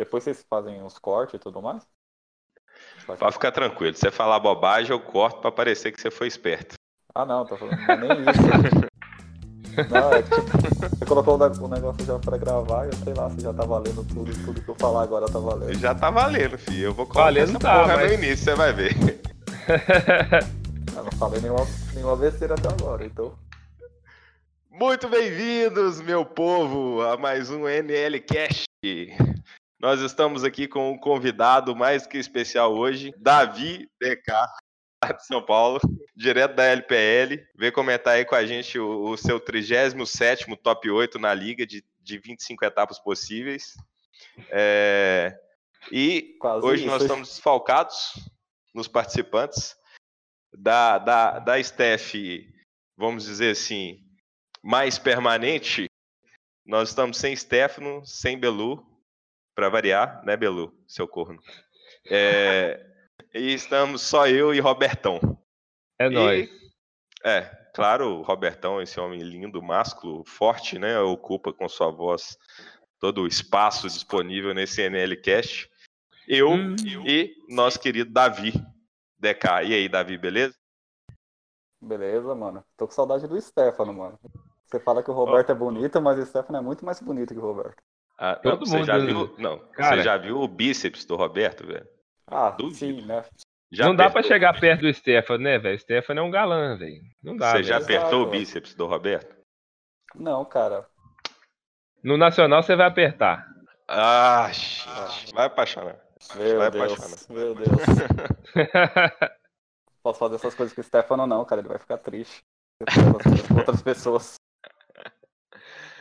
Depois vocês fazem os cortes e tudo mais? Pode ficar tranquilo. Se você falar bobagem, eu corto pra parecer que você foi esperto. Ah, não, tô falando, não é nem isso. Não, é que tipo, você colocou o negócio já pra gravar, eu sei lá se já tá valendo tudo, tudo que eu falar agora tá valendo. Já tá valendo, filho. Eu vou colocar Valendo essa tá, porra mas- no início, você vai ver. Eu não falei nenhuma, nenhuma besteira até agora, então. Muito bem-vindos, meu povo, a mais um NL Cast. Nós estamos aqui com um convidado mais que especial hoje, Davi DK, de São Paulo, direto da LPL. Vem comentar aí com a gente o, o seu 37º top 8 na liga de, de 25 etapas possíveis. É, E Quase hoje isso. nós estamos desfalcados nos participantes da, da, da staff, vamos dizer assim, mais permanente. Nós estamos sem Stefano, sem Belu, para variar, né, Belu, seu corno. É, e estamos só eu e Robertão. É E- nóis. É, claro, o Robertão, esse homem lindo, másculo, forte, né? Ocupa com sua voz todo o espaço disponível nesse NLcast. Eu Hum. e nosso querido Davi DK. E aí, Davi, beleza? Beleza, mano. Tô com saudade do Stefano, mano. Você fala que o Roberto é bonito, mas o Stefano é muito mais bonito que o Roberto. Ah, Todo não, você mundo- já viu? Não, Cara- você já viu o bíceps do Roberto, velho? Ah, Duvido. sim, né? Já não dá pra apertou- chegar perto do Stefano, né, velho? O Stefano é um galã, velho. Não dá, Você já velho. apertou o Exato. bíceps do Roberto? Não, cara. No Nacional você vai apertar. Ah, gente, vai apaixonar. Meu Vai Deus. apaixonar. Meu Deus. Posso fazer essas coisas com o Stefano, não, cara. Ele vai ficar triste. Com outras pessoas.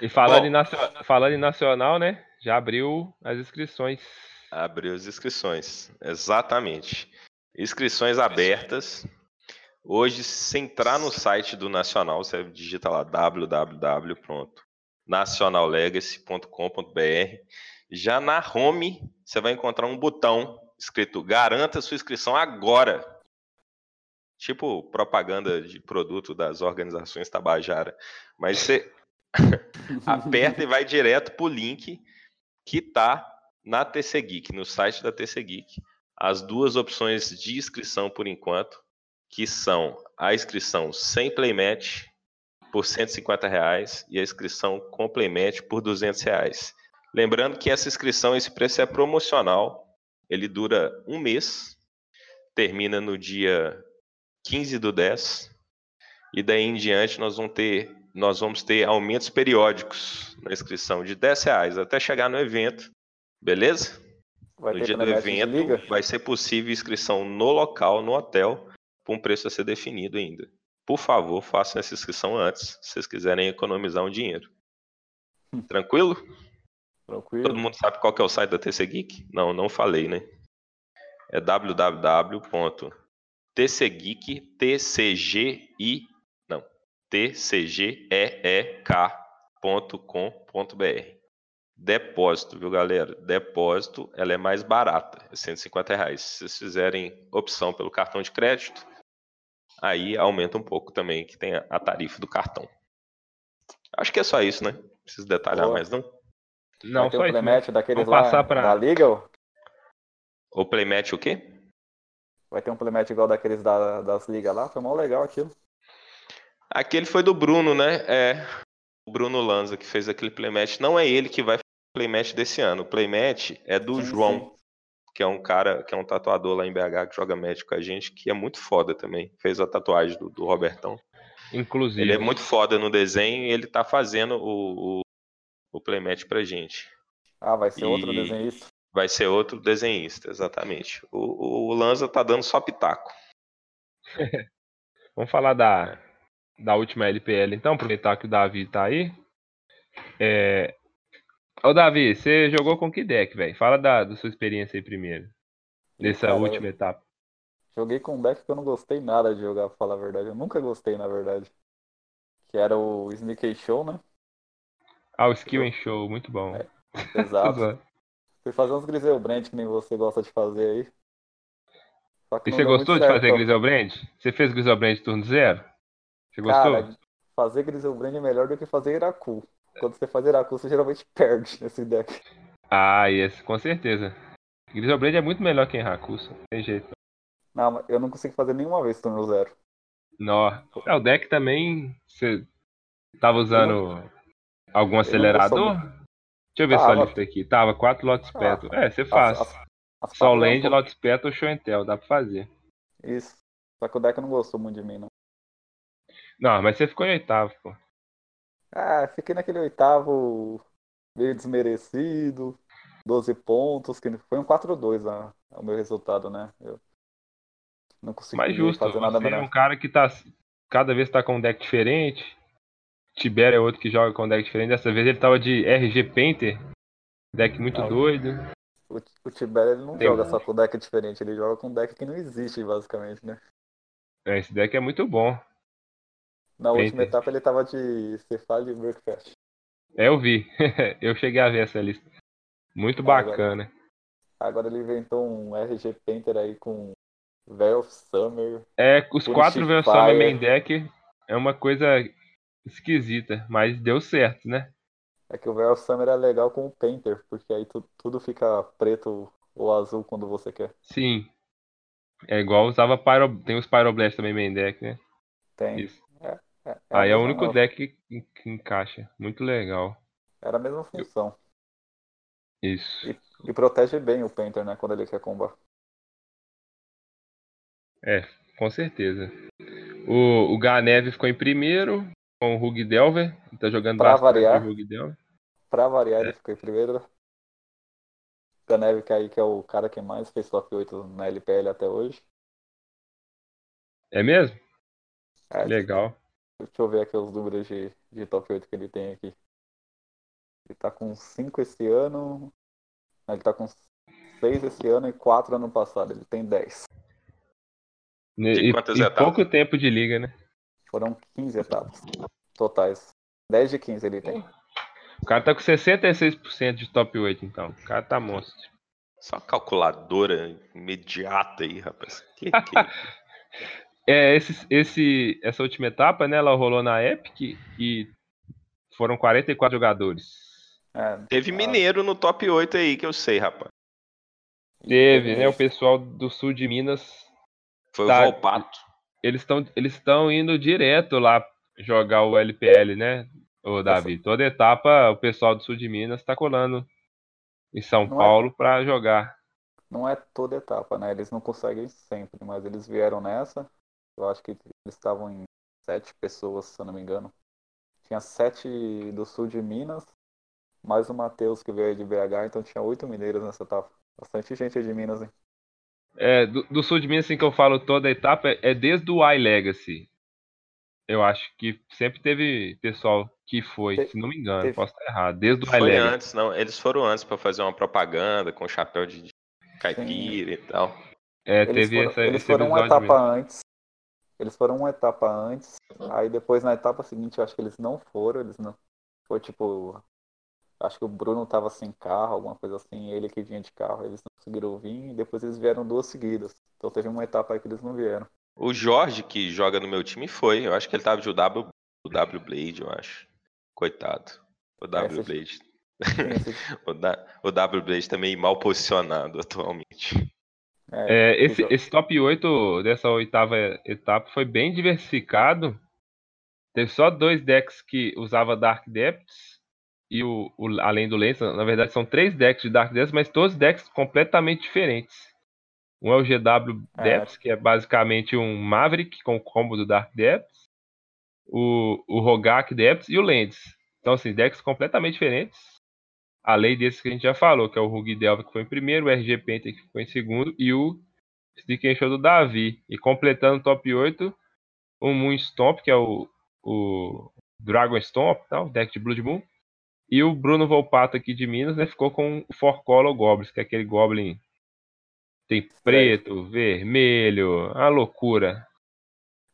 E falando, Bom. em nacio- falando em Nacional, né? Já abriu as inscrições. Abriu as inscrições, exatamente. Inscrições abertas. Hoje, se entrar no site do Nacional, você digita lá www.nacionallegacy.com.br. Já na home, você vai encontrar um botão escrito Garanta sua inscrição agora. Tipo propaganda de produto das organizações Tabajara. Mas você aperta e vai direto pro link que tá na TC Geek, no site da TC Geek. As duas opções de inscrição por enquanto, que são a inscrição sem playmatch por 150 reais e a inscrição com playmatch por 200 reais. Lembrando que essa inscrição, esse preço é promocional, ele dura um mês, termina no dia 15 do 10, e daí em diante nós vamos ter, nós vamos ter aumentos periódicos na inscrição de 10 reais até chegar no evento, beleza? Vai no dia do evento vai ser possível inscrição no local, no hotel, por um preço a ser definido ainda. Por favor, façam essa inscrição antes, se vocês quiserem economizar um dinheiro. Hum. Tranquilo? Tranquilo. Todo mundo sabe qual que é o site da TC Geek? Não, não falei, né? É www.tcgeek, tcgeek.com.br. Depósito, viu, galera? Depósito, ela é mais barata, é 150 reais. Se vocês fizerem opção pelo cartão de crédito, aí aumenta um pouco também, que tem a- tarifa do cartão. Acho que é só isso, né? Não preciso detalhar Boa. mais, não. Não, Vai ter só um isso. né? playmatch daqueles Vamos lá passar pra- da liga? ó? O Playmatch o quê? Vai ter um playmatch igual daqueles da- das ligas lá? Foi mó legal aquilo. Aquele foi do Bruno, né? É. O Bruno Lanza que fez aquele playmatch. Não é ele que vai fazer o playmatch desse ano. O playmatch é do Sim, João, sim. que é um cara, que é um tatuador lá em BH que joga match com a gente, que é muito foda também. Fez a tatuagem do, do Robertão. Inclusive. Ele é muito foda no desenho e ele tá fazendo o, o, o playmatch pra gente. Ah, vai ser outro E- desenhista. Vai ser outro desenhista, exatamente. O, o Lanza tá dando só pitaco. Vamos falar da, da última LPL, então, aproveitar que o Davi tá aí. É... Ô, Davi, você jogou com que deck, velho? Fala da, da sua experiência aí primeiro. Nessa Cara, última etapa. Joguei com um deck que eu não gostei nada de jogar, pra falar a verdade. Eu nunca gostei, na verdade. Que era o Sneaky Show, né? Ah, o Skill and Show, muito bom. É, Exato. Fui fazer uns Griselbrand que nem você gosta de fazer aí. E você gostou de certo. fazer Griselbrand? Você fez Griselbrand turno zero? Você gostou? Cara, fazer Griselbrand é melhor do que fazer Iraku. Quando você faz Iraku, você geralmente perde nesse deck. Ah, esse, com certeza. Griselbrand é muito melhor que Hakusa, tem jeito. Não, mas eu não consigo fazer nenhuma vez turno zero. Nó. É, o deck também. Você tava usando algum acelerador? Deixa eu ver sua Tava. lista aqui. Tava 4 Lotus Ah, Petal. É, você faz. As- as- Sol Land, pouco- Lotus Petal, Show and Tell. Dá pra fazer. Isso. Só que o deck não gostou muito de mim, não. Não, mas você ficou em oitavo, pô. Ah, fiquei naquele oitavo meio desmerecido. 12 pontos, que foi um 4-2 a- o meu resultado, né? Eu não consegui Mais justo. fazer nada é melhor. um cara que tá. Cada vez tá com um deck diferente. Tibério é outro que joga com um deck diferente. Dessa vez ele tava de RG Painter. Deck muito Ah, doido. O, o Tibério ele não Tem joga um- só com deck diferente, ele joga com deck que não existe, basicamente, né? É, Esse deck é muito bom. Na Painter. última etapa ele tava de Cephali e Breakfast. É, eu vi. eu cheguei a ver essa lista. Muito Agora- bacana. Agora ele inventou um RG Painter aí com Veil of Summer. É, os quatro versões Fire. main deck é uma coisa esquisita, mas deu certo, né? É que o Veil of Summer é legal com o Painter, porque aí tu- tudo fica preto ou azul quando você quer. Sim. É igual usava Pyro... Tem os Pyroblast também main deck, né? Tem. Isso. É, é Aí é o único deck que, que encaixa. Muito legal. Era a mesma função. Isso. E protege bem o Painter, né? Quando ele quer combar. É, com certeza. O, o Ganeve ficou em primeiro com o Rug Delver. Tá jogando Pra bastante variar. Rug Delver. Pra variar, É. ele ficou em primeiro. Ganeve, que aí que é o cara que mais fez top 8 na LPL até hoje. É mesmo? É, Legal. Deixa eu ver aqui os números de, de top 8 que ele tem aqui. Ele tá com 5 esse ano. Ele tá com 6 esse ano e 4 ano passado. Ele tem 10. E, quantas e etapas? pouco tempo de liga, né? Foram 15 etapas totais. 10 de 15 ele tem. O cara tá com 66% de top 8, então. O cara tá monstro. Só uma calculadora imediata aí, rapaz. Que, que... É, esse, esse, essa última etapa, né? Ela rolou na Epic e foram 44 jogadores. É, Teve mineiro no top 8 aí, que eu sei, rapaz. Teve, né? O pessoal do sul de Minas. Foi Tá. o Volpato. Eles estão eles estão indo direto lá jogar o LPL, né? Ô, Davi, toda etapa o pessoal do sul de Minas tá colando em São Não é- Paulo pra jogar. Não é toda etapa, né? Eles não conseguem sempre, mas eles vieram nessa. Eu acho que eles estavam em sete pessoas, se eu não me engano. Tinha sete do sul de Minas, mais o Matheus que veio de BH, então tinha oito mineiros nessa etapa. Bastante gente aí de Minas, hein? É, do, do sul de Minas, assim que eu falo toda a etapa, é, é desde o iLegacy. Eu acho que sempre teve pessoal que foi, Te- se não me engano, teve- posso estar errado. Desde o Foi iLegacy. antes, não. Eles foram antes pra fazer uma propaganda com chapéu de caipira e tal. É, Eles teve foram, essa, eles foram uma etapa antes. Eles foram uma etapa antes. Aí depois na etapa seguinte eu acho que eles não foram, eles não. Foi tipo. Acho que o Bruno tava sem carro, alguma coisa assim, ele que vinha de carro, eles não conseguiram vir, e depois eles vieram duas seguidas. Então teve uma etapa aí que eles não vieram. O Jorge, que joga no meu time, foi. Eu acho que ele tava de W, o W Blade, eu acho. Coitado. O W Essa- Blade. Esse- O, da, o W Blade também mal posicionado atualmente. É, esse esse, esse top 8 dessa oitava etapa foi bem diversificado. Teve só dois decks que usava Dark Depths e o, o- além do Lance, na verdade são três decks de Dark Depths, mas todos decks completamente diferentes. Um é o GW É. Depths, que é basicamente um Maverick com o combo do Dark Depths, o, o Rogak Depths e o Lens. Então, assim, decks completamente diferentes. Além desses que a gente já falou, que é o Rug Delva que foi em primeiro, o RG Painter que ficou em segundo e o Stick and Show do Davi. E completando o top 8, o Moon Stomp, que é o, o Dragon Stomp, tá? o deck de Blood Moon. E o Bruno Volpato aqui de Minas, né, ficou com o Four Color Goblins, que é aquele Goblin tem preto, vermelho, a loucura.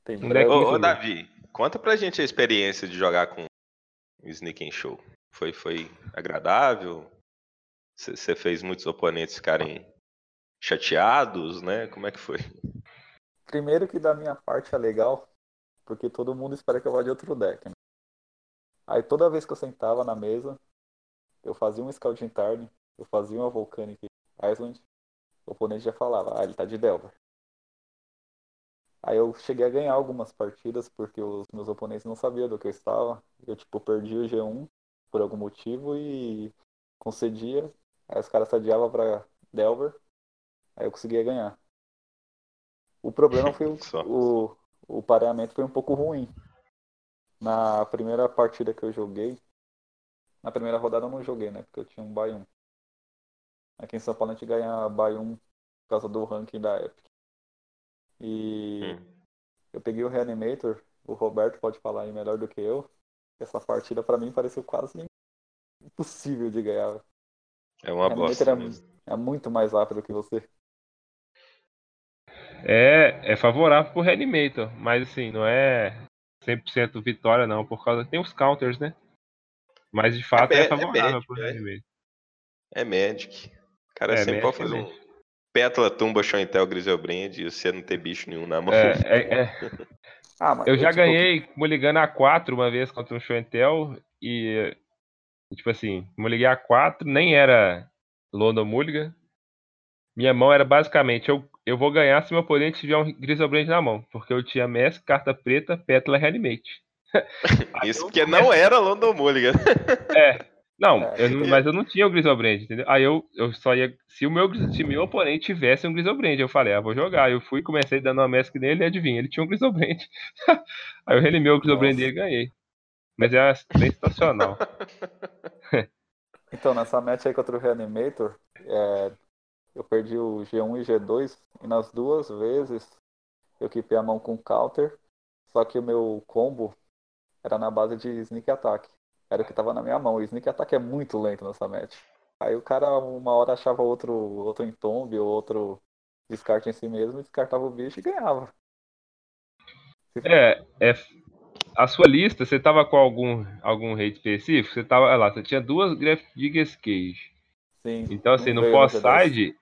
tem um deck Ô, ô. Davi, conta pra gente a experiência de jogar com o Sneak and Show. Foi, foi agradável? Você fez muitos oponentes ficarem chateados, né? Como é que foi? Primeiro que da minha parte é legal, porque todo mundo espera que eu vá de outro deck. né? Aí toda vez que eu sentava na mesa, eu fazia um Scouting Tarn, eu fazia uma Volcanic Island, o oponente já falava, ah, ele tá de Delver. Aí eu cheguei a ganhar algumas partidas porque os meus oponentes não sabiam do que eu estava. Eu, tipo, perdi o G1 por algum motivo e concedia. Aí os caras se adiavam pra Delver. Aí eu conseguia ganhar. O problema foi o, o, o pareamento foi um pouco ruim. Na primeira partida que eu joguei, na primeira rodada eu não joguei, né? Porque eu tinha um buy 1. Aqui em São Paulo a gente ganha buy 1 por causa do ranking da Epic. E hum. eu peguei o Reanimator, o Roberto pode falar aí melhor do que eu. Essa partida para mim pareceu quase impossível de ganhar. É uma bosta. É, é, muito mais rápido que você. É, é favorável pro Reanimator, mas assim, não é 100% vitória não, por causa tem os counters, né? Mas de fato é, é, é favorável é Magic, pro Reanimator. É Magic. O cara é, sempre pode fazer um Pétala, Tumba, Show Intel, Griselbrand e você não ter bicho nenhum na mão. É, é, é. Ah, eu já tipo... ganhei Mulligan A4 uma vez contra um Show Intel e, tipo assim, Mulligan A4 nem era London Mulligan. Minha mão era basicamente, eu, eu vou ganhar se meu oponente tiver um Griselbrand na mão, porque eu tinha Mask, carta preta, Pétala, Reanimate. Isso porque não era London Mulligan. É, não, é. eu não, mas eu não tinha o Griselbrand, entendeu? Aí eu, eu só ia. Se o meu, se meu oponente tivesse um Griselbrand, eu falei, ah, vou jogar. Eu fui, comecei dando uma mask nele e adivinha, ele tinha um Griselbrand. aí eu relimei o Griselbrand dele e ganhei. Mas é bem situacional. então, nessa match aí contra o Reanimator, é, eu perdi o G1 e G2, e nas duas vezes eu equipei a mão com counter, só que o meu combo era na base de sneak attack era o que tava na minha mão. O sneak attack é muito lento nessa match. Aí o cara uma hora achava outro, outro entombe ou outro descarte em si mesmo, descartava o bicho e ganhava. É, é a sua lista, você tava com algum algum rate específico? Você tava lá, você tinha duas Graph Diggers Cage. Sim. Então assim, no post-side,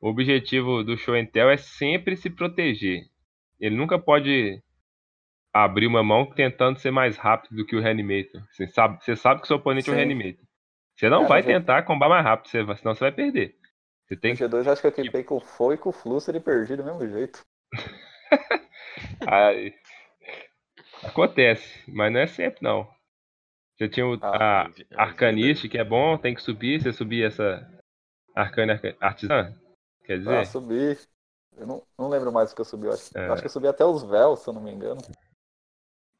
o objetivo do show Intel é sempre se proteger. Ele nunca pode abrir uma mão tentando ser mais rápido do que o Reanimator. Você sabe, você sabe que seu oponente Sim. é o Reanimator. Você não vai tentar combar mais rápido, você, senão você vai perder. Você tem o G2 acho que eu equipei com o Foi e com o Fluster e perdi do mesmo jeito. Aí, acontece, mas não é sempre não. Você tinha o, ah, a Arcaniste, que é bom, tem que subir. Você subir essa Arcane Artisan? Quer dizer? Ah, subi. Eu não, não lembro mais o que eu subi. Eu acho, é. acho que eu subi até os véus, se eu não me engano.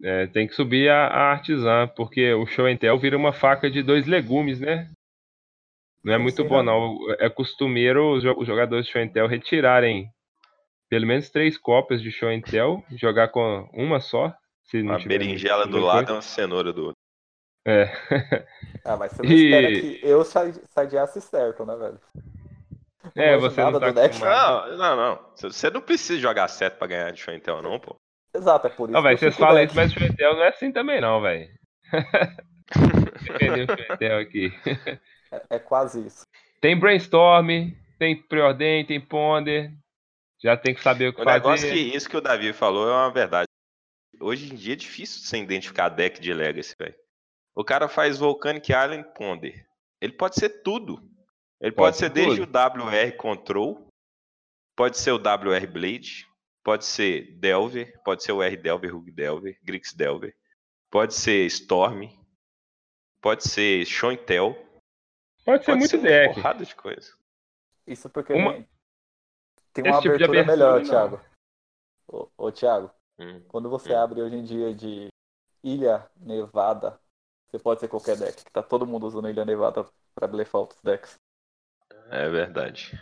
É, tem que subir a, a, artesã, porque o show Intel vira uma faca de dois legumes, né? Não é muito bom, não. É costumeiro os jogadores de show Intel retirarem pelo menos três cópias de show Intel, jogar com uma só. Se uma berinjela do lado e uma cenoura do outro. É. ah, mas você não e... espera que eu sadiasse certo, né, velho? Não é, você não tá Não, não, não. Você não precisa jogar certo pra ganhar de show Intel, não, pô. Exato, é por isso. Não, velho, vocês falam isso, mas o Fietel não é assim também, não, velho. Defender o aqui. É, é, quase isso. Tem brainstorm, tem preordem, tem ponder. Já tem que saber o que o fazer. O negócio que isso que o Davi falou é uma verdade. Hoje em dia é difícil você identificar deck de Legacy, velho. O cara faz Volcanic Island Ponder. Ele pode ser tudo. Ele pode, pode ser desde tudo. o WR Control, pode ser o WR Blade, Pode ser Delver, pode ser o R Delver, Rug Delver, Grix Delver. Pode ser Storm. Pode ser Shointel. Pode ser pode muito ser deck. Uma porrada de coisa. Isso porque uma... tem uma tipo abertura, melhor, Thiago. Ô, ô Thiago, hum, quando você hum. abre hoje em dia de Ilha Nevada, você pode ser qualquer deck, que tá todo mundo usando Ilha Nevada pra blefar outros decks. É verdade.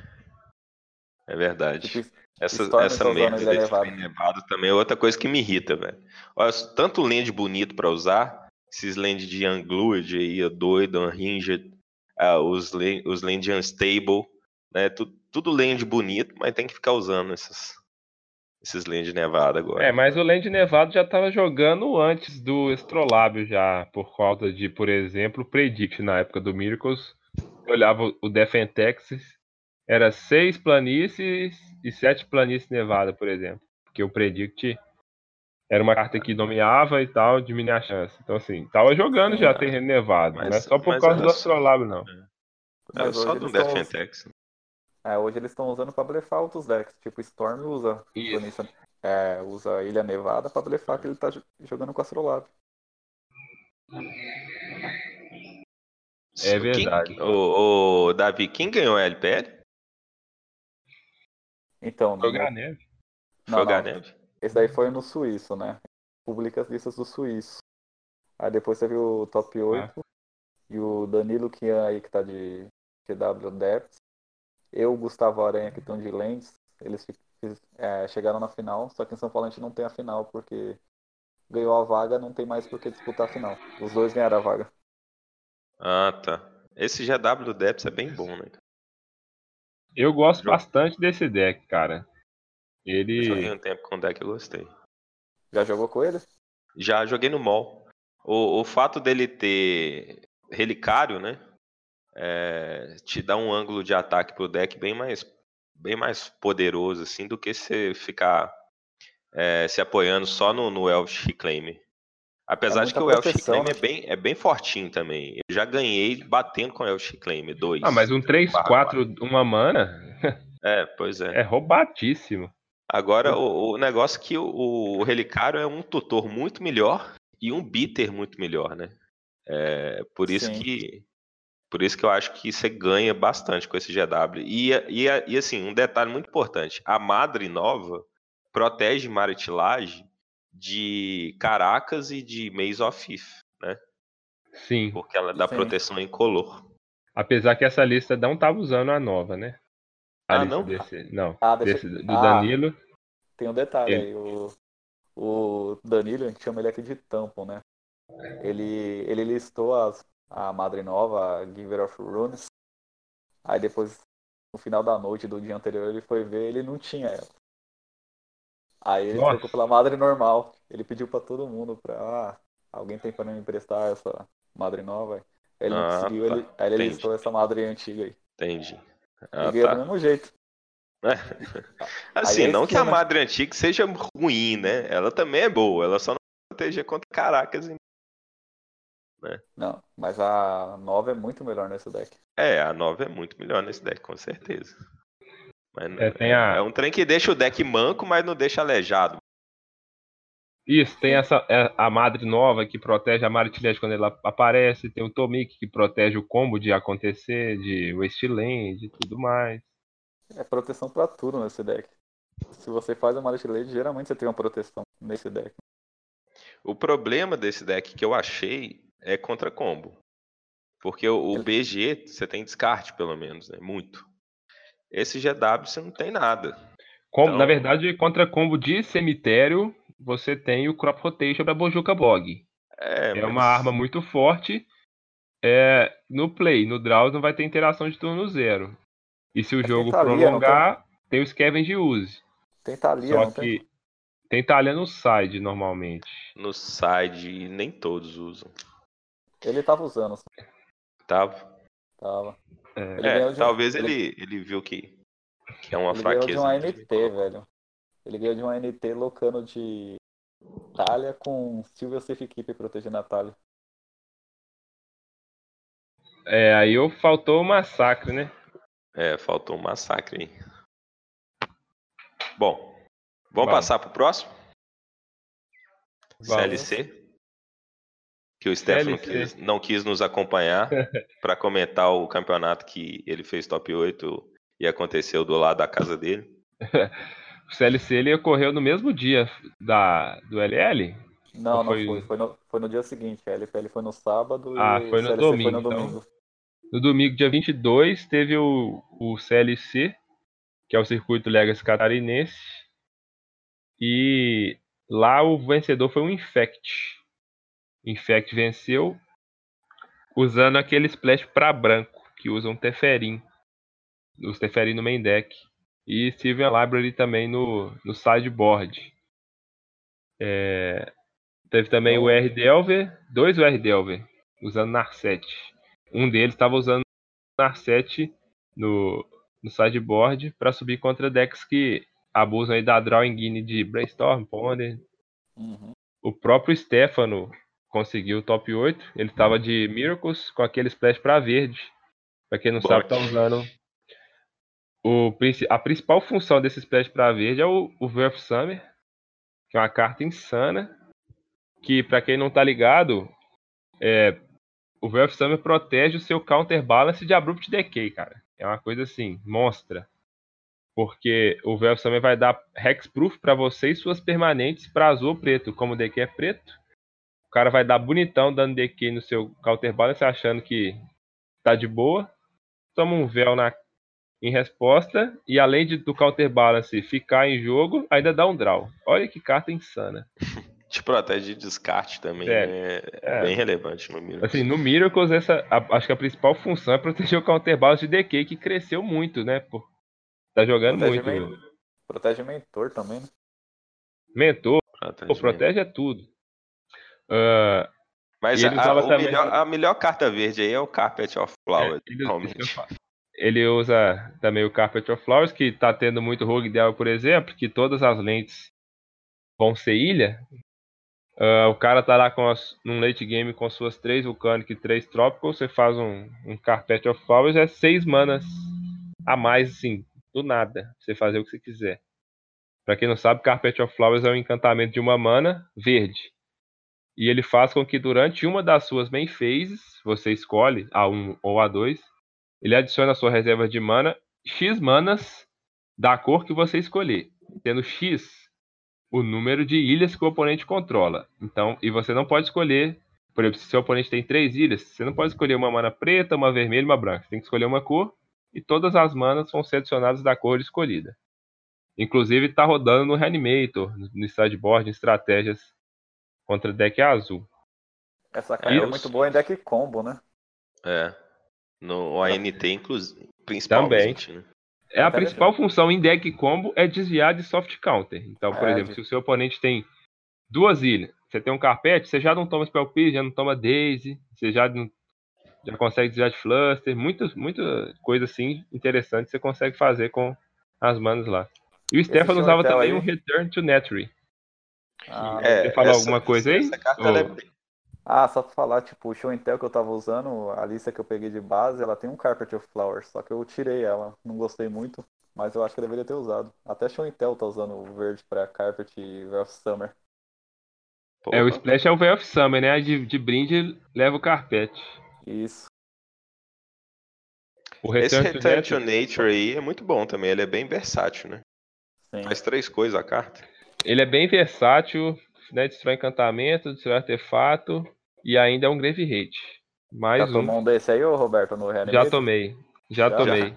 É verdade. Tipo, essa, essa merda de nevado. nevado também é outra coisa que me irrita, velho. Olha, tanto land bonito para usar, esses land de Unglued aí, doido, Unhinged, uh, os, land, os land Unstable, né? Tudo, tudo land bonito, mas tem que ficar usando essas, esses land nevado agora. É, mas o land nevado já tava jogando antes do Astrolabio já, por causa de, por exemplo, Predict na época do Miracles. Eu olhava o Defentex, era seis planícies e sete planícies nevada, por exemplo. Porque o Predict era uma carta que nomeava e tal, diminuía a chance. Então, assim, tava jogando já terreno nevado. Mas, não é só por causa do Astrolabe, não. É Mas só hoje do eles tão- Defentex. É, hoje eles estão usando pra blefar outros decks. Tipo, Storm usa. Isso. É, usa Ilha Nevada pra blefar que ele tá jo- jogando com Astrolabe. É verdade. Quem, ô, ô, Davi, quem ganhou a LPL? Então, no- Jogar neve. Foi o não. Ganev? esse daí foi no Suíço, né? Publica as listas do Suíço. Aí depois teve o top 8 e o Danilo que é aí que tá de GW Depths. Eu, o Gustavo Aranha que estão de Lentes. Eles é, chegaram na final, só que em São Paulo a gente não tem a final, porque ganhou a vaga, não tem mais por que disputar a final. Os dois ganharam a vaga. Ah, tá. Esse GW Depths é bem bom, né? Eu gosto Jogo. bastante desse deck, cara. Eu joguei Ele. um tempo com o deck, eu gostei. Já jogou com ele? Já joguei no mall. O, o fato dele ter relicário, né? é, te dá um ângulo de ataque pro deck bem mais, bem mais poderoso, assim, do que você ficar é, se apoiando só no, no Elvish Reclaim. Apesar É de que o Elvish proteção, Reclaim né? é, bem, é bem fortinho também. Eu já ganhei batendo com o Elvish Reclaim 2. Ah, mas um 3, 4, uma mana É, pois é. é roubadíssimo. Agora, o, o negócio é que o, o Relicário é um tutor muito melhor e um bitter muito melhor, né? É, por isso Sim. que por isso que eu acho que você ganha bastante com esse GW. E, e, e assim, um detalhe muito importante: a Madre Nova protege Maritilage de Caracas e de Maze of Ith, né? Sim. Porque ela dá Sim. proteção incolor. Apesar que essa lista não tava usando a nova, né? A Ah, não? Desse, não. Ah, desse, do ah. Danilo. Tem um detalhe Ele- aí, o, o Danilo, a gente chama ele aqui de Tampon, né? Ele, ele listou as, a Madre Nova, a Giver of Runes. Aí depois, no final da noite do dia anterior, ele foi ver ele não tinha ela. Aí ele Nossa. trocou pela Madre normal. Ele pediu pra todo mundo pra. Ah, alguém tem pra me emprestar essa Madre Nova? Aí Ele não Ah, conseguiu, tá. ele, aí ele Entendi. listou essa Madre antiga aí. Entendi. Ah, ganhou tá. do mesmo jeito. Assim, Aí é não que a né? Madre Antiga seja ruim, né? Ela também é boa, ela só não proteger contra Caracas. e- Não, mas a nova é muito melhor nesse deck. É, a nova é muito melhor nesse deck, com certeza. Mas É, tem a- é um trem que deixa o deck manco, mas não deixa aleijado. Isso, tem essa é, a Madre Nova que protege a Maritilete quando ela aparece, tem o Tomik que protege o combo de acontecer, de Wasteland e tudo mais. É proteção pra tudo nesse deck. Se você faz a Lady, geralmente você tem uma proteção nesse deck. O problema desse deck que eu achei é contra combo. Porque o, o BG você tem descarte, pelo menos, né? Muito. Esse GW você não tem nada. Então- Na verdade, contra combo de cemitério, você tem o Crop Rotation da Bojuka Bog. É, É mas- uma arma muito forte. É, no play, no draw não vai ter interação de turno zero. E se o Mas jogo tem não prolongar, tem o Scavenge Use. Tem Thalia, Só não tem? que tem Thalia no side normalmente. No side, nem todos usam. Ele tava usando, Tá? tava. É, Ele É, ganhou de- talvez ele- ele, ele viu que, que é uma Ele ganhou de fraqueza. uma né? NT, velho. Ele ganhou de uma NT locando de Thalia com Silvia Safe Keep protegendo a Thalia. É, aí faltou o massacre, né? É, faltou um massacre aí. Bom, vamos Vamos. passar pro próximo? Vamos. CLC. Que o Stefano quis- não quis nos acompanhar para comentar o campeonato que ele fez top 8 e aconteceu do lado da casa dele. O CLC ele ocorreu no mesmo dia da, do LL. Não, Ou não foi- foi. Foi no, foi no dia seguinte. A LPL foi no sábado Ah, e foi no CLC domingo, foi no então. domingo. No domingo, dia 22, teve o, o CLC, que é o Circuito Legacy Catarinense. E lá o vencedor foi o Infect. Infect venceu usando aquele splash para branco, que usa um Teferin. Os Teferin no main deck. E Steven Library também no, no sideboard. É, teve também o R Delver, dois UR Delver, usando Narset. Um deles estava usando Narset no, no sideboard para subir contra decks que abusam aí da Draw Engine de Brainstorm, Ponder. Uhum. O próprio Stefano conseguiu o top 8. Ele estava de Miracles com aquele splash para verde. Pra quem não sabe, tá usando. O, a principal função desse splash pra verde é o, o Verf Summer, que é uma carta insana. Que, pra quem não tá ligado, é, o Verf Summer protege o seu counterbalance de Abrupt Decay, cara. É uma coisa assim, monstra. Porque o Verf Summer vai dar Hexproof pra você e suas permanentes pra azul ou preto. Como o Decay é preto, o cara vai dar bonitão dando Decay no seu counterbalance achando que tá de boa. Toma um véu na, em resposta. E além de, do counterbalance ficar em jogo, ainda dá um draw. Olha que carta insana. Te protege de descarte também. Sério. né? É, É. bem relevante no Mirror. Assim, no Miracles, essa, a- acho que a principal função é proteger o counterbalance de DK, que cresceu muito, né? Pô, tá jogando Protege muito. men- Protege mentor também, né? Mentor, Protege pô, protege é tudo. Ah, Mas a, também- melhor- a melhor carta verde aí é o Carpet of Flowers, É, ele- realmente. usa também o Carpet of Flowers, que tá tendo muito rogue dela, por exemplo, que todas as lentes vão ser ilha. Ah, o cara tá lá com as, num late game com suas três Vulcanic e três Tropical, você faz um, um Carpet of Flowers, é seis manas a mais, assim, do nada, pra você fazer o que você quiser. Pra quem não sabe, Carpet of Flowers é um encantamento de uma mana verde. E ele faz com que durante uma das suas main phases, você escolhe A1 ou A2, ele adiciona a sua reserva de mana X manas da cor que você escolher, tendo X o número de ilhas que o oponente controla. Então, e você não pode escolher, por exemplo, se seu oponente tem três ilhas, você não pode escolher uma mana preta, uma vermelha e uma branca. Você tem que escolher uma cor e todas as manas vão ser adicionadas da cor escolhida. Inclusive está rodando no Reanimator, no sideboard, em estratégias contra deck azul. Essa carta é, eu- muito boa em deck combo, né? É. No ANT, inclusive, principalmente. Né? É a principal função em deck combo é desviar de soft counter. Então, por É, exemplo, de- se o seu oponente tem duas ilhas, você tem um carpete, você já não toma Spell Pierce, já não toma Daisy, você já não- já consegue desviar de Fluster, muita, muita coisa assim interessante você consegue fazer com as manas lá. E o Stefan show usava também aí- um Return to Netry. Ah, Você falou alguma coisa aí? Ou- é bem- Ah, só pra falar, tipo, o Show Intel que eu tava usando, a lista que eu peguei de base, ela tem um Carpet of Flowers, só que eu tirei ela, não gostei muito, mas eu acho que eu deveria ter usado. Até Show Intel tá usando o verde pra Carpet e Velvet Summer. É, o. Splash é o Veil of Summer, né? De, de brinde leva o carpete. Isso. O Esse Return, Return to to Netry, Nature aí é muito bom também. Ele é bem versátil, né? Sim. Faz três coisas a carta. Ele é bem versátil, né? Destrói encantamento, destrói artefato e ainda é um Grave Hate. Mais Já um. tomou um desse aí, ô Roberto, no Já Reanimator? tomei. Já, Já? tomei.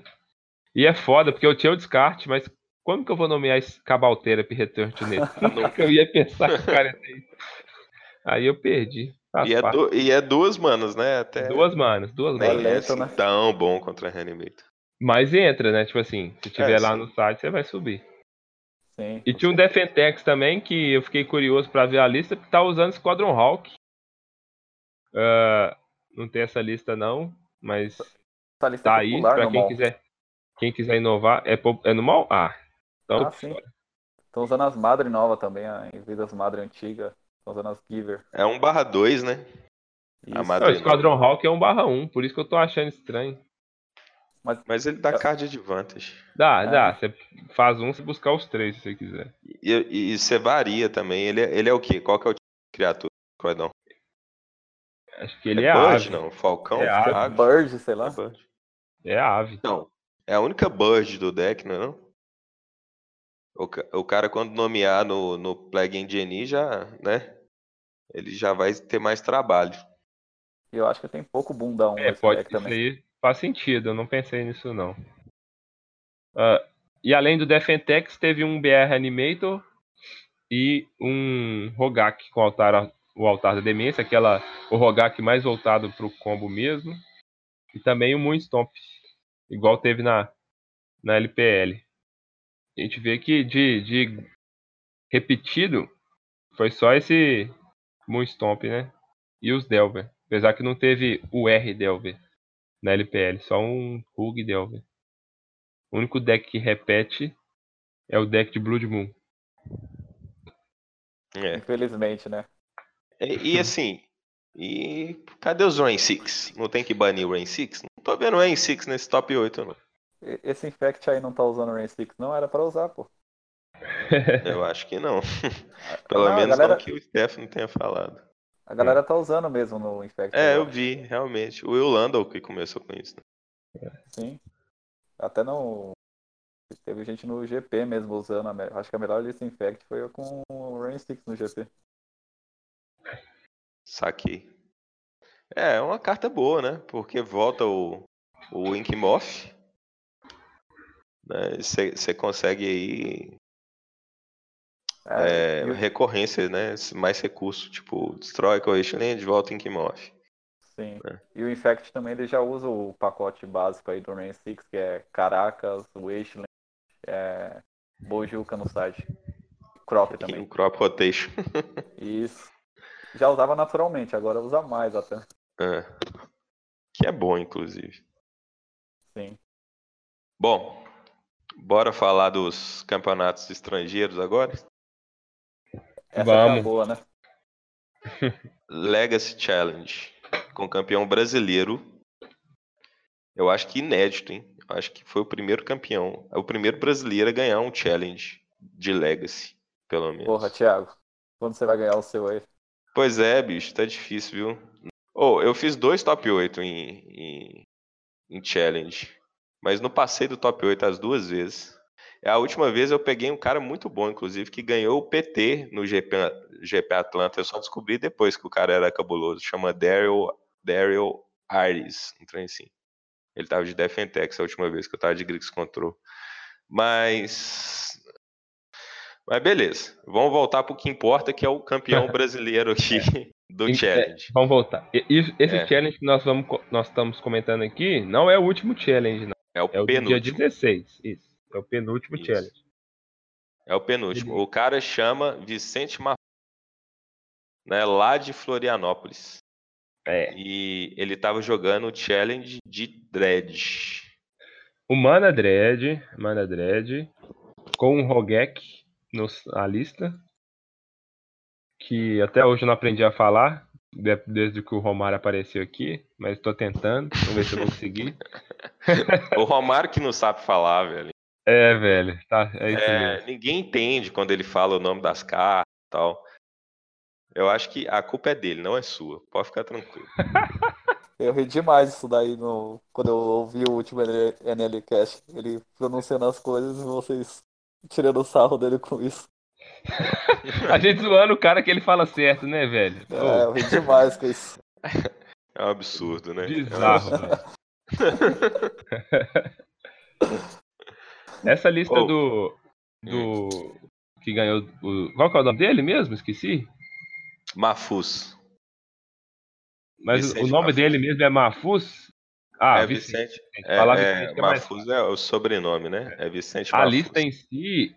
E é foda, porque eu tinha o descarte, mas como que eu vou nomear esse Cabal Therapy Return to? Nunca eu ia pensar que o cara tem isso. Aí eu perdi. E é, du- e é duas manas, né? Até Duas manas, duas nem manas. É assim né? tão bom contra Reanimator. Mas entra, né? Tipo assim, se tiver É, lá sim. no site, você vai subir. Sim. E tinha um Defentex também, que eu fiquei curioso pra ver a lista, que tá usando Squadron Hawk. Ah, não tem essa lista não, mas Essa lista tá é aí no quem quiser. Quem quiser inovar, é, é no mal? Ah, então Ah, sim. Estão usando as Madre novas também, a- em vez das Madre antigas. Estão usando as Giver. É um barra dois, né? A Isso. Madre- Não, o Squadron Hawk é um barra 1, por isso que eu tô achando estranho. Mas ele dá É. card advantage. Dá, É. dá. Você faz um, você buscar os três, se você quiser. E, e, e você varia também. Ele, é- ele é o quê? Qual que é o tipo de criatura? Cordão? Acho que ele é, Bird, ave. não? Falcão? É ave. Ave? Bird, sei lá. É Bird. É ave. Não. É a única Bird do deck, não é não? O, o cara quando nomear no, no Plague Engine já, né? Ele já vai ter mais trabalho. Eu acho que tem pouco bundão É, nesse pode deck isso também. aí faz sentido, eu não pensei nisso não. Ah, e além do Defentex, teve um BR Animator e um Rogak com o altar, o altar da demência, aquela, o Rogak mais voltado para o combo mesmo. E também o Moonstomp, igual teve na, na LPL. A gente vê que de, de repetido foi só esse Moonstomp, né? E os Delver. Apesar que não teve o R Delver na LPL, só um Hug Delver. O único deck que repete é o deck de Blood Moon. É. Infelizmente, né? E, e assim, e cadê os Rain 6? Não tem que banir o Rain 6? Não tô vendo Rain 6 nesse top 8, não. Esse Infect aí não tá usando o Rain 6, não? Era pra usar, pô. Eu acho que não. Pelo Não, menos galera- não que o Steph não tenha falado. A galera tá usando mesmo no Infect. É, eu vi, realmente. O Will Landau que começou com isso. né? Sim. Até não. Teve gente no GP mesmo usando. a Acho que a melhor lista Infect foi com o Rain 6 no GP. Saquei. É, é uma carta boa, né? Porque volta o, o Inkmoth. Você consegue aí É, é, e o- recorrência, né? Mais recurso. Tipo, destrói Corruption Land, volta Inkmoth. Sim. É. E o Infect também ele já usa o pacote básico aí do Rain 6, que é Caracas, Wasteland, é, Bojuka no site. Crop E também. o Crop Rotation. Isso. Já usava naturalmente, agora usa mais até. É. Que é bom, inclusive. Sim. Bom, bora falar dos campeonatos estrangeiros agora? Essa Vamos. é a boa, né? Legacy Challenge, com campeão brasileiro. Eu acho que inédito, hein? Eu acho que foi o primeiro campeão, é o primeiro brasileiro a ganhar um challenge de Legacy, pelo menos. Porra, Thiago. Quando você vai ganhar o seu aí? Pois é, bicho, tá difícil, viu? Oh, eu fiz dois top 8 em, em, em challenge, mas não passei do top 8 as duas vezes. É A última vez eu peguei um cara muito bom, inclusive, que ganhou o PT no GP, GP Atlanta. Eu só descobri depois que o cara era cabuloso. Chama Daryl, Daryl Ares, um trem assim. Ele tava de Defentex a última vez que eu tava de Grix Control. Mas. Mas beleza. Vamos voltar pro que importa, que é o campeão brasileiro aqui do É, Challenge. Vamos voltar. Esse É. challenge que nós, vamos, nós estamos comentando aqui não é o último challenge, não. É o É o dia penúltimo. 16. Isso. É o penúltimo Isso. challenge. É o penúltimo. O cara chama Vicente Mar... né, lá de Florianópolis. É. E ele tava jogando o challenge de Dredge. O Mana Dread, Mana Dread, com um Rogek na lista, que até hoje eu não aprendi a falar, de- desde que o Romário apareceu aqui, mas estou tentando, vamos ver se eu vou conseguir. O Romário que não sabe falar, velho. É, velho, tá, é isso É, mesmo. ninguém entende quando ele fala o nome das cartas e tal. Eu acho que a culpa é dele, não é sua. Pode ficar tranquilo. Eu ri demais isso daí no... quando eu ouvi o último NL NLCast. Ele pronunciando as coisas e vocês tirando sarro dele com isso. A gente zoando o cara que ele fala certo, né, velho? É, eu ri demais com isso. É um absurdo, né? É um bizarro, Essa lista Ô. do. do. que ganhou. O, qual que é o nome dele mesmo? Esqueci. Mafus. Mas Vicente o nome Mafuz. dele mesmo é Mafuz? Ah, é Vicente. Vicente. É, Falar é, Vicente é mais Mafuz é o sobrenome, né? É Vicente A Mafuz. lista em si,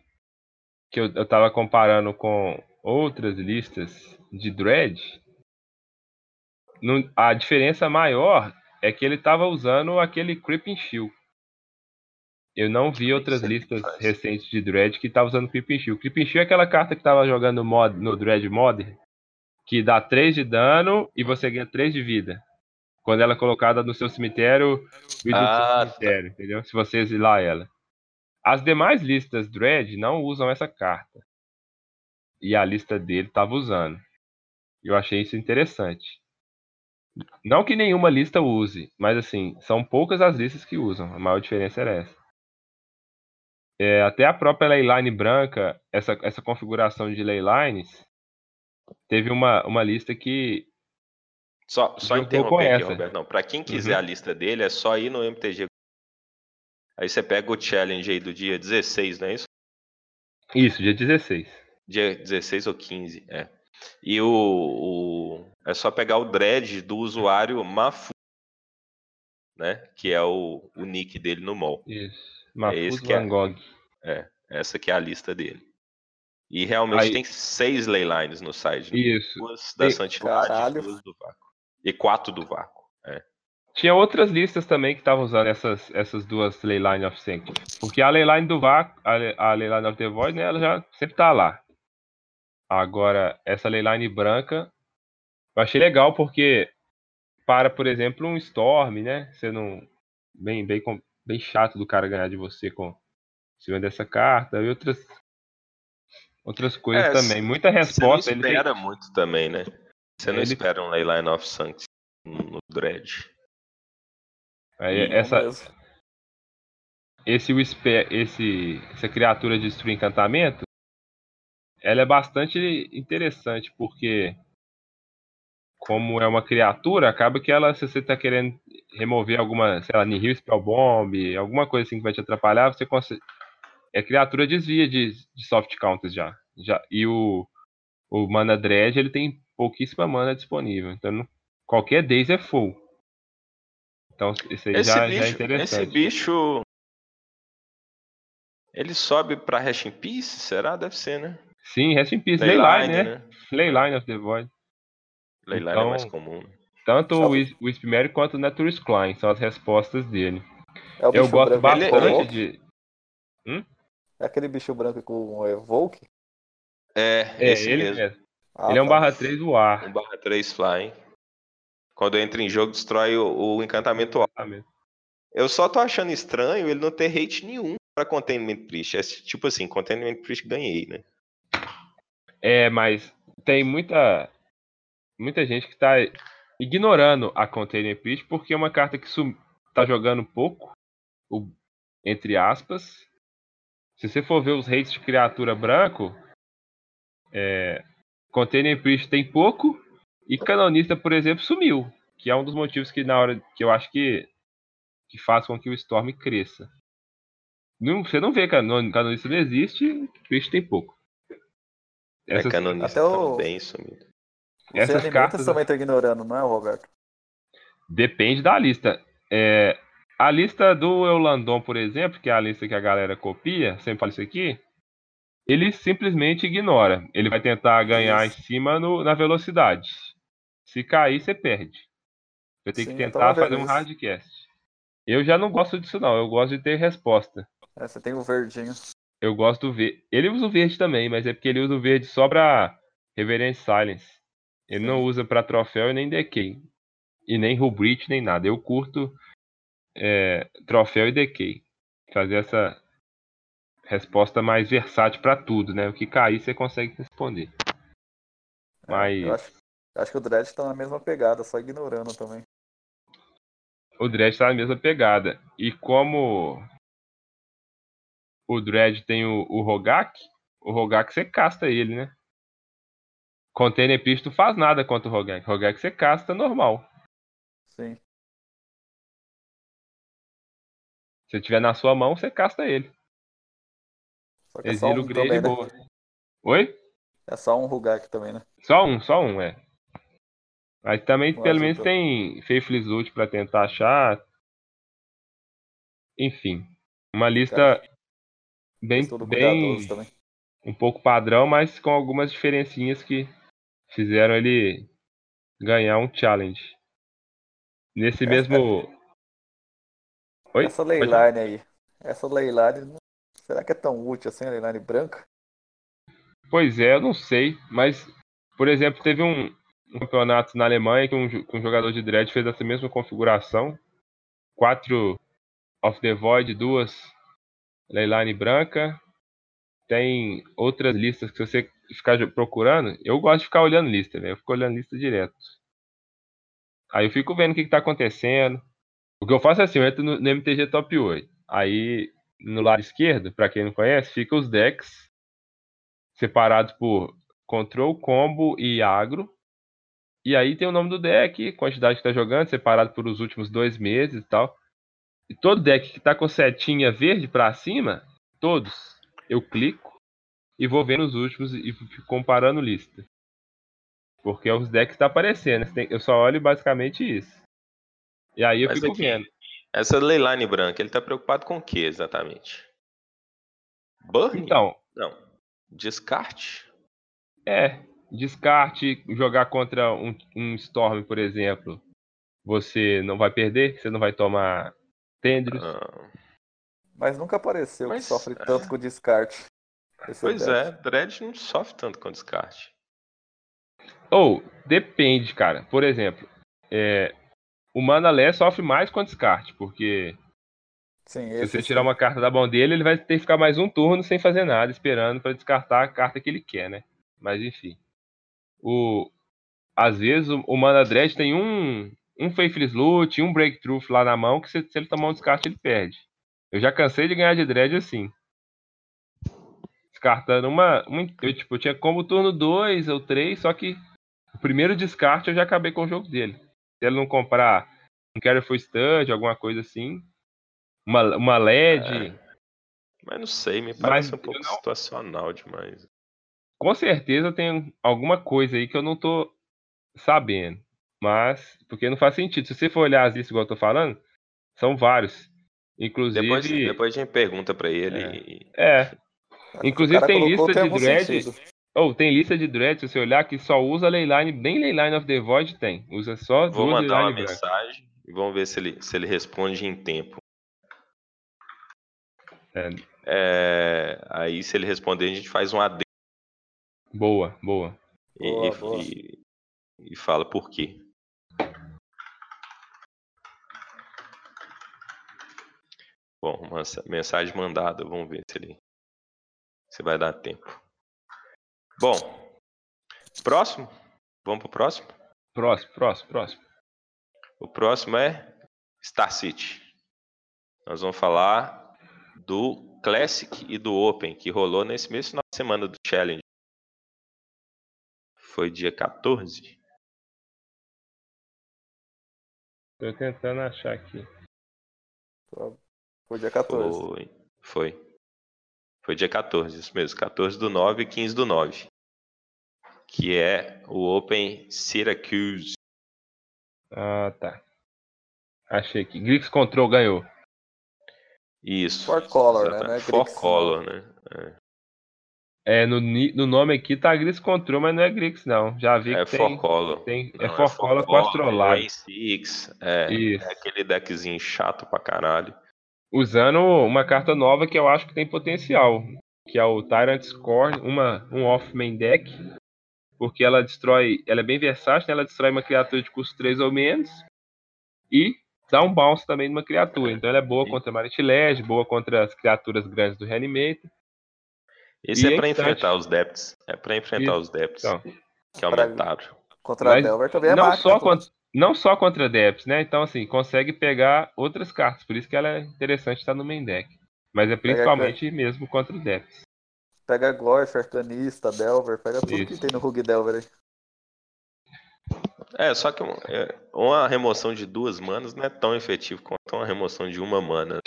que eu, eu tava comparando com outras listas de Dread, a diferença maior é que ele tava usando aquele Creeping Shield. Eu não vi outras listas faz. recentes de Dread que tava usando Creeping Shield. Creeping Shield é aquela carta que tava jogando mod, no Dread Mod, que dá 3 de dano e você ganha 3 de vida. Quando ela é colocada no seu cemitério Ah, seu cemitério, entendeu? Se você exilar ela. As demais listas Dread não usam essa carta. E a lista dele estava usando. Eu achei isso interessante. Não que nenhuma lista use, mas assim, são poucas as listas que usam. A maior diferença era essa. É, até a própria Leyline branca, essa, essa configuração de Leylines, teve uma, uma lista que Só, só interromper aqui. Roberto. Não, pra quem quiser Uhum. a lista dele, é só ir no MTG. Aí você pega o challenge aí do dia 16, não é isso? Isso, dia 16. Dia 16 ou 15, é. E o, o- é só pegar o dread do usuário Mafu, né? Que é o, o nick dele no mall. Isso. Esse Mafuz que é. Van Gogh. Essa que é a lista dele. E realmente Aí- tem seis leylines no site. né? Isso. Duas da Tem- Santilade Caralho. e duas do Vácuo. E quatro do Vácuo. Tinha outras listas também que estavam usando essas, essas duas Leyline of Sanctity. Porque a Leyline do Vácuo, a, a Leyline of the Void, né, ela já sempre tá lá. Agora, essa Leyline branca, eu achei legal porque para, por exemplo, um Storm, né? Você não, bem, bem, bem chato do cara ganhar de você com cima dessa carta e outras outras coisas É, também. Muita Você não resposta. Ele espera tem, muito também, né? Você não Ele- espera um Leyline of Sancts no Dread. aí, Não essa, mesmo. esse, esse essa criatura de destruir encantamento, ela é bastante interessante porque como é uma criatura, acaba que ela, se você tá querendo remover alguma, sei lá, Nihil Spell Bomb, alguma coisa assim que vai te atrapalhar, você consegue. É criatura desvia de, de soft counters já. já. E o, o Mana Dread, ele tem pouquíssima mana disponível. Então, qualquer days é full. Então, isso aí Esse já, bicho, já é esse interessante. bicho. Ele sobe pra Hash in Peace? Será? Deve ser, né? Sim, Rest in Peace. Leyline, né? né? Leyline of the Void. Leyline Então, é mais comum. Tanto Só- o Wis- o Wispmere quanto o Naturus Klein são as respostas dele. É o Eu gosto bastante de. É aquele bicho branco com o Evoke? É, É, esse ele mesmo. mesmo. Ah, ele é um tá. barra 3 do ar. 1 barra 3 Flying. Quando entra em jogo, destrói o, o encantamento alto. Exatamente. Eu só tô achando estranho ele não ter hate nenhum pra Containment Priest. É tipo assim, Containment Priest ganhei, né? É, mas tem muita muita gente que tá ignorando a Container Priest porque é uma carta que sum, tá jogando pouco, o- entre aspas. Se você for ver os rates de criatura branco, é, Container Priest tem pouco e Canonista, por exemplo, sumiu, que é um dos motivos que na hora que eu acho que que faz com que o Storm cresça. Não- você não vê canon, Canonista não existe, Priest tem pouco. É Essas- canonista até o- também sumido. Você essas cartas- também tá ignorando, não é, Roberto? Depende da lista. É, a lista do Eulandon, por exemplo, que é a lista que a galera copia, sempre falo isso aqui, ele simplesmente ignora. Ele vai tentar ganhar Isso. em cima no- na velocidade. Se cair, você perde. Você tem Sim, que tentar fazer um hardcast. Eu já não gosto disso, não. Eu gosto de ter resposta. É, você tem o verdinho. Eu gosto do verde. Ele usa o verde também, mas é porque ele usa o verde só pra Reverend Silence. Ele não usa pra troféu e nem decay. E nem rubrit, nem nada. Eu curto é, troféu e decay. Fazer essa resposta mais versátil pra tudo, né? O que cair você consegue responder. É, Mas Eu acho, acho que o Dredd tá na mesma pegada, só ignorando também. o Dredd tá na mesma pegada. E como o Dredd tem o, o Rogak, o Rogak você casta ele, né? Container Priest não faz nada contra o Rogak. Rogak você casta normal. Sim. Se tiver na sua mão, você casta ele. Só que é só Exila um o Grey né? boa. Oi? É só um Rugak também, né? Só um, só um, é. Mas também, Um pelo azul menos, também. tem Faithless Ult pra tentar achar. Enfim. Uma lista bem, Estudo bem também. um pouco padrão, mas com algumas diferencinhas que fizeram ele ganhar um challenge. Nesse mesmo. Oi? Essa. Leyline aí. Essa Leyline, será que é tão útil assim, a Leyline branca? Pois é, eu não sei, mas, por exemplo, teve um, um campeonato na Alemanha que um, um jogador de dread fez essa mesma configuração. Quatro of the Void, duas Leyline branca. Tem outras listas que se você ficar procurando, eu gosto de ficar olhando lista, né? Eu fico olhando lista direto. Aí eu fico vendo o que, que tá acontecendo. O que eu faço é assim, eu entro no, no MTG Top 8. Aí, no lado esquerdo, pra quem não conhece, fica os decks separados por control, combo e agro. E aí tem o nome do deck, quantidade que tá jogando, separado por os últimos dois meses e tal. E todo deck que tá com setinha verde pra cima, todos, eu clico e vou vendo os últimos e fico comparando lista. Porque os decks tá aparecendo, né? Eu só olho basicamente isso. E aí eu Mas fico aqui- vendo. Essa Leyline branca, ele tá preocupado com o que exatamente? Burn? Então, Não. Descarte? É, descarte, jogar contra um, um Storm, por exemplo. Você não vai perder, você não vai tomar Tendrils. Ah, Mas nunca apareceu Mas, que sofre é. tanto com descarte. Esse pois é, Dread não sofre tanto com descarte. Ou, depende, cara. Por exemplo, é, o Mana Lé sofre mais com descarte, porque Sim, Se você sim. tirar uma carta da mão dele, ele vai ter que ficar mais um turno sem fazer nada, esperando pra descartar a carta que ele quer, né? Mas enfim. O, às vezes o, o Mana Dread tem um, um Faithless Loot, um Breakthrough lá na mão, que se, se ele tomar um descarte, ele perde. Eu já cansei de ganhar de Dread assim. Descartando uma. uma eu, tipo, eu tinha como turno 2 ou 3, só que o primeiro descarte eu já acabei com o jogo dele. Se ele não comprar um Careful Stud, alguma coisa assim. Uma, uma LED. É. Mas não sei, me Mas parece um eu pouco não- situacional demais. Com certeza tem alguma coisa aí que eu não tô sabendo. Mas, porque não faz sentido. Se você for olhar as listas igual eu tô falando, são vários. Inclusive. Depois, depois a gente pergunta pra ele. É. e- É. Inclusive tem lista de algum dread. sentido. Ou tem lista de dread, se você olhar, que só usa Leyline, nem Leyline of the Void tem. Usa só Vou mandar uma branca. mensagem e vamos ver se ele, se ele responde em tempo. É. É, aí, se ele responder, a gente faz um AD Boa, boa. e, Boa, e- boa. e- e fala por quê. Bom, mensagem mandada. Vamos ver se ele se vai dar tempo. Bom, próximo. Vamos pro próximo. Próximo, próximo, próximo. O próximo é Star City. Nós vamos falar do Classic e do Open que rolou nesse mesmo final de semana do Challenge. Foi dia 14? Tô tentando achar aqui. Foi dia 14. Foi. Foi. Foi dia 14, isso mesmo. 14 do 9 e 15 do 9. Que é o Open Syracuse. Ah, tá. Achei aqui. Grix Control ganhou. Isso. Four color, né? exatamente. Não é Four Grix, color, né? É, no, ni- no nome aqui tá Grix Control, mas não é Grix, não. Já vi É que Four tem. color. tem Não, é Four Color com Astrolabe. Rain Six. É, Isso. é aquele deckzinho chato pra caralho. Usando uma carta nova que eu acho que tem potencial. Que é o Tyrant Scorn, uma, um off-main deck. Porque ela destrói. Ela é bem versátil, né? ela destrói uma criatura de custo 3 ou menos. E dá um bounce também numa criatura. Então ela é boa E- contra Maritilege, boa contra as criaturas grandes do Reanimator. Esse E é é pra instante. enfrentar os depths. É pra enfrentar Isso. os depths Então, que aumentaram. Contra Mas a Delver também é não, máquina. só pô. contra, não só contra Depths, né? Então, assim, consegue pegar outras cartas. Por isso que ela é interessante estar no main deck. Mas é principalmente mesmo contra Depths. Pega Glorf, Arcanista, Delver, pega tudo que Isso. tem no Rug Delver aí. É, só que é, uma remoção de duas manas não é tão efetivo quanto uma remoção de uma mana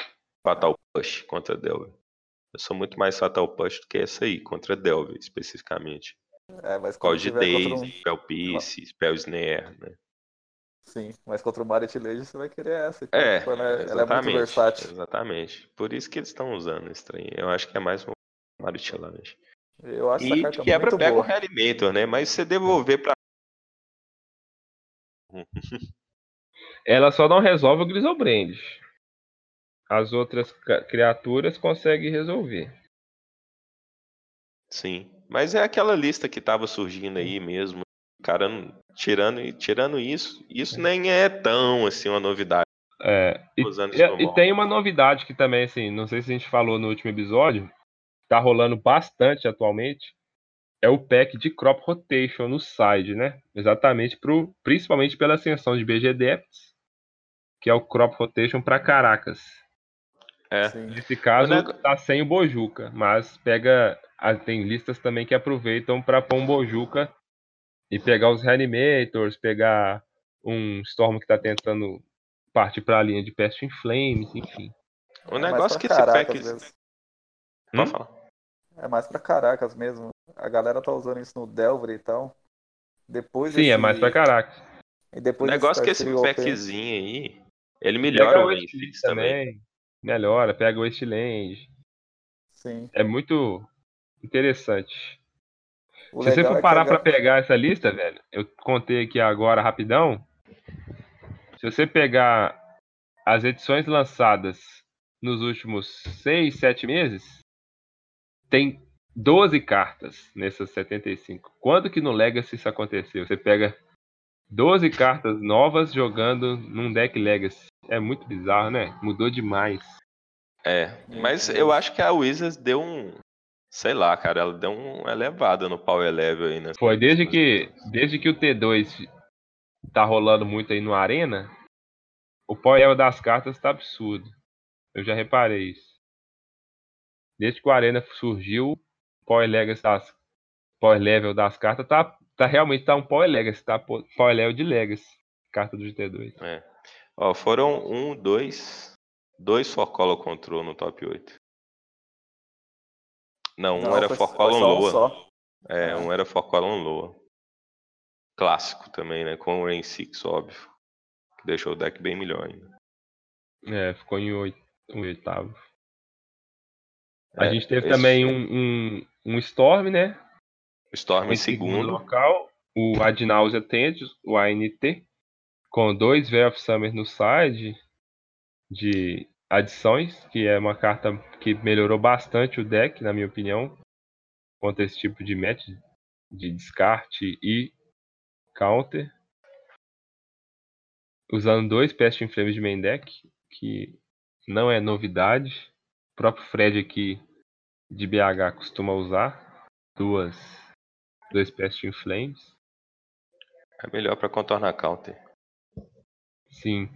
Fatal Push contra Delver. Eu sou muito mais Fatal Push do que essa aí, contra Delver, especificamente. É, mas quando de contra um... Daisy, Spell Piece, Spell Snare, né? Sim, mas contra o Marit Lage você vai querer essa. É, Tipo, ela, ela é muito versátil. Exatamente. Por isso que eles estão usando esse trem. Eu acho que é mais um Maritilage. Eu acho essa E carta quebra muito pega o. Reanimator, né? Mas se você devolver pra. Ela só não resolve o Griselbrand. As outras criaturas conseguem resolver. Sim. Mas é aquela lista que tava surgindo aí mesmo. Cara, tirando, tirando isso, isso nem é tão assim uma novidade. É, e, e- e tem uma novidade que também, assim, não sei se a gente falou no último episódio, tá rolando bastante atualmente, é o pack de Crop Rotation no side, né? Exatamente, pro, principalmente pela ascensão de BG Depths, que é o Crop Rotation para Caracas. É. Nesse caso, nego- tá sem o Bojuca, mas pega. Tem listas também que aproveitam para pôr um Bojuca e pegar os Reanimators, pegar um Storm que tá tentando partir para a linha de Pest in Flames, enfim. O É mais negócio pra que esse Caracas pack. mesmo. Pode Hum? falar. É mais pra Caracas mesmo. A galera tá usando isso no Delver e tal. Depois Sim, é desse- mais para Caracas. E O depois desse negócio é que esse packzinho aí, ele melhora o o Rain Six também. Melhora, pega o Wasteland. Sim. É muito interessante. O Se você for é parar a pra ga- pegar essa lista, velho, eu contei aqui agora rapidão. Se você pegar as edições lançadas nos últimos 6, 7 meses, tem 12 cartas nessas 75. Quando que no Legacy isso aconteceu? Você pega 12 cartas novas jogando num deck Legacy. É muito bizarro, né? Mudou demais. É, mas eu acho que a Wizards deu um. Sei lá, cara, ela deu uma elevada no power level aí, né? Foi desde que, desde que o T2 tá rolando muito aí no Arena, o power level das cartas tá absurdo. Eu já reparei isso. Desde que o Arena surgiu, o power, legacy das, power level das cartas tá, tá realmente tá um power legacy, tá po- power level de legacy, carta do GT2. É. Ó, foram um, dois. Dois for color control no top 8. Não, um Não, era foi- for foi color só um Loa. só. É, Ah. um era for color Loa. Clássico também, né? Com o Rain 6, óbvio. Que deixou o deck bem melhor ainda. É, ficou em oit- um oitavo. A É, gente teve esse- também um, um, um Storm, né? Storm em Em segundo segundo. local, o Adnausia Tendius, o ANT, com dois Veil of Summer no side de adições, que é uma carta que melhorou bastante o deck, na minha opinião, contra esse tipo de match de descarte e counter. Usando dois Pest in Flames de main deck, que não é novidade. O próprio Fred aqui de BH costuma usar duas dois Pest in Flames. É melhor pra contornar counter. Sim.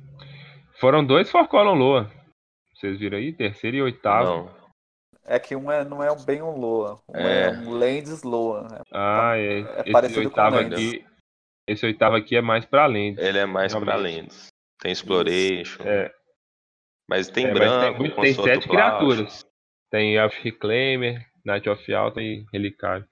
Foram dois For Column Loa. Vocês viram aí? Terceiro e oitavo. Não. É que um é, não é bem um Loa. Um é, É. um Lands Loa. né? Ah, é. É esse parecido com oitavo Lens. aqui. Esse oitavo aqui é mais pra além. Ele é mais pra Realmente. lendas. Tem Exploration. É, Mas tem É, mas branco, tem muito- com tem Soto sete criaturas. tem Elf Reclaimer, Night of Alta e Relicário.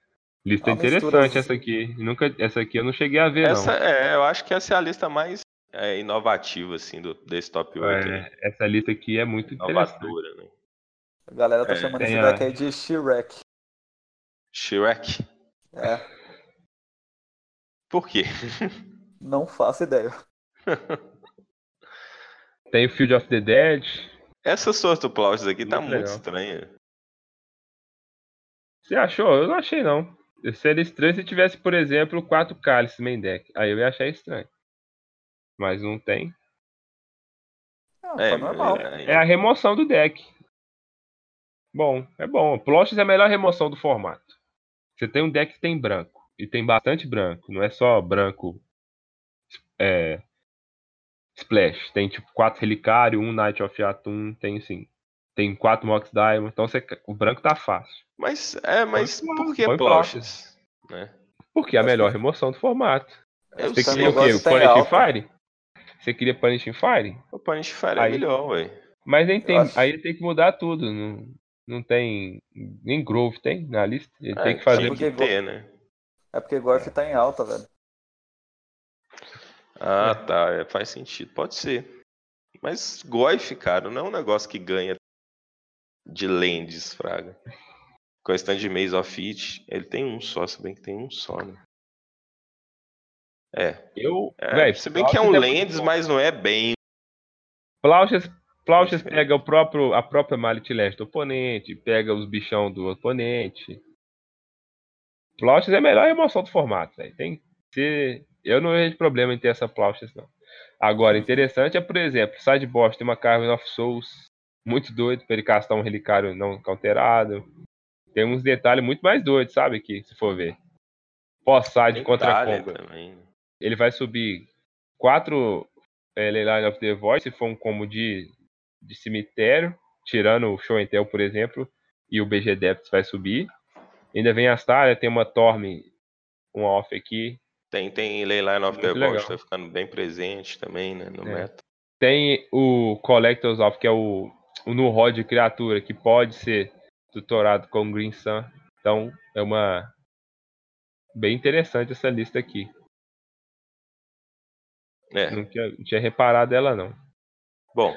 Lista Uma interessante mistura- essa aqui. Nunca, essa aqui eu não cheguei a ver, Essa não. é, eu acho que essa é a lista mais é, inovativa, assim, do, desse top 8. aí. É, essa lista aqui é muito. Inovadora, né? A galera tá É, chamando esse a- deck aí de Shrek. Shrek. É, Por quê? não faço ideia. Tem o Field of the Dead. Essa Plauchas aqui tá Muito muito legal. estranha. Você achou? Eu não achei, não. Seria estranho se tivesse, por exemplo, quatro cálices main deck. Aí eu ia achar estranho. Mas não tem. Não, É, tá normal. É a remoção do deck. Bom, é bom. Ploches é a melhor remoção do formato. Você tem um deck que tem branco. E tem bastante branco. Não é só branco. É, splash. Tem tipo quatro relicário, um Knight of Atum. Tem assim. Tem quatro Mox Diamond. Então você, o branco tá fácil. Mas, é, mas Põe por que Plauchas? Né? Porque é a melhor remoção do formato. Eu Você sei, queria o quê? O alta. Fire? Você queria Punish Fire? o Punish Fire é Aí- melhor, ué. Mas nem tem, aí tem que mudar tudo. Não, não tem. Nem Grove tem na lista. Ele É, tem que fazer. porque que ter, né? É porque Gorf tá em alta, velho. Ah, tá. é, faz sentido. Pode ser. Mas Goif, cara, não é um negócio que ganha de lands, Fraga. Com a stand de Maze of It, ele tem um só, se bem que tem um só, né? É. Eu. é véi, se bem que é um lands, bom. mas não é bem. Plauches, Plauches Sim. pega o próprio, a própria Mallet Leste do oponente, pega os bichão do oponente. Plauches é a melhor remoção do formato, velho. Tem que ser. Eu não vejo problema em ter essa Plauches, não. Agora, interessante é, por exemplo, Sideboard tem uma Carven of Souls muito doido para ele castar um relicário não counterado. Tem uns detalhes muito mais doidos, sabe? Aqui, se for ver. Pós-side contra combo também. Ele vai subir quatro é, Leyline of the Void, se for um combo de, de cemitério, tirando o Show and Tell, por exemplo, e o BG Depths vai subir. Ainda vem as Thalia, tem uma Torme, um off aqui. Tem, tem Leyline of the Muito Vault, legal. tá ficando bem presente também, né? No É. meta. Tem o Collector's Off, que é o, o no rod de criatura, que pode ser tutorado com Green Sun. Então, é uma. Bem interessante essa lista aqui. É. Não tinha, não tinha reparado ela, não. Bom,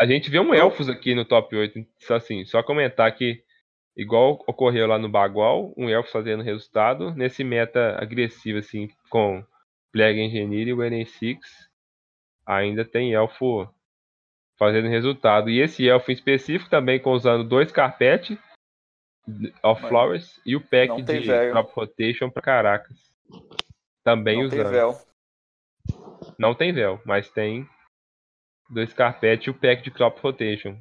A gente vê um Elfos aqui no top 8. Só assim, só comentar que, igual ocorreu lá no Bagual, um Elfos fazendo resultado. Nesse meta agressivo, assim, com Plague Engineer e o NA6, ainda tem Elfo fazendo resultado. E esse Elfo em específico também usando dois carpete of Mas Flowers e o pack de. Crop Rotation para Caracas. Também não tem usando. Não tem véu, mas tem dois carpete e o pack de crop rotation.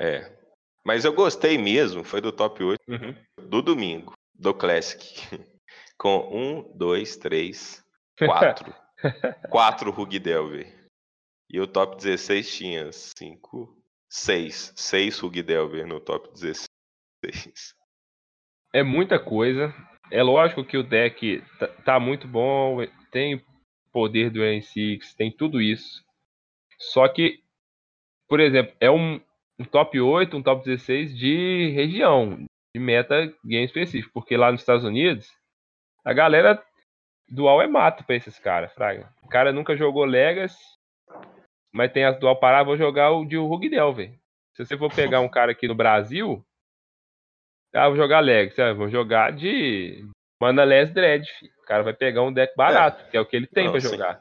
É. Mas eu gostei mesmo, foi do top 8 Uhum. do domingo, do Classic. Com um, dois, três, quatro. quatro Rugdelver. E o top 16 tinha cinco, seis. Seis Rugdelver no top 16. É muita coisa. É lógico que o deck tá, tá muito bom, tem poder do N6, tem tudo isso. Só que, por exemplo, é um, um top 8, um top 16 de região, de meta game específico. Porque lá nos Estados Unidos, a galera dual é mato pra esses caras, Fraga. O cara nunca jogou Legacy, mas tem as dual parar, vou jogar o de Rugdel, velho. Se você for pegar um cara aqui no Brasil, ah, vou jogar Legacy, ah, vou jogar de Mana Less Dread, filho. O cara vai pegar um deck barato, que é o que ele tem sim. jogar.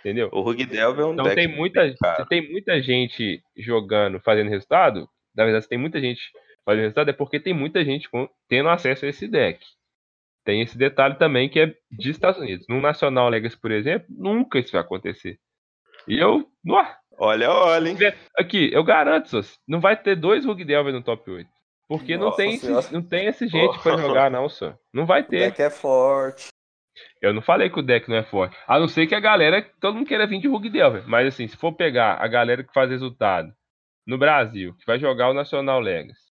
Entendeu? O Rugdelver é um Então deck tem muita, se tem muita gente jogando, fazendo resultado, na verdade, se tem muita gente fazendo resultado, é porque tem muita gente com- tendo acesso a esse deck. Tem esse detalhe também que é dos Estados Unidos. No Nacional Legacy, por exemplo, nunca isso vai acontecer. E eu, Olha, olha, hein? aqui, eu garanto, não vai ter dois Rugdelver no top 8. Porque não tem, esse, não tem esse gente pra jogar, não, só. Não vai O ter. deck é forte. Eu não falei que o deck não é forte. A não ser que a galera, todo mundo queira vir de Rugdelver. Mas assim, se for pegar a galera que faz resultado no Brasil, que vai jogar o Nacional Legacy,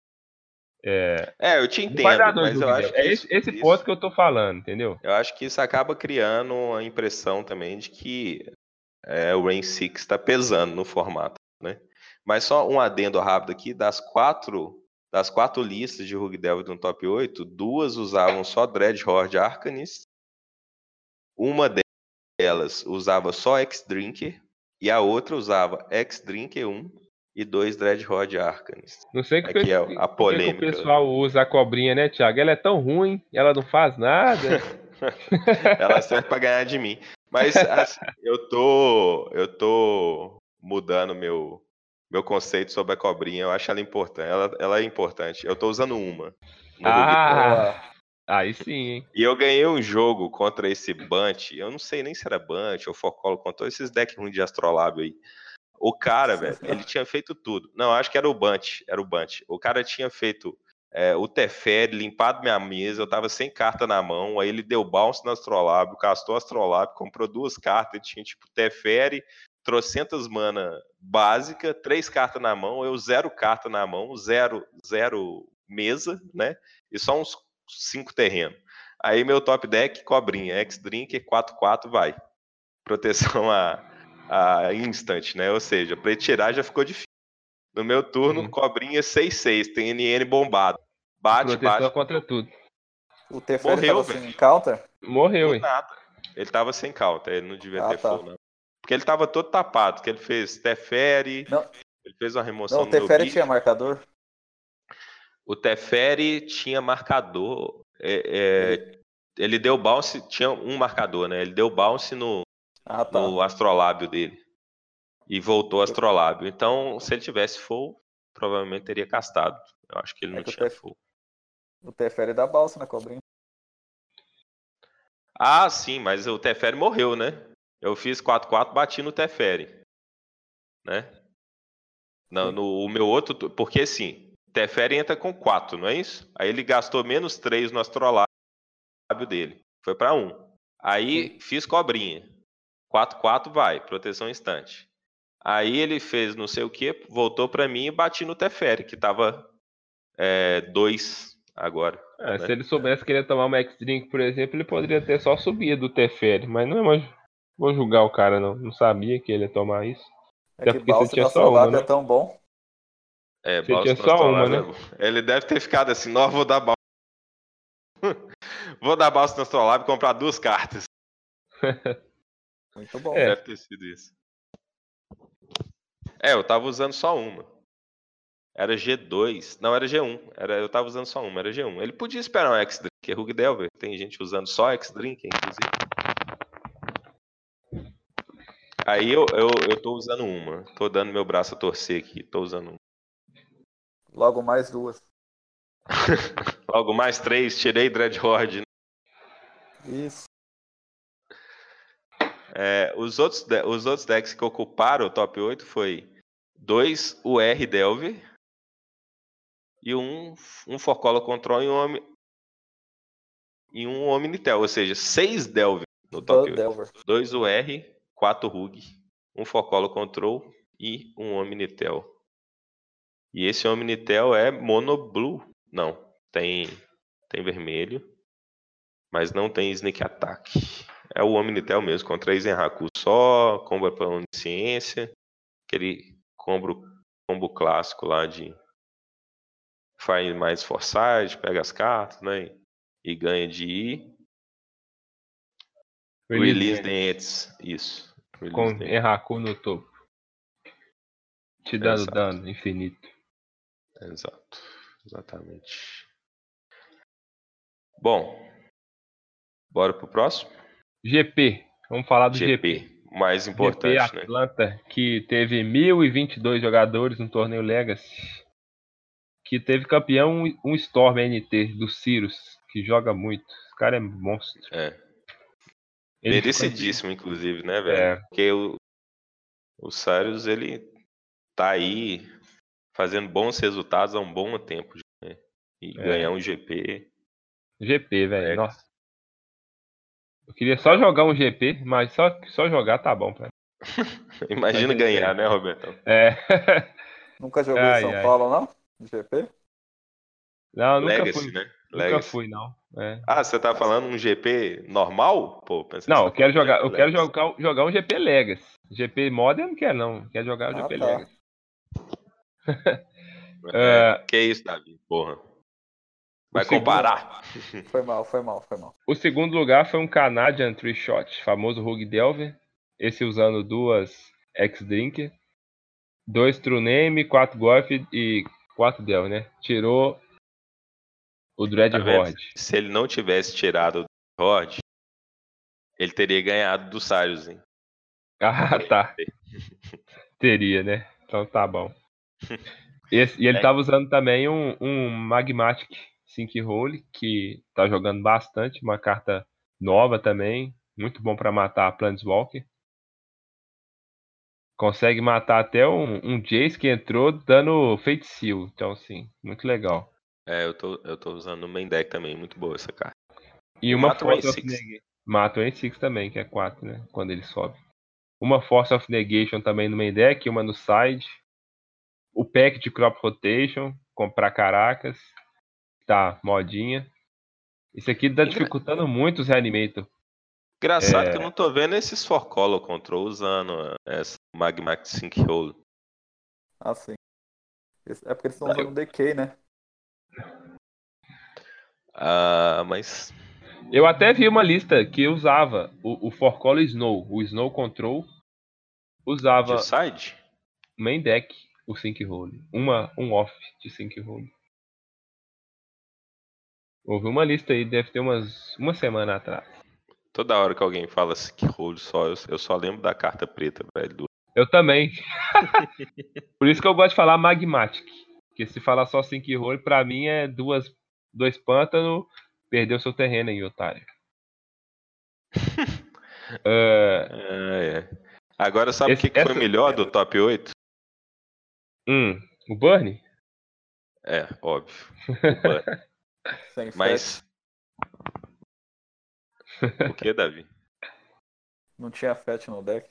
é, É, eu te entendo, mas eu acho É isso- esse, esse isso- ponto que eu tô falando, entendeu? Eu acho que isso acaba criando a impressão também de que é, o Rain 6 está pesando no formato, né? Mas só um adendo rápido aqui, das quatro, das quatro listas de Rugdelver no top 8, duas usavam só Dreadhorde Arcanist, uma delas usava só X-Drinker, e a outra usava X-Drinker 1 e dois Dreadhorde Arcanist. Não sei que, Aqui é a por que polêmica. o pessoal usa a cobrinha, né, Thiago? Ela é tão ruim, ela não faz nada. Ela serve para ganhar de mim. Mas assim, eu tô eu tô mudando meu meu conceito sobre a cobrinha. Eu acho ela importante. Ela, ela é importante. Eu tô usando uma. ah, aí sim, hein? E eu ganhei um jogo contra esse Bunt. Eu não sei nem se era Bunt ou Focolo, contra esses decks ruins de Astrolábio aí. O cara, velho, ele tinha feito tudo. Não, acho que era o Bunt. Era o Bunt. O cara tinha feito é, o Teferi, limpado minha mesa, eu tava sem carta na mão. Aí ele deu bounce no Astrolábio, castou Astrolábio, comprou duas cartas. Ele tinha tipo Teferi, trocentas mana básica, três cartas na mão, eu zero carta na mão, zero, zero mesa, né? E só uns cinco terrenos. Aí meu top deck, cobrinha, X-Drinker, 4-4, vai. Proteção a, a instant, né? Ou seja, pra ele tirar já ficou difícil. No meu turno, Uhum. cobrinha 6-6, tem NN bombado. Bate, Proteção bate, contra tudo. O Teferi Morreu, tava sem counter? Morreu, hein? nada. Ele tava sem counter, ele não devia Ah, ter tá. full, não. Porque ele tava todo tapado, que ele fez Teferi, Não. ele fez uma remoção Não, o Teferi tinha marcador. O Teferi tinha marcador. é, é, ele deu bounce, tinha um marcador, né? Ele deu bounce no, Ah, tá. no astrolábio dele. E voltou astrolábio. Então, se ele tivesse full, provavelmente teria castado. Eu acho que ele É não que o tinha Tef- full. O Teferi dá balsa na cobrinha. Ah, sim, mas o Teferi morreu, né? Eu fiz 4-4, bati no Teferi. Né? Não, Sim. no o meu outro. Porque assim, Teferi entra com 4, não é isso? Aí ele gastou menos 3 no astrolábio dele. Foi pra 1. Aí fiz cobrinha. 4-4 vai, proteção instante. Aí ele fez não sei o que, voltou pra mim e bati no Teferi, que tava 2 agora. É, né? Se ele soubesse que ele ia tomar uma X-Drink, por exemplo, ele poderia ter só subido o Teferi. Mas não é mais. Vou julgar o cara, não. Não sabia que ele ia tomar isso. É Até que porque você balsa tinha só uma, né? é tão bom. É, Você Balsa tinha no só uma, né? é bom. Ele deve ter ficado assim, não, vou dar balsa. vou dar balsa no Astrolábio e comprar duas cartas. Muito bom. É. Deve ter sido isso. É, eu tava usando só uma. Era G2. Não, era G1. Era, eu tava usando só uma, era G1. Ele podia esperar um X-Drink, é Rugdelver. Tem gente usando só X-Drink, inclusive. Aí eu, eu, eu tô usando uma. Tô dando meu braço a torcer aqui. Tô usando uma. Logo mais duas. Logo mais três, tirei Dreadhorde. Isso. É, os, outros, os outros decks que ocuparam o top 8 foi dois UR Delver, e um, um Forcola Control e um, e um Omnitel, ou seja, seis Delver no top 8. Delver. Dois UR, quatro RUG, um Forcola Control e um Omnitel. E esse Omnitel é mono blue. Não, tem tem vermelho, mas não tem sneak attack. É o Omnitel mesmo, contra Eisenhaku só, combo para onisciência, aquele combo, combo clássico lá de faz mais forçage, pega as cartas, né? E ganha de I. Release Release. Dance. Isso. Release Com Dance. Enraku no topo. Te dando Exato. dano infinito. Exato. Exatamente. Bom. Bora pro próximo? GP. Vamos falar do GP. GP. Mais importante, GP né? Atlanta, que teve 1.022 jogadores no torneio Legacy. Que teve campeão um- Storm NT do Cirrus, que joga muito. Esse cara é monstro. É. Ele Merecidíssimo, inclusive, né, velho? É. Porque o, o Sarius, ele tá aí fazendo bons resultados há um bom tempo. Né? E É. ganhar um GP. GP, velho. É. Nossa. Eu queria só jogar um GP, mas só, só jogar tá bom, pra mim. Imagina ele ganhar, né, Robertão? É. Nunca jogou Ai, em São ai. Paulo, não? GP? Não, nunca Legacy, fui. né? Nunca Legacy. fui, não. É. Ah, você tá falando um GP normal? Pô, Não, eu quero jogar, eu quero jogar, jogar um GP Legacy. GP Modern eu não quero, não. Quero jogar o Ah, GP tá. Legacy. É, É. que isso, Davi? Porra. Vai segundo- comparar? Foi mal, foi mal, foi mal. O segundo lugar foi um Canadian Tree Shot, famoso Rogue Delver. Esse usando duas X-Drinker, dois True Name, quatro Golf e quatro Delver, né? Tirou o Dread Tá? Horde. Se ele não tivesse tirado o Rod, ele teria ganhado do Sarius, hein? Ah, tá. Teria, né? Então tá bom. Esse- e ele É. tava usando também um, um Magmatic Sync Role, que tá jogando bastante, uma carta nova também, muito bom pra matar a Planeswalker. Consegue matar até um, um Jace que entrou dando feitiço. Então, assim, muito legal. É, eu tô, eu tô usando no main deck também, muito boa essa carta. E uma Mata o Force of N6. Negation. Mata o N6 também, que é 4, né? Quando ele sobe. Uma Force of Negation também no main deck, uma no side. O pack de Crop Rotation, comprar caracas. Tá, modinha. Isso aqui tá Engra- dificultando muito os Reanimator. Engraçado É. que eu não tô vendo esses for color control usando uh, essa Magmatic Sync Hole. Ah, sim. É porque eles estão usando DK, né? Ah, mas Eu até vi uma lista que usava o, o Snow, o Snow Control. Usava de side? main deck o Sync Role. Uma, um off de Sync Role. Houve uma lista aí, deve ter umas uma semana atrás. Toda hora que alguém fala Sync Hole só, eu, eu só lembro da carta preta, velho. do- Eu também. Por isso que eu gosto de falar Magmatic. Porque se falar só Sync Role, pra mim é duas, dois pântanos, perdeu seu terreno aí, otário. É, Ah, é. Agora sabe o que, que foi essa- melhor do top 8? hum, o Burn? É, óbvio. O Mas. O que, Davi? Não tinha fetch no deck.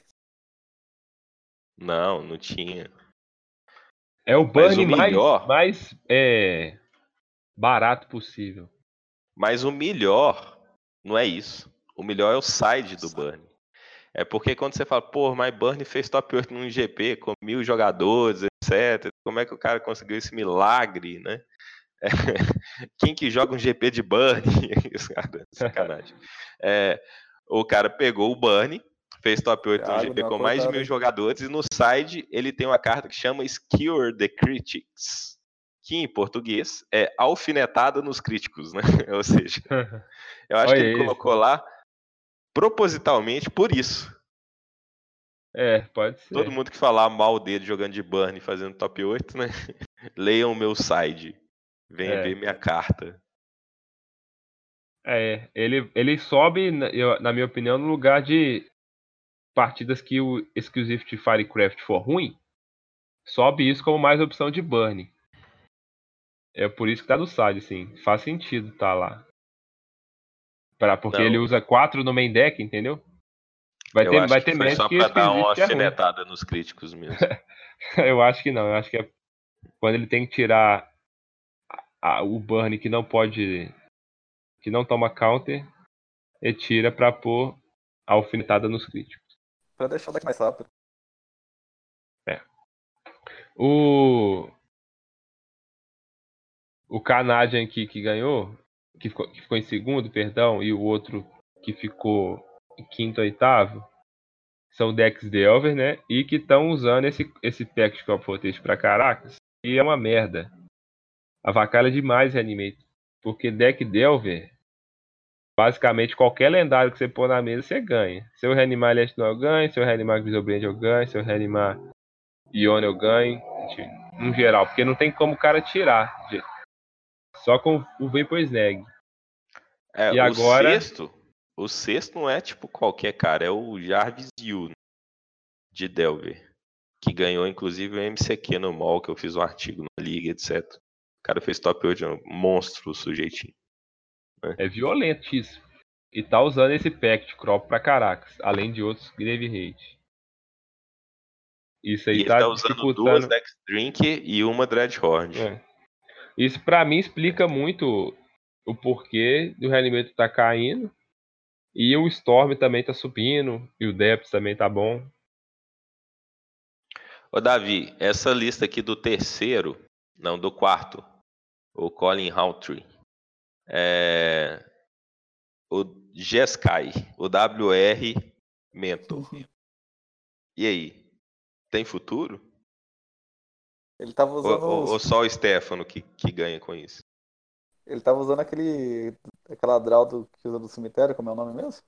Não, não tinha. É o Burn o mais, melhor- mais é, barato possível. Mas o melhor não é isso. O melhor é o side do Burn. É porque quando você fala, pô, mas Burn fez top 8 num GP com mil jogadores, etc. Como é que o cara conseguiu esse milagre, né? É, Quem que joga um GP de Burn? Cara, sacanagem. É, o cara pegou o Burn, fez top 8 num Thiago, GP deu uma com mais de mil jogadores, e no side ele tem uma carta que chama Skewer the Critics, que em português é alfinetada nos críticos, né? Ou seja, eu acho que ele isso. colocou lá propositalmente por isso. é, pode ser. Todo mundo que falar mal dele jogando de burn e fazendo top 8, né? Leiam o meu side. Venha É. ver minha carta. É, ele, ele sobe, na minha opinião, no lugar de partidas que o Exclusive de Firecraft for ruim, sobe isso como mais opção de burn. É por isso que tá no side, assim. Faz sentido tá lá. Pra, porque Não. ele usa 4 no main deck, entendeu? Vai eu ter, acho vai que ter foi só que pra dar uma Resist é alfinetada nos críticos mesmo. Eu acho que não. Eu acho que é quando ele tem que tirar a- a- o burn que não pode. que não toma counter, ele tira pra pôr a alfinetada nos críticos. Pra deixar o deck mais rápido. O. O Canadian aqui que ganhou, que ficou, que ficou em segundo, perdão, e o outro que ficou em quinto, oitavo, são decks Delver, né? E que estão usando esse, esse pack de Crop Rotation pra caracas. E é uma merda. Avacalha demais Reanimate. Porque deck Delver, basicamente qualquer lendário que você pôr na mesa, você ganha. Se eu reanimar Last eu ganho, se eu reanimar Griselbrand eu ganho, se eu reanimar Ione eu ganho, no geral, porque não tem como o cara tirar. Só com o Vapor Snag. É, E o agora- sexto, o sexto não é tipo qualquer cara, é o Jarvis Yu de Delver, que ganhou inclusive o MCQ no mall, que eu fiz um artigo na liga, etc. O cara fez top 8, é um monstro o sujeitinho. É violentíssimo. E tá usando esse pack de crop pra caracas, além de outros Grave Raid. Isso E aí ele tá, tá usando dificultando. duas Dex Drink e uma Dreadhorde. É. Isso pra mim explica muito o porquê do rendimento tá caindo. E o Storm também tá subindo. E o Depth também tá bom. Ô Davi, essa lista aqui do terceiro, não, do quarto, o Colin Hawtrey, é o Jeskai, o WR Mentor. E aí, tem futuro? Ele tava usando. ou- os- ou só o Stefano que, que ganha com isso? Ele tava usando aquele. aquela draw do, que usa do cemitério, como é o nome mesmo?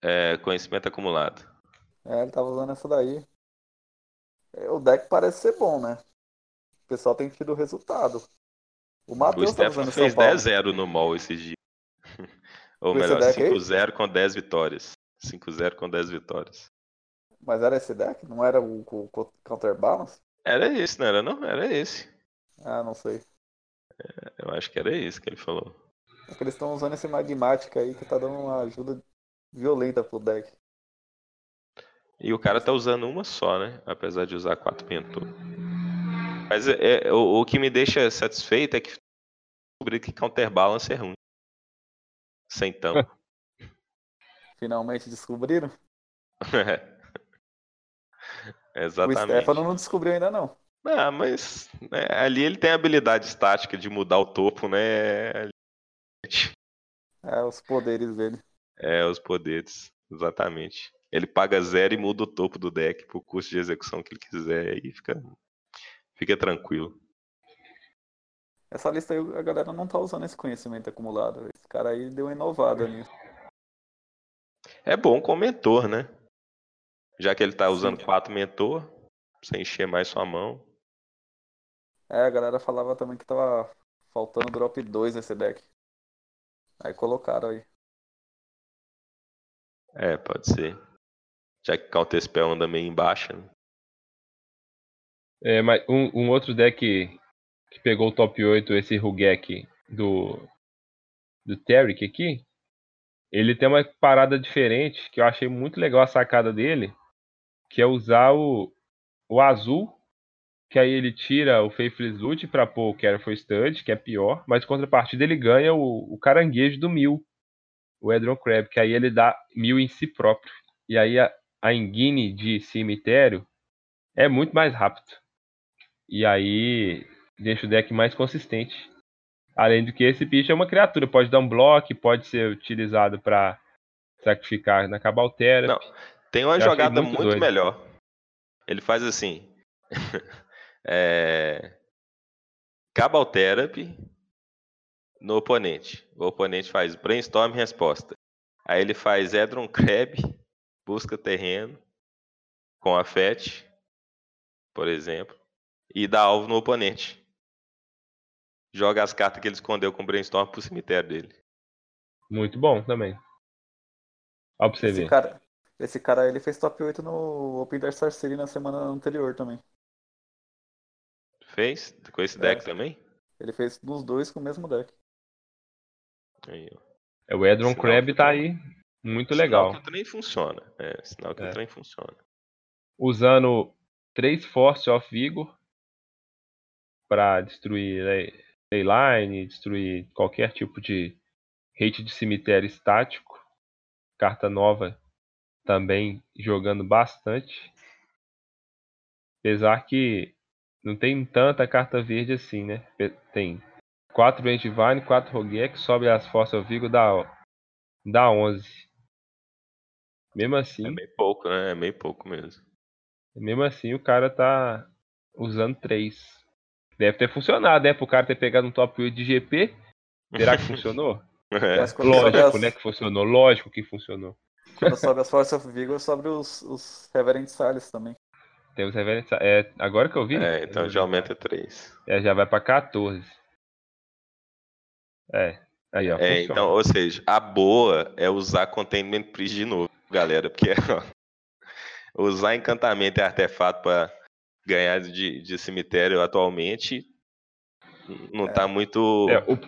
É, conhecimento acumulado. É, ele tava usando essa daí. É, O deck parece ser bom, né? O pessoal tem tido resultado. O O Matheus Stefano usando fez São Paulo. 10-0 no mall esses dias. Ou esse melhor, deck aí? 5-0 com 10 vitórias. 5-0 com 10 vitórias. Mas era esse deck? Não era o, o, o Counterbalance? Era esse, não era não? Era esse. Ah, não sei. Eu acho que era esse que ele falou. É que eles estão usando esse Magmática aí que tá dando uma ajuda violenta pro deck. E o cara tá usando uma só, né? Apesar de usar quatro mentor. Mas é, é- o, o que me deixa satisfeito é que descobri que counterbalance é ruim. Sem tampa. Finalmente descobriram. O Exatamente. Stefano não descobriu ainda não. Ah, mas né, ali ele tem a habilidade estática de mudar o topo, né? É, os poderes dele. É, os poderes. Exatamente. Ele paga zero e muda o topo do deck pro custo de execução que ele quiser. Aí fica, fica tranquilo. Essa lista aí a galera não tá usando esse conhecimento acumulado. Esse cara aí deu uma inovada nisso. É bom com mentor, né? Já que ele tá usando Sim. quatro mentor, pra você encher mais sua mão. É, a galera falava também que tava faltando drop 2 nesse deck. Aí colocaram aí. É, pode ser. Já que Counter Spell anda meio embaixo, né? É, mas um, um outro deck que pegou o top 8, esse Rugek do, do Terry aqui, ele tem uma parada diferente que eu achei muito legal a sacada dele, que é usar o, o azul, que aí ele tira o Faithless Loot pra pôr o Careful Stud, que é pior, mas contrapartida ele ganha o, o caranguejo do Mil, o Edron Crab, que aí ele dá mil em si próprio. E aí a, a Engine de cemitério é muito mais rápido. E aí deixa o deck mais consistente. Além do que esse bicho é uma criatura, pode dar um bloco, pode ser utilizado para sacrificar na Cabaltera. Não, tem uma Eu jogada muito muito, melhor. Ele faz assim. é... Cabal Therapy no oponente. O oponente faz Brainstorm resposta. Aí ele faz Edron Crab, busca terreno com a FET, por exemplo, e dá alvo no oponente. Joga as cartas que ele escondeu com Brainstorm pro cemitério dele. Muito bom também. Ó pra você Esse ver. cara, esse cara ele fez top 8 no Open Dar Sarcery na semana anterior também. Fez? Com esse É. deck também? Ele fez dos dois com o mesmo deck. Aí, ó. É, o Edron Sinal Crab tá tá- aí. Muito Sinal legal. que o trem funciona. É, sinal que É. o trem funciona. Usando três Force of Vigor pra destruir ley- Leyline, destruir qualquer tipo de hate de cemitério estático. Carta nova também jogando bastante. Apesar que não tem tanta carta verde assim, né? Pe- Tem 4 Range Divine, 4 Roguex, sobe as Force of Vigor, dá, dá 11. Mesmo assim, É bem pouco, né? É bem pouco mesmo. mesmo assim o cara tá usando 3. Deve ter funcionado, né? Pro cara ter pegado um top 8 de GP. Será que funcionou? É. Lógico, né? Que funcionou. Lógico que funcionou. Quando sobe as Force of Vigor, sobe os, os Reverend Silas também. Temos Reverend Sa- é, agora que eu vi. É, então já aumenta 3. É, já vai pra 14. É. Aí, ó. É, então, ou seja, a boa é usar Containment Priest de novo, galera, porque ó, usar encantamento e artefato pra ganhar de, de cemitério atualmente não tá muito. É, o,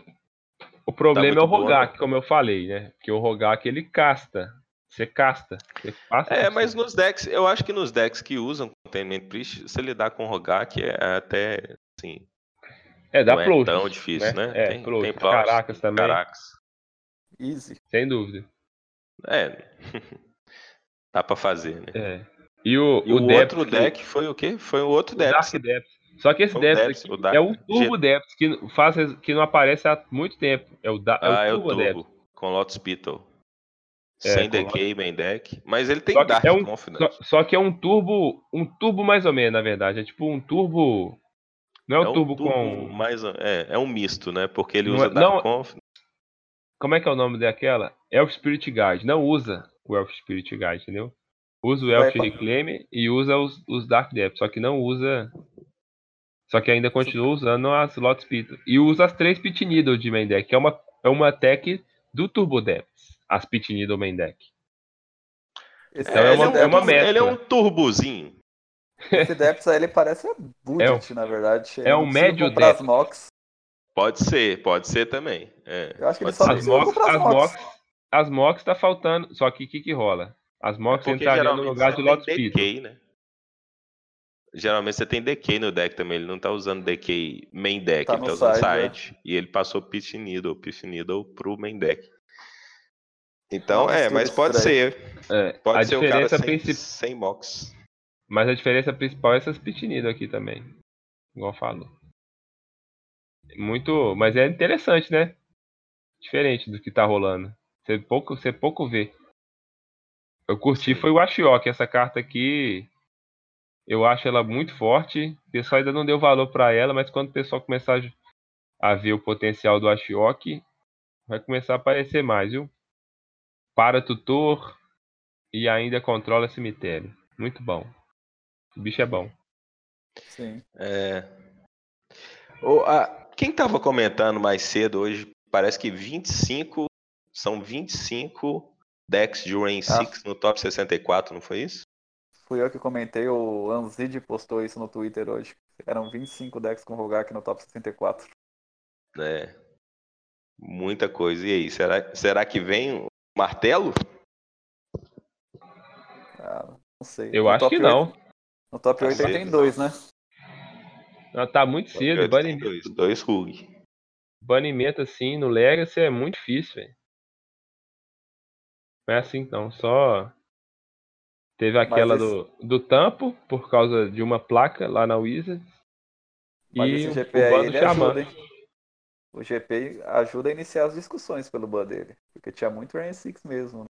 o problema Tá é o bom, Rogak, como eu falei, né? Porque o Rogak ele casta. Você casta. Você passa É, mas cima. nos decks, eu acho que nos decks que usam Containment Priest, se lidar com Rogak é até, assim, É, dá não é tão difícil, né? É, Tem- Plows. tem Caracas também. Caracas. Easy. Sem dúvida. É, dá pra fazer, né? É. E o, E o, Depth, outro deck foi o quê? Foi o outro o deck. Dark Depth. Só que esse o Depth Depth, aqui o Dark- é o Turbo Depth, que, não- faz, que não aparece há muito tempo. É o, da, Ah, é é o o Turbo Depth. Turbo, com Lotus Beetle. É, Sem decay, main deck. Mas ele tem Dark é um- Confidence. Só, só que é um turbo, um turbo mais ou menos, na verdade. É tipo um turbo. Não é, É um turbo, turbo com. mais, é, é um misto, né? Porque ele Não usa é- Dark não- Confidence. Como é que é o nome daquela? Elf Spirit Guide. Não usa o Elf Spirit Guide, entendeu? Usa o Elf Reclaim e usa os, os Dark Depths. Só que não usa. Só que ainda continua usando as Lot Pit. E usa as três Pit Needle de main deck, que é uma, é uma tech do Turbo Depths. As Pit Needle main deck. Esse, Então é ele, uma- é um, é uma turbo- ele é mescla. um turbozinho. esse Depths aí, ele parece a Budget, na verdade. É um médio Depths. Mox. Pode ser, pode ser também. É, Eu acho que ele só. As Mox, as Mox. Mox, as Mox tá faltando. Só que o que, que rola? As Mox Porque entrariam no lugar de Lotus Pit. decay, né? Geralmente você tem decay no deck também. Ele não tá usando decay main deck, Tá ele no tá usando side, né? side. E ele passou Pit Needle, Pit Needle pro main deck. Então, é, mistura mas pode ser. É, Pode a ser o cara diferença sem, principal. sem mox. Mas a diferença principal é essas pitinidas aqui também. Igual falou. Muito. Mas é interessante, né? Diferente do que tá rolando. Você pouco, você pouco vê. Eu curti foi o Ashiok. Essa carta aqui. Eu acho ela muito forte. O pessoal ainda não deu valor pra ela, mas quando o pessoal começar a a ver o potencial do Ashiok, vai começar a aparecer mais, viu? Para tutor e ainda controla cemitério. Muito bom. O bicho é bom. Sim. É. O, a, quem tava comentando mais cedo hoje, parece que 25. São 25 decks de Rain Ah. 6 no top 64, não foi isso? Fui eu que comentei, o Anzid postou isso no Twitter hoje. Eram 25 decks com Rogak no top 64. É. Muita coisa. E aí, será, será que vem martelo? Ah, não sei. Eu No acho que 8 não. No top Tá 8 ele tem cedo. dois, né? Ela Tá muito cedo. Tem Banimento, dois, dois Rug. banimento assim no Legacy é muito difícil, velho. Não é assim não. Só. Teve aquela esse- do, do tampo, por causa de uma placa lá na Wizards. Mas e esse o, GP o aí ele xamã. ajuda, hein? O GP ajuda a iniciar as discussões pelo ban dele. Porque tinha muito Rain 6 mesmo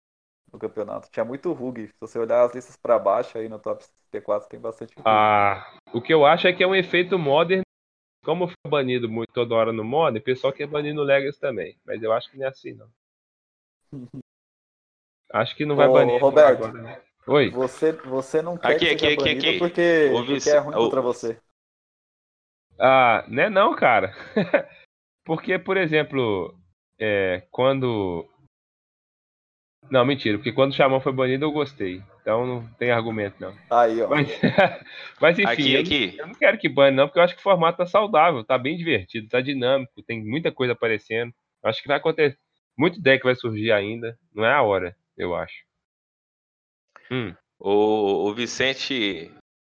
no campeonato. Tinha muito Rug. Se você olhar as listas pra baixo aí no top 64, tem bastante Rug. Ah, o que eu acho é que é um efeito modern. Como foi banido muito toda hora no modern, o pessoal quer banir no Legacy também. Mas eu acho que não é assim, não. Acho que não vai Ô, banir Roberto. agora. né? Oi. Você, você não quer Aqui, que aqui, seja aqui, aqui. porque, porque é ruim contra você. Ah, né não, cara. Porque, por exemplo, é, quando Não, mentira, porque quando o Xamã foi banido eu gostei. Então não tem argumento, não. Aí, ó. Mas, mas enfim, Aqui, eu, aqui. eu não quero que bane, não, porque eu acho que o formato tá saudável, tá bem divertido, tá dinâmico, tem muita coisa aparecendo. Eu acho que vai acontecer. Muito deck vai surgir ainda. Não é a hora, eu acho. Hum. O, o Vicente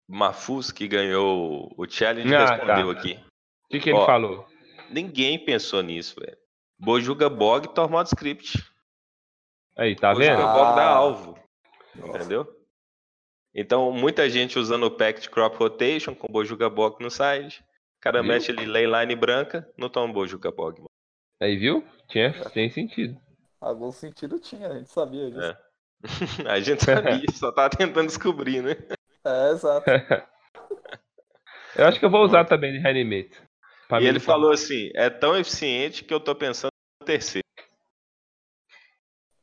Mafus, que ganhou o challenge, Ah, respondeu tá. aqui. O que, que ele Ó. falou? Ninguém pensou nisso, velho. Bojuga Bog Tormod Script. Aí, tá Bojuga vendo? Ah. Bog dá alvo, Nossa. entendeu? Então, muita gente usando o Pact Crop Rotation com Bojuga Bog no side. O cara Viu? mete ali Leyline branca, não toma Bojuga Bog. mano. Aí, viu? Tinha, tem sentido. Algum sentido tinha, a gente sabia disso. É. A gente sabia, só tá tentando descobrir, né? É, exato. Eu acho que eu vou usar também de Reanimate. Pra E ele tá- falou assim: é tão eficiente que eu tô pensando no terceiro.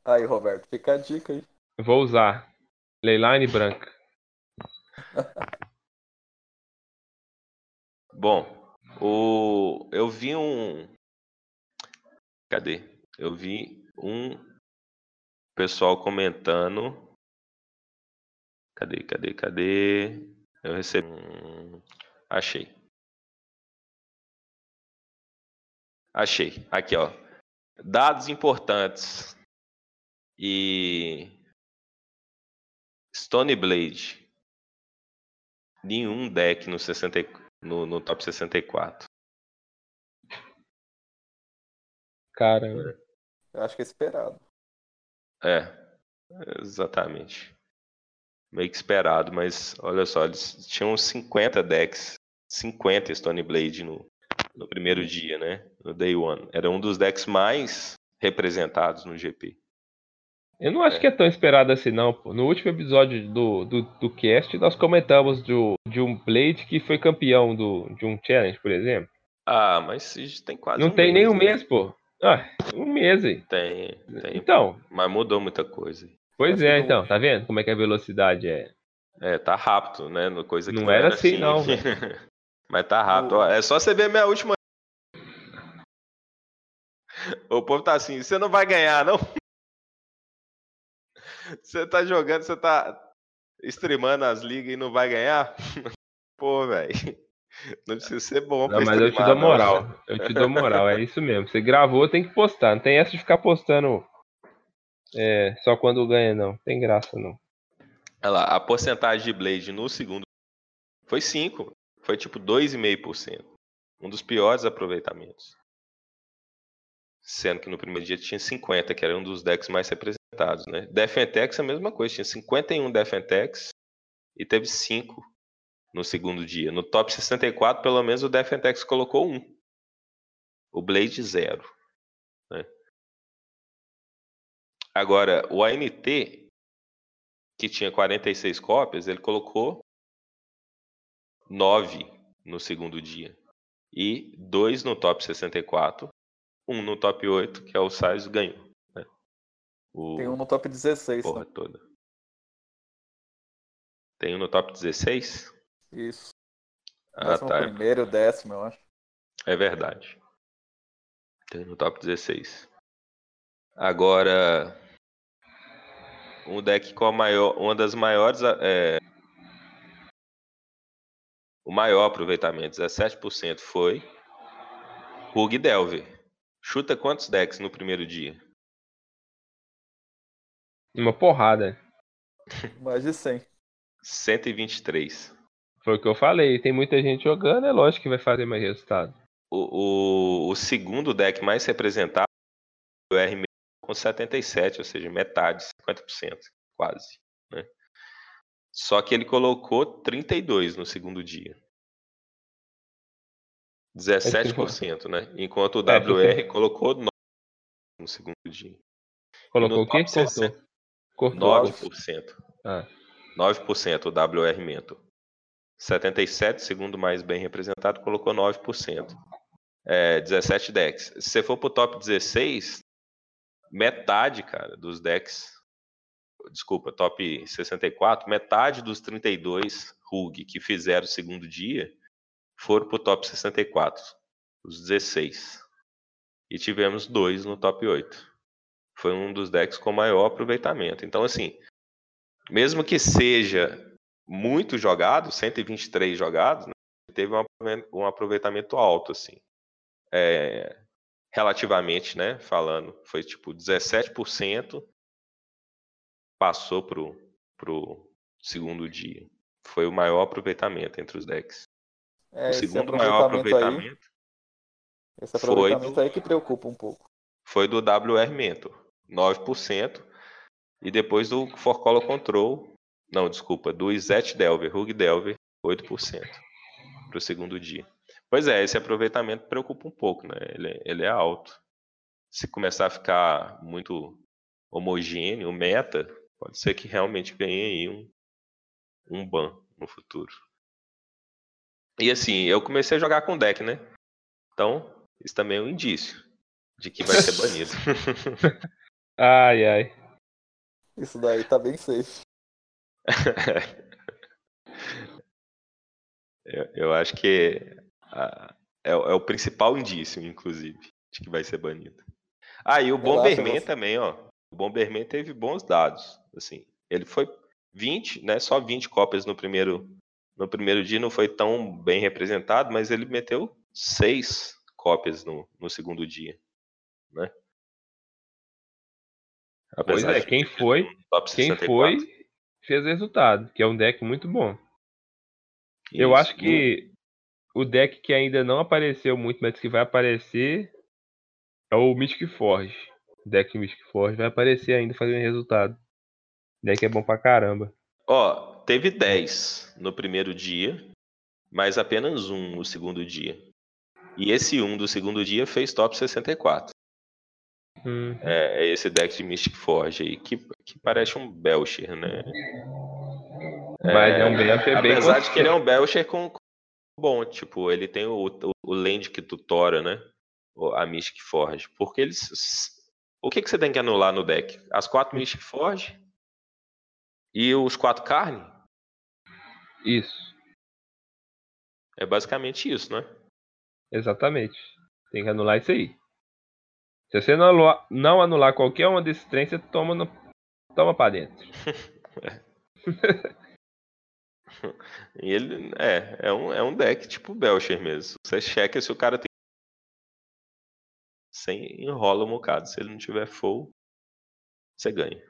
Aí, Roberto, fica a dica aí. Vou usar. Leyline branca. Bom, o... eu vi um. Cadê? Eu vi um pessoal comentando. Cadê, cadê, cadê? Eu recebi. um- Achei. Achei. Aqui, ó. Dados importantes. E. Stone Blade. Nenhum deck no 60, e- no, no top 64. Caramba. Eu acho que é esperado. É, exatamente. Meio que esperado, mas olha só, eles tinham 50 decks, 50 Stone Blade no, no primeiro dia, né? No Day One. Era um dos decks mais representados no GP. Eu não acho que é tão esperado assim, não. Pô. No último episódio do, do, do cast, nós comentamos do, de um Blade que foi campeão do, de um challenge, por exemplo. Ah, mas tem quase não um tem nem um né? mês, pô. Ah, um mês aí. Tem, tem. Então, Mas mudou muita coisa. pois é, não- então, tá vendo como é que a velocidade é? É, tá rápido, né? Coisa que Não era assim, não, Mas tá rápido. Ó, é só você ver minha última. O povo tá assim, você não vai ganhar, não? Você tá jogando, você tá streamando as ligas e não vai ganhar? Pô, velho. Não precisa ser bom pra Não, mas eu te dou não. moral. Eu te dou moral, é isso mesmo. Você gravou, tem que postar. Não tem essa de ficar postando é, só quando ganha, não. Tem graça, não. Olha lá, a porcentagem de Blade no segundo foi 5. Foi tipo 2,5%. Um dos piores aproveitamentos. Sendo que no primeiro dia tinha 50, que era um dos decks mais representados, né? Defentex é a mesma coisa, tinha 51 Defentex e teve 5 no segundo dia. No top 64, pelo menos o Defentex colocou 1. O Blade 0. Né? Agora, o ANT, que tinha 46 cópias, ele colocou 9 no segundo dia. E 2 no top 64, 1 no top 8, que é o Size ganhou. Né? O... Tem um no top 16, porra né? toda. Tem um no top 16? Isso. Ah, Décimo tá. primeiro, décimo, eu acho. É verdade. Tem no top 16. Agora, um deck com a maior, uma das maiores, é, o maior aproveitamento, 17%, foi Rug Delver. Chuta quantos decks no primeiro dia? Uma porrada. Mais de 100. 123. Foi o que eu falei. Tem muita gente jogando, é lógico que vai fazer mais resultado. O, o, o segundo deck mais representado foi o R com 77, ou seja, metade, 50%, quase. Né? Só que ele colocou 32 no segundo dia. 17%, né? Enquanto o É, WR colocou 9 no segundo dia. Colocou o quê? top 60, Cortou. Cortou. 9%. Ah. 9% o WR Mentor. 77, segundo mais bem representado, colocou 9%. É, 17 decks. Se você for pro top 16, metade, cara, dos decks. Desculpa, top 64, metade dos 32 RUG que fizeram o segundo dia foram pro top 64. Os 16. E tivemos dois no top 8. foi um dos decks com maior aproveitamento. Então, assim, mesmo que seja muito jogado, 123 jogados, né, teve um aproveitamento alto, assim. É, relativamente, né, falando, foi tipo 17% passou pro, pro segundo dia. Foi o maior aproveitamento entre os decks. É, o segundo maior aproveitamento. Aí, esse aproveitamento foi aí que preocupa um pouco. Foi do WR Mentor, 9%. E depois do For Color Control, não, desculpa, do Izet Delver, Hug Delver, 8% para o segundo dia. Pois é, esse aproveitamento preocupa um pouco, né? Ele, ele é alto. Se começar a ficar muito homogêneo, meta, pode ser que realmente ganhe aí um, um ban no futuro. E assim, eu comecei a jogar com deck, né? Então, isso também é um indício de que vai ser banido. ai, ai. Isso daí tá bem safe. eu, eu, acho que é, é, o principal indício, inclusive, de que vai ser banido. Ah, e o Bomberman também, ó. O Bomberman teve bons dados. Assim, ele foi 20, né? Só 20 cópias no primeiro no primeiro dia não foi tão bem representado, mas ele meteu seis cópias no, no segundo dia, né? Apesar pois é, quem foi, quem foi fez resultado, que é um deck muito bom. Isso, Eu acho que o deck que ainda não apareceu muito, mas que vai aparecer é o Mystic Forge. Deck Mystic Forge vai aparecer ainda fazendo resultado. Deck é bom pra caramba. Ó, teve 10 no primeiro dia, mas apenas um no segundo dia. E esse um do segundo dia fez top 64. Hum. É, é esse deck de Mystic Forge aí, que, que parece um Belcher, né? Mas é, é um Belcher bem Apesar de que ele é um Belcher com, com bom, tipo, ele tem o, o, o land que tutora, né? A Mystic Forge. Porque eles. O que, que você tem que anular no deck? As quatro Mystic Forge e os quatro carne? Isso. É basicamente isso, né? Exatamente. Tem que anular isso aí. Se você não anular, não anular qualquer uma desses trens, você toma, no, toma pra dentro. e ele é, é um, é um deck tipo Belcher mesmo. Você checa se o cara tem. Sem enrola um bocado. Se ele não tiver full, você ganha.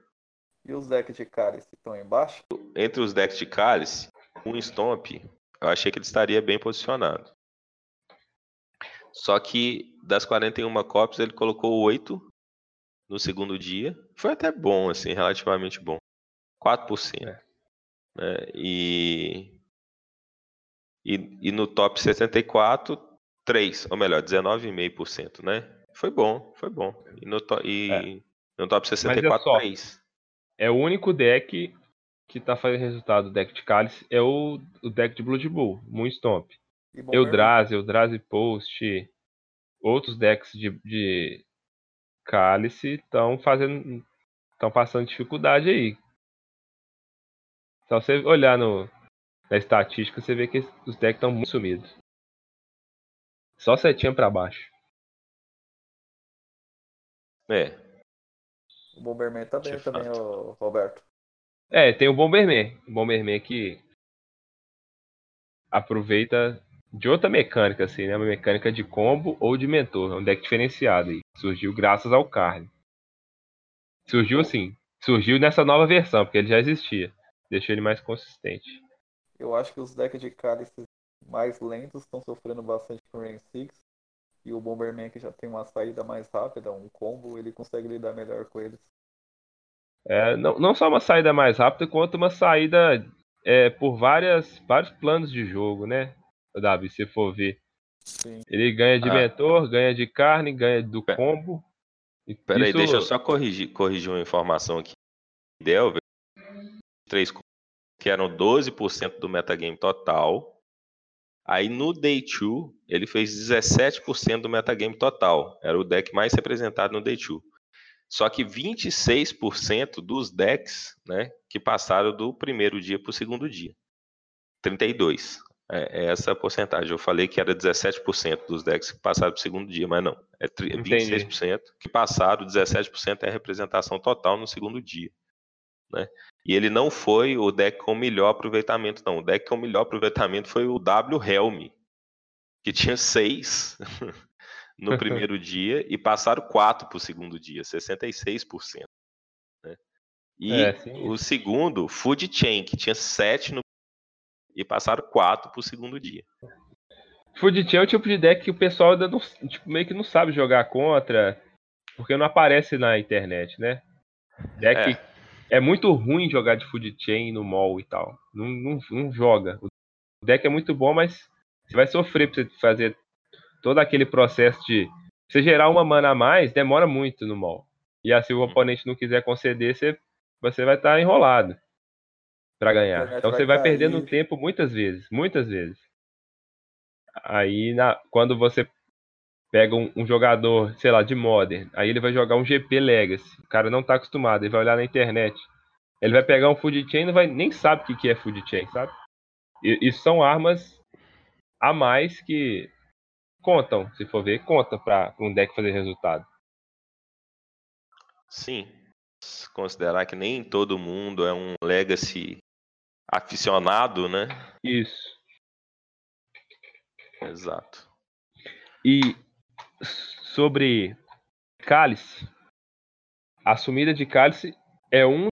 E os decks de cálice estão embaixo? Entre os decks de cálice, um Stomp, eu achei que ele estaria bem posicionado. Só que das 41 cópias ele colocou 8 no segundo dia. Foi até bom, assim, relativamente bom. 4%. É. Né? E, e, e no top 74, 3, ou melhor, 19,5%, né? Foi bom, foi bom. E no, to, e é. no top 64, é só, 3. É o único deck que tá fazendo resultado do deck de Cálice é o, o deck de Blood Bowl, Moonstomp. Eldrazi, Eldrazi Post, outros decks de, de Cálice estão fazendo. estão passando dificuldade aí. Só você olhar no, na estatística, você vê que os decks estão muito sumidos. Só setinha para baixo. É. O Bomberman tá bem também, o Roberto. É, tem o Bomberman. O Bomberman que aproveita de outra mecânica, assim, né? Uma mecânica de combo ou de mentor. É um deck diferenciado aí. Surgiu graças ao Carne. Surgiu assim. Surgiu nessa nova versão, porque ele já existia. Deixou ele mais consistente. Eu acho que os decks de cálices mais lentos estão sofrendo bastante com o Rain 6. E o Bomberman que já tem uma saída mais rápida, um combo, ele consegue lidar melhor com eles. É, não, não só uma saída mais rápida, quanto uma saída é, por várias, vários planos de jogo, né, Davi? Se for ver. Sim. Ele ganha de ah. mentor, ganha de carne, ganha do combo. Peraí, Isso... deixa eu só corrigir, corrigir uma informação aqui. Delver, três que eram 12% do metagame total. Aí no Day 2, ele fez 17% do metagame total. Era o deck mais representado no Day 2. Só que 26% dos decks, né, que passaram do primeiro dia para o segundo dia. 32. É, é essa a porcentagem. Eu falei que era 17% dos decks que passaram para o segundo dia, mas não. É 26% que passaram, 17% é a representação total no segundo dia. Né? E ele não foi o deck com melhor aproveitamento, não. O deck com melhor aproveitamento foi o W Helm, que tinha 6 no primeiro dia e passaram 4 para o segundo dia, 66%. Né? E é, o segundo, Food Chain, que tinha 7 no e passaram 4 para o segundo dia. Food Chain é o tipo de deck que o pessoal ainda não, tipo, meio que não sabe jogar contra, porque não aparece na internet, né? Deck é é muito ruim jogar de food chain no mall e tal. Não, não, não joga. O deck é muito bom, mas você vai sofrer pra você fazer todo aquele processo de. Você gerar uma mana a mais, demora muito no mall. E assim, se o oponente não quiser conceder, você, você vai estar tá enrolado para ganhar. Então você vai perdendo tempo muitas vezes, muitas vezes. Aí, na, quando você pega um, um, jogador, sei lá, de Modern, aí ele vai jogar um GP Legacy. O cara não tá acostumado, ele vai olhar na internet. Ele vai pegar um Food Chain e vai, nem sabe o que, que é Food Chain, sabe? E, e são armas a mais que contam, se for ver, conta para um deck fazer resultado. Sim. Considerar que nem todo mundo é um Legacy aficionado, né? Isso. Exato. E sobre cálice. A sumida de cálice é um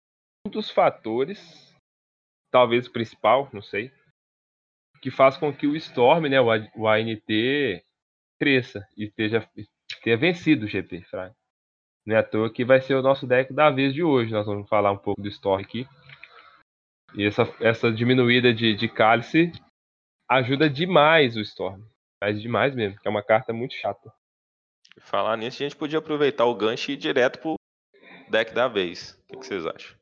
dos fatores, talvez o principal, não sei, que faz com que o Storm, né, o ANT, cresça e esteja, tenha vencido o GP, Fraga. Não é à toa que vai ser o nosso deck da vez de hoje. Nós vamos falar um pouco do Storm aqui. E essa, essa diminuída de, de cálice ajuda demais o Storm. Mas demais mesmo, que é uma carta muito chata. Falar nisso, a gente podia aproveitar o gancho e ir direto pro deck da vez. O que, que vocês acham?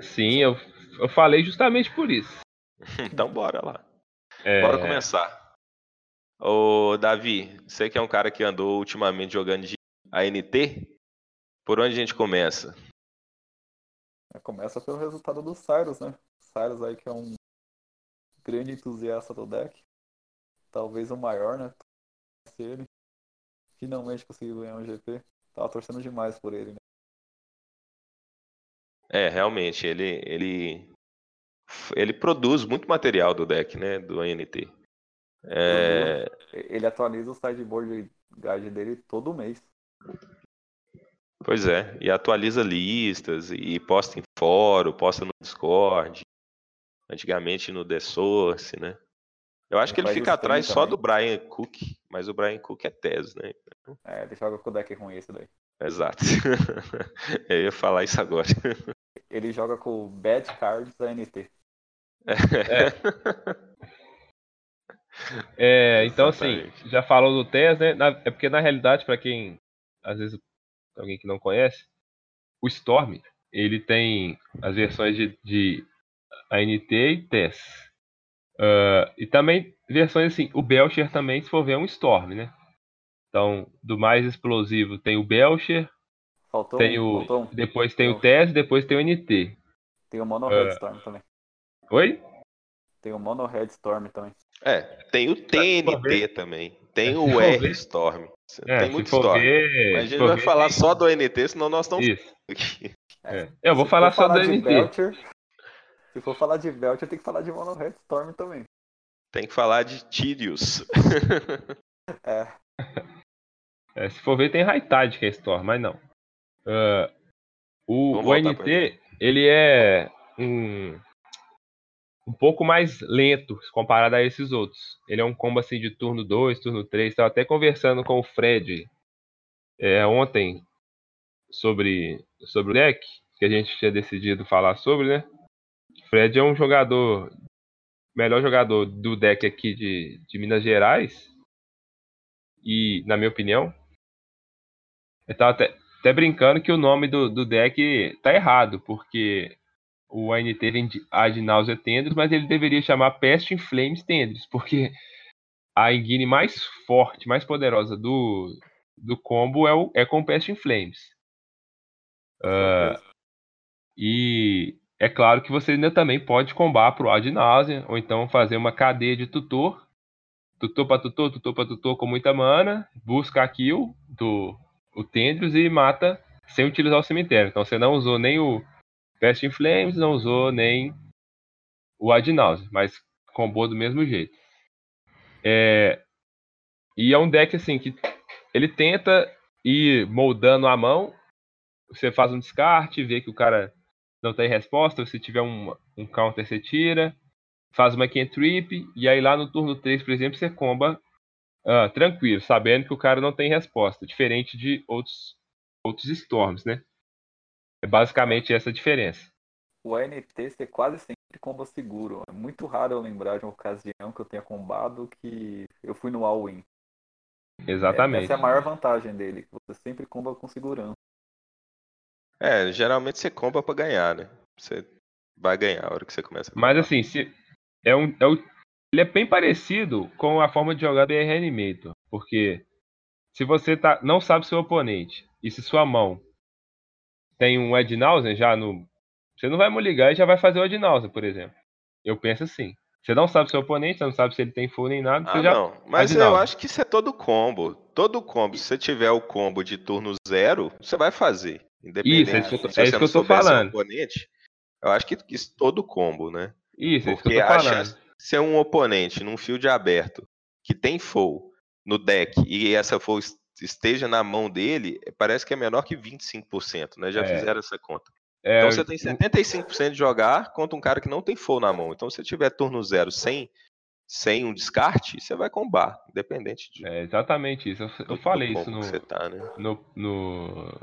Sim, eu, eu falei justamente por isso. então bora lá. É... Bora começar. Ô, Davi, você que é um cara que andou ultimamente jogando de ANT, por onde a gente começa? É, começa pelo resultado do Cyrus, né? Cyrus aí que é um grande entusiasta do deck. Talvez o maior, né? Ele finalmente conseguiu ganhar um GP. Tava torcendo demais por ele, né? É, realmente, ele, ele, ele produz muito material do deck, né? Do ANT. É... Ele atualiza o sideboard guide dele todo mês. Pois é, e atualiza listas, e posta em fórum, posta no Discord, antigamente no The Source, né? Eu acho que ele fica atrás só do Brian Cook, mas o Brian Cook é TES, né? É, ele joga com o deck ruim esse daí. Exato. Eu ia falar isso agora. Ele joga com o Bad Cards da NT. É. é então assim, já falou do TES, né? Na, é porque na realidade, para quem às vezes alguém que não conhece, o Storm ele tem as versões de, de ANT e TES. Uh, e também versões assim, o Belcher também, se for ver, é um Storm, né? Então, do mais explosivo tem o Belcher, faltou tem o, faltou depois tem o TES, depois tem o NT. Tem o Mono Red uh, Storm também. Oi? Tem o Mono Red Storm também. É, tem o TNT também. Tem o R Storm. É, tem muito Storm. Ver, Mas a gente vai ver, falar tem... só do NT, senão nós estamos. Isso. É. Eu vou falar só do NT. Belcher, se for falar de Belcher, tem que falar de Mono Red Storm também. Tem que falar de Tyrius. é. é. Se for ver, tem High Tide que é Storm, mas não. Uh, o, o NT, ele é um, um pouco mais lento comparado a esses outros. Ele é um combo assim de turno 2, turno 3. Estava até conversando com o Fred é, ontem sobre, sobre o deck, que a gente tinha decidido falar sobre, né? Fred é um jogador, melhor jogador do deck aqui de, de Minas Gerais. E, na minha opinião, eu tava até, até brincando que o nome do, do deck tá errado, porque o ANT vem de Ad Nausea Tenders, mas ele deveria chamar Pest in Flames Tenders, porque a engine mais forte, mais poderosa do, do combo é, o, é com Pest in Flames. Uh, e é claro que você ainda também pode combar pro ad nauseam, ou então fazer uma cadeia de tutor, tutor para tutor, tutor para tutor com muita mana, busca a kill do o Tendrius e mata sem utilizar o cemitério. Então você não usou nem o Fast in Flames, não usou nem o ad mas combou do mesmo jeito. É, e é um deck assim que ele tenta ir moldando a mão. Você faz um descarte, vê que o cara não tem resposta. Se tiver um, um counter, você tira. Faz uma cantrip. E aí lá no turno 3, por exemplo, você comba uh, tranquilo, sabendo que o cara não tem resposta. Diferente de outros, outros Storms, né? É basicamente essa a diferença. O ANT você quase sempre comba seguro. É muito raro eu lembrar de uma ocasião que eu tenha combado que eu fui no all-in. Exatamente. Essa é a maior vantagem dele, você sempre comba com segurança. É, geralmente você compra pra ganhar, né? Você vai ganhar a hora que você começa a Mas assim, se é um, é o, ele é bem parecido com a forma de jogar do BR Animator. Porque se você tá, não sabe seu oponente e se sua mão tem um Ed já no. Você não vai me ligar e já vai fazer o Ed por exemplo. Eu penso assim. Você não sabe seu oponente, você não sabe se ele tem full nem nada. Ah, já... não. Mas eu acho que isso é todo combo. Todo combo. Se você tiver o combo de turno zero, você vai fazer. Independente isso, é isso, que, é isso que eu tô falando. Oponente, eu acho que isso todo combo, né? Isso, é isso que eu tô falando. Se é um oponente num field aberto que tem full no deck e essa full esteja na mão dele, parece que é menor que 25%, né? Já é. fizeram essa conta. É, então você tem 75% de jogar contra um cara que não tem full na mão. Então se você tiver turno zero sem, sem um descarte, você vai combar, independente de. É exatamente isso. Eu, eu falei isso no, tá, né? no, no,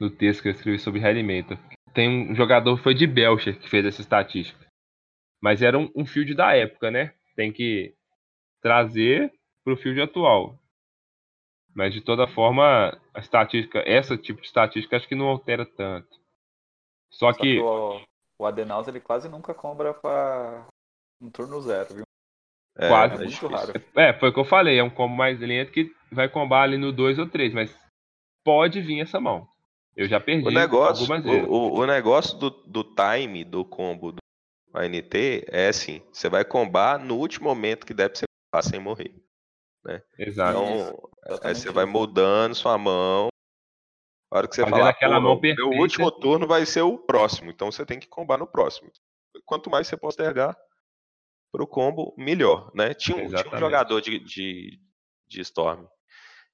no, texto que eu escrevi sobre realimento. Tem um jogador foi de Belcher que fez essa estatística. Mas era um, um field da época, né? Tem que trazer para o field atual. Mas de toda forma, a estatística, essa tipo de estatística acho que não altera tanto. Só, Só que... que, o, o Adenaus ele quase nunca compra para um turno zero, viu? É, quase. É muito raro. É, foi o que eu falei, é um combo mais lento que vai combar ali no 2 ou 3, mas pode vir essa mão. Eu já perdi o negócio, algumas vezes. O, o, negócio do, do time do combo do ANT é assim, você vai combar no último momento que você combar sem morrer. Né? Exato. Então, aí você vai moldando sua mão a hora que você Fazendo fala, aquela mão meu último turno vai ser o próximo, então você tem que combar no próximo. Quanto mais você postergar para o combo, melhor, né? Tinha, um, tinha um jogador de, de, de, Storm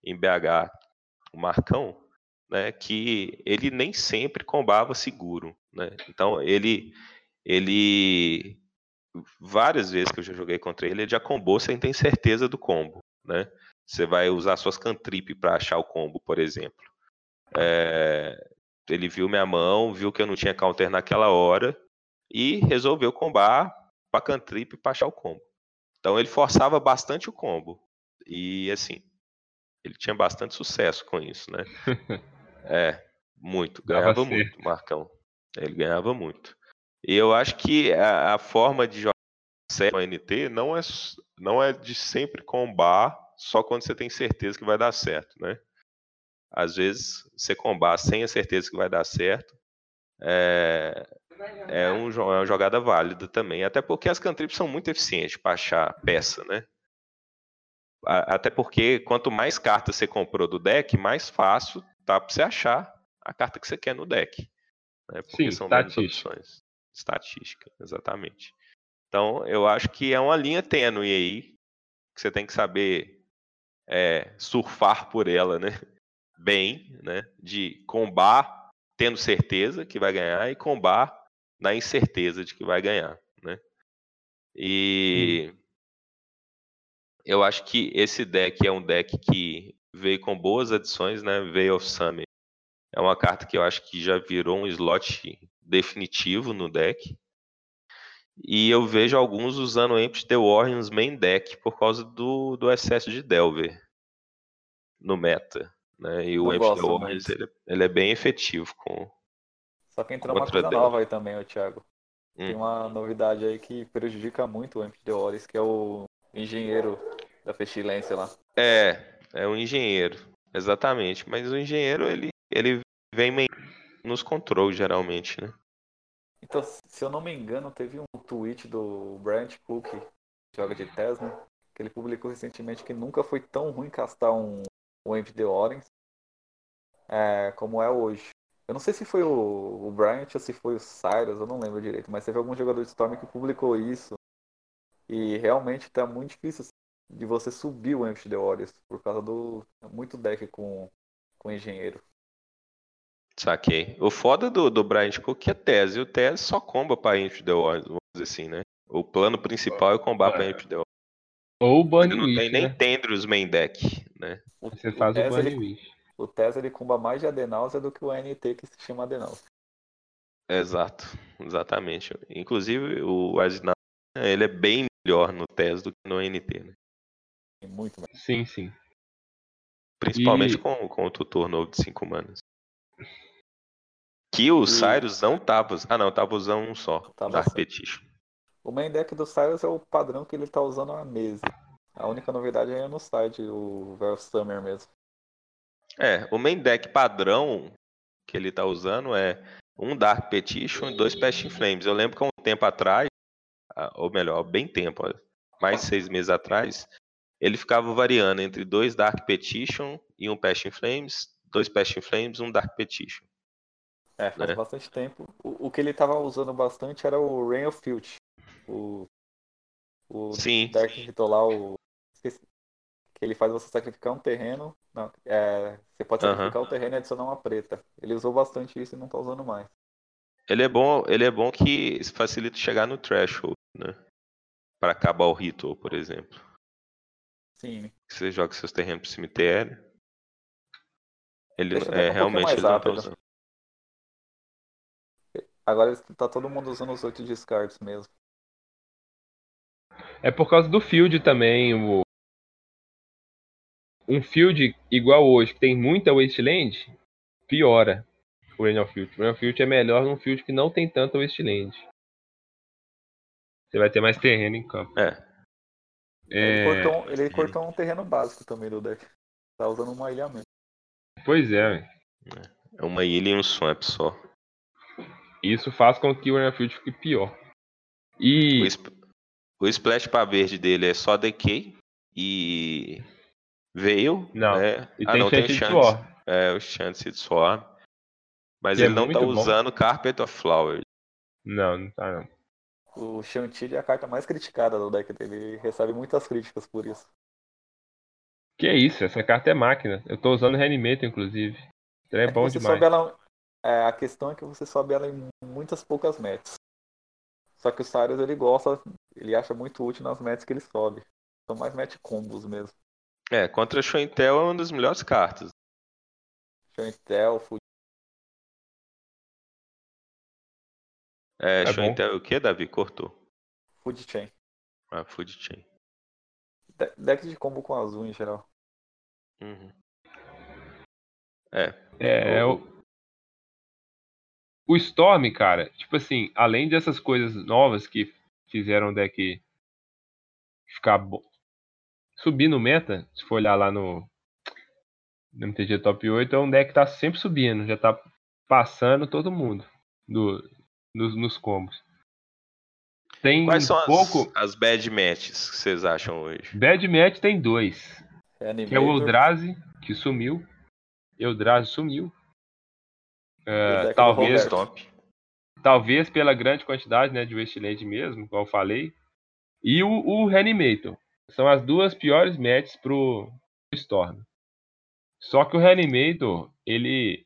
em BH, o Marcão, né? Que ele nem sempre combava seguro, né? Então ele ele várias vezes que eu já joguei contra ele, ele já combou sem ter certeza do combo, né? Você vai usar suas cantrip para achar o combo, por exemplo. É, ele viu minha mão, viu que eu não tinha counter naquela hora e resolveu combar para cantrip para achar o combo. Então ele forçava bastante o combo. E assim, ele tinha bastante sucesso com isso, né? é, muito, ganhava muito, Marcão. Ele ganhava muito. E eu acho que a, a forma de jogar sério no NT não é, não é de sempre combar só quando você tem certeza que vai dar certo, né? Às vezes, você combate sem a certeza que vai dar certo. É, é, um, é uma jogada válida também. Até porque as cantrips são muito eficientes para achar peça, né? Até porque quanto mais cartas você comprou do deck, mais fácil tá para você achar a carta que você quer no deck. Né? Porque Sim, são menos opções. Estatística, exatamente. Então, eu acho que é uma linha tênue aí, que você tem que saber é, surfar por ela, né? bem, né? De combar tendo certeza que vai ganhar e combar na incerteza de que vai ganhar, né? E hum. eu acho que esse deck é um deck que veio com boas adições, né? Veil of Summit é uma carta que eu acho que já virou um slot definitivo no deck. E eu vejo alguns usando o Empty the Warriors main deck por causa do, do excesso de Delver no meta. Né? E o Empty ele, ele, é bem efetivo com. Só que entrou uma coisa nova aí também, o Thiago. Hum. Tem uma novidade aí que prejudica muito o Empty the que é o engenheiro da pestilência lá. É, é um engenheiro, exatamente. Mas o engenheiro, ele, ele vem nos controles, geralmente, né? Então, se eu não me engano, teve um tweet do Brent Cook, que joga de Tesla, que ele publicou recentemente que nunca foi tão ruim castar um, um MD Orange é, como é hoje. Eu não sei se foi o, o Bryant ou se foi o Cyrus, eu não lembro direito, mas teve algum jogador de Storm que publicou isso. E realmente tá muito difícil de você subir o Empty the Warriors por causa do muito deck com, com engenheiro. Saquei. O foda do, do Bryant Cook é tese. O tese só comba pra Empty the Warriors, vamos dizer assim, né? O plano principal é combar pra Empty the Warriors. Ou o Ele não Wish, tem nem né? Tendrils main deck, né? Você faz o Burning ele, Wish. o Tess ele comba mais de Adenáusea do que o NT que se chama Adenáusea. Exato, exatamente. Inclusive, o Asnar, ele é bem melhor no TES do que no NT, né? Muito mais. Sim, sim. Principalmente E- com, com o tutor novo de 5 manas. Que o E- Cyrus não tava. Ah, não, tava usando um só. Tava Dark só. Petition. O main deck do Cyrus é o padrão que ele tá usando há meses. A única novidade é no site, o Velvet Summer mesmo. É, o main deck padrão que ele tá usando é um Dark Petition e dois Passion Flames. Eu lembro que há um tempo atrás, ah, ou melhor, bem tempo, mais de seis meses atrás, ele ficava variando entre dois Dark Petition e um Passion Flames, dois Passion Flames e um Dark Petition. É, faz É. bastante tempo. O, o que ele tava usando bastante era o Rain of Filth. O, o Sim, Dark Ritual o. Que ele faz você sacrificar um terreno. Não, é, você pode sacrificar o terreno e adicionar uma preta. Ele usou bastante isso e não tá usando mais. Ele é bom, ele é bom que facilita chegar no threshold, né? Para acabar o ritual, por exemplo. Sim. Que Você joga seus terrenos pro cemitério. Ele é um realmente ele não tá usando. Agora tá todo mundo usando os oito descartes mesmo. É por causa do field também. O... Um field igual hoje, que tem muita wasteland, piora o of Field. O of Field é melhor num field que não tem tanta wasteland. Você vai ter mais terreno em campo. É, Ele, É, cortou, um- ele cortou um terreno básico também do deck. Tá usando uma ilha mesmo. Pois é, velho. é uma ilha e um swamp só. isso faz com que o Rain of Field fique pior. E O, sp- o splash para verde dele é só decay e veio. Não, né? e ah, tem não, tem chance. É, o chance de swarm. Mas Que é ele não tá bom. usando Carpet of Flowers. Não, não tá não. O Chantilly é a carta mais criticada do deck dele. Ele recebe muitas críticas por isso. Que isso, essa carta é máquina. Eu tô usando Reanimator, inclusive. Então é, É bom demais. ela. é, a questão é que você sobe ela em muitas poucas metas. Só que o Cyrus ele gosta, ele acha muito útil nas metas que ele sobe. São mais met combos mesmo. É, contra Show Intel é uma das melhores cartas. Chantel, Food É, É é o que, Davi? Cortou. Food Chain. Ah, Food Chain. De- Deck de combo com azul em geral. Uhum. É, É, O- o... o Storm, cara, tipo assim, além dessas coisas novas que fizeram o deck ficar bom, subir no meta, se for olhar lá no, no MTG Top 8, é um deck que tá sempre subindo, já tá passando todo mundo do, nos, nos combos. Tem Quais são as, pouco. as bad matches que vocês acham hoje? Bad Match tem dois. Que é o Eldrazi, que sumiu. Eldrazi sumiu. É, do talvez, talvez pela grande quantidade né, de Wasteland mesmo, como eu falei. E o, o Reanimator. São as duas piores matches pro Storm. Só que o Reanimator, ele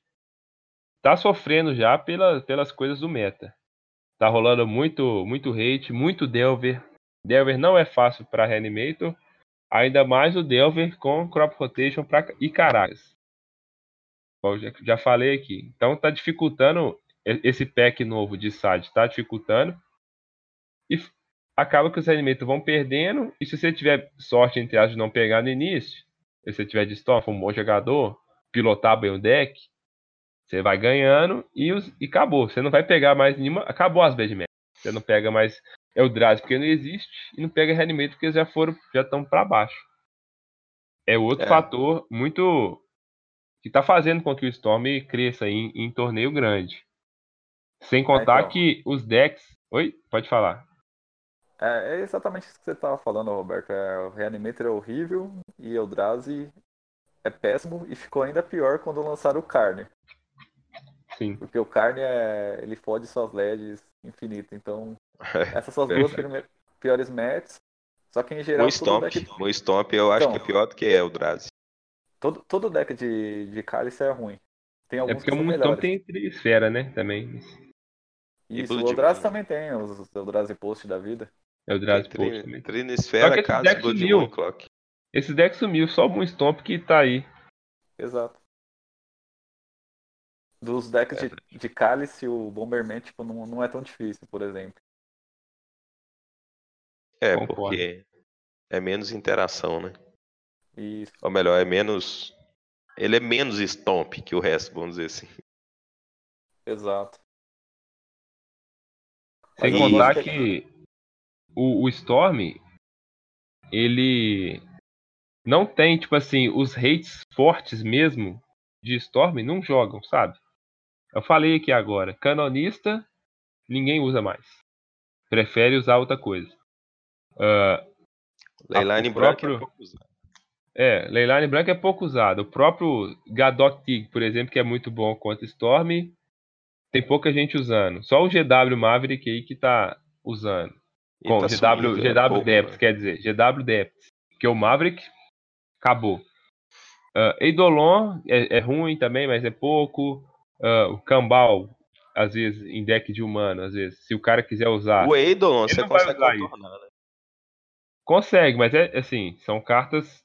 tá sofrendo já pela, pelas coisas do meta. Tá rolando muito, muito hate, muito Delver. Delver não é fácil para Reanimator. Ainda mais o Delver com Crop Rotation pra, e Caracas. Bom, já, já falei aqui. Então tá dificultando esse pack novo de side, tá dificultando. E acaba que os Reanimator vão perdendo. E se você tiver sorte, entre as de não pegar no início, se você tiver de stop, um bom jogador, pilotar bem o deck, você vai ganhando e, os, e acabou. Você não vai pegar mais nenhuma. Acabou as bad. Você não pega mais Eldrazi porque não existe e não pega Reanimator porque já foram, já estão para baixo. É outro É. fator muito que tá fazendo com que o Storm cresça em, em torneio grande. Sem contar então. que os decks. Oi? Pode falar. É, é exatamente isso que você estava falando, Roberto. É, o Reanimator é horrível e Eldrazi é péssimo e ficou ainda pior quando lançaram o Carne. Sim. Porque o Carne é. ele fode suas LEDs infinito. Então, essas são as duas piores matches. Só que em geral. O Stomp, deck, o Stomp eu acho Então. que é pior do que Eldrazi. todo, todo deck de, de Cálice é ruim. Tem É alguns porque que o são Moonstone melhores. tem trisfera, né? Também. E Isso, o Eldrazi Moon. também tem, os Eldrazi Post da vida. É o Drazi Tem Post também. Esse Casa, deck Blood. Moon Clock. Esse deck sumiu, só o Moonstomp que tá aí. Exato. Dos decks de, de Cálice, o Bomberman tipo, não, não é tão difícil, por exemplo. É, Concordo. porque é menos interação, né? E Ou melhor, é menos. Ele é menos stomp que o resto, vamos dizer assim. exato. Sem contar que o, o Storm, ele não tem, tipo assim, os hates fortes mesmo de Storm não jogam, sabe? Eu falei aqui agora, canonista, ninguém usa mais. Prefere usar outra coisa. Ah, Leyline branco próprio- é pouco usado. é, Leyline branca é pouco usado. O próprio Gadot Tig, por exemplo, que é muito bom contra Storm, tem pouca gente usando. Só o GW Maverick aí que tá usando. E Com tá GW, sumindo, é GW pouco, Depth, né? quer dizer, GW Depth. Porque o Maverick acabou. Uh, Eidolon é, é ruim também, mas é pouco. Ah, o Cambal, às vezes, em deck de humano, às vezes, se o cara quiser usar. O Eidolon, você consegue contornar, né? Consegue, mas é assim, são cartas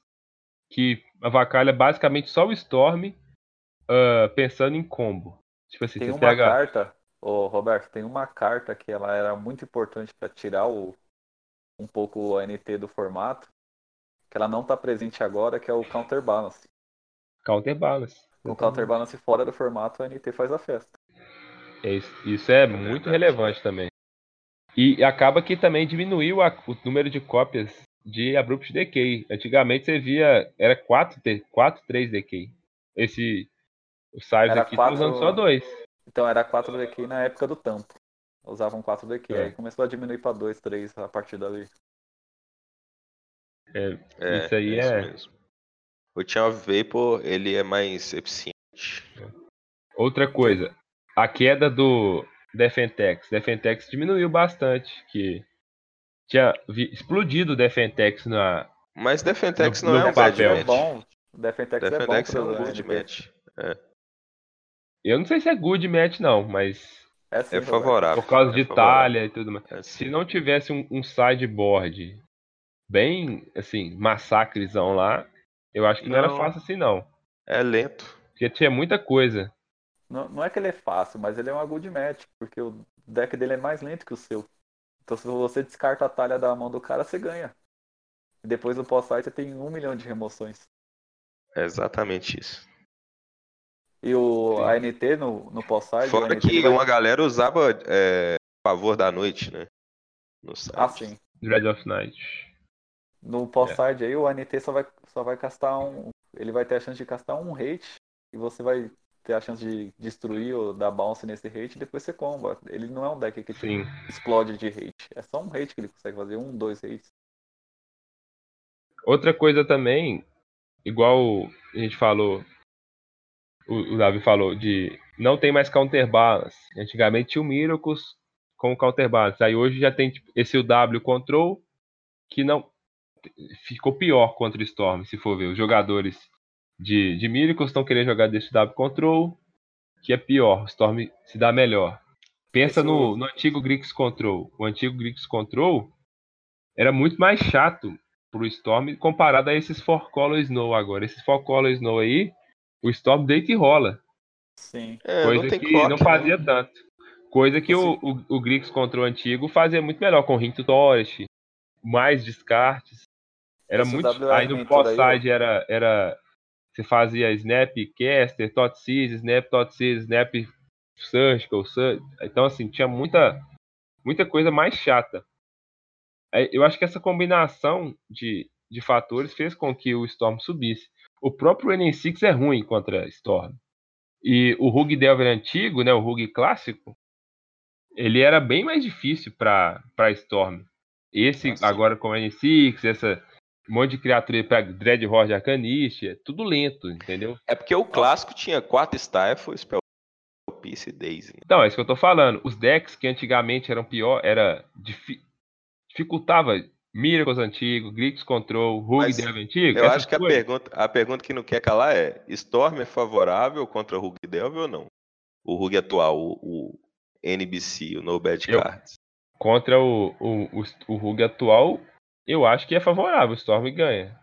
que avacalha basicamente só o Storm ah, pensando em combo. Tipo assim, Tem você uma pega. carta, ô Roberto, tem uma carta que ela era muito importante para tirar o, um pouco o NT do formato, que ela não está presente agora, que é o Counterbalance. Counterbalance. Com o Counterbalance fora do formato, o NT faz a festa. É isso, é muito relevante também. E acaba que também diminuiu a- o número de cópias de Abrupt Decay. Antigamente você via, era 4, 4 3 Decay. Esse, o Sives Era aqui tá quatro- usando só dois. Então era 4 DQ na época do tampo. Usavam 4 DQ. É. Aí começou a diminuir para 2, 3 a partir dali. É, Isso aí isso é- mesmo. O Chain of Vapor, ele é mais eficiente. Outra coisa, a queda do Defentex. Defentex diminuiu bastante, que tinha explodido o Defentex na... Mas Defentex No- não no é um bad papel. É bom. Defentex é bom Defentex é pro um good match. Eu não sei se é good match não, mas É, sim, É favorável. por causa é de favorável. talha e tudo mais. É, Se não tivesse um, um sideboard bem, assim, massacrezão lá, eu acho que não, era Não. fácil assim, não. É lento. Porque tinha muita coisa. Não, não é que ele é fácil, mas ele é uma good match, porque o deck dele é mais lento que o seu. Então se você descarta a talha da mão do cara, você ganha. E depois no pós-site você tem um milhão de remoções. É exatamente isso. E o ANT no, no pós-site. o Fora ANT que vai- uma galera usava é, Pavor da Noite, né? No site. Ah, sim. Dread of Night. No pós-side aí, o ANT só vai, só vai castar um. Ele vai ter a chance de castar um hate. E você vai ter a chance de destruir ou dar bounce nesse hate e depois você comba. Ele não é um deck que Sim. explode de hate. É só um hate que ele consegue fazer. Um, dois hates. Outra coisa também, igual a gente falou, o, o Davi falou, de não tem mais counterbalance. Antigamente tinha o Miracles com counterbalance. Aí hoje já tem tipo, esse W Control, que não ficou pior contra o Storm, se for ver. Os jogadores de, de Miracles estão querendo jogar desse W Control, que é pior. O Storm se dá melhor. Pensa Esse no, no antigo Grix Control. O antigo Grix Control era muito mais chato pro Storm comparado a esses Four Color Snow agora. Esses Four Color Snow aí, o Storm deita e rola. Sim. É, coisa não tem que clock, não né? fazia tanto. Coisa que o, o, o Grix Control antigo fazia muito melhor, com Hint Torch, mais descartes. Era muito. Aí no pós-side era, era. Você fazia Snap Caster, Tot Seize, Snap Tot Seize, Snap Surgical, Sur... Então, assim, tinha muita, muita coisa mais chata. Aí, Eu acho que essa combinação de, de fatores fez com que o Storm subisse. O próprio NN6 é ruim contra Storm. E o Rug Delver antigo, né, o Rug clássico, ele era bem mais difícil pra Storm. Esse sim. agora com N6, essa monte de criatura aí pra Dread Horde Arcanist, é tudo lento, entendeu? É porque o clássico tinha quatro Stifle, Spell Piece e Daisy. né? Então, é isso que eu tô falando. Os decks que antigamente eram pior, era difi- dificultava Miracles antigo, Grix Control, Rogue Mas Delve antigo. Eu acho que a coisas. pergunta, a pergunta que não quer calar é: Storm é favorável contra Rogue Delve ou não? O Rogue atual, o, o NBC, o No Bad Eu- Cards. Contra o, o, o, o Rogue atual, eu acho que é favorável. O Storm ganha.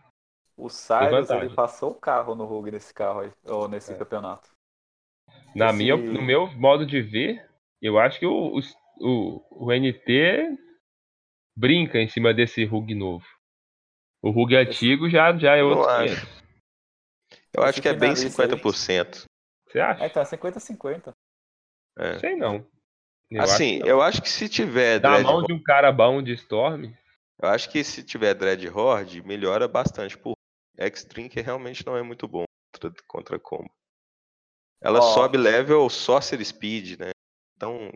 O Cyrus, ele passou o carro no Rogue nesse carro aí, ou nesse É. campeonato. Na Esse- minha, no meu modo de ver, eu acho que o, o, o, o NT brinca em cima desse Rogue novo. O Rogue antigo já, já é Eu outro acho. 500. Eu acho que é bem finalista aí. 50%. Você acha? É, tá 50-50. é. Sei não. Eu Assim, acho que não. eu acho que se tiver Da Dread mão de um cara bom de Storm, Eu acho que se tiver Dread Horde, melhora bastante. Por X-Drinker realmente não é muito bom contra, contra combo. Ela Ó. sobe level Sorcerer Speed, né? Então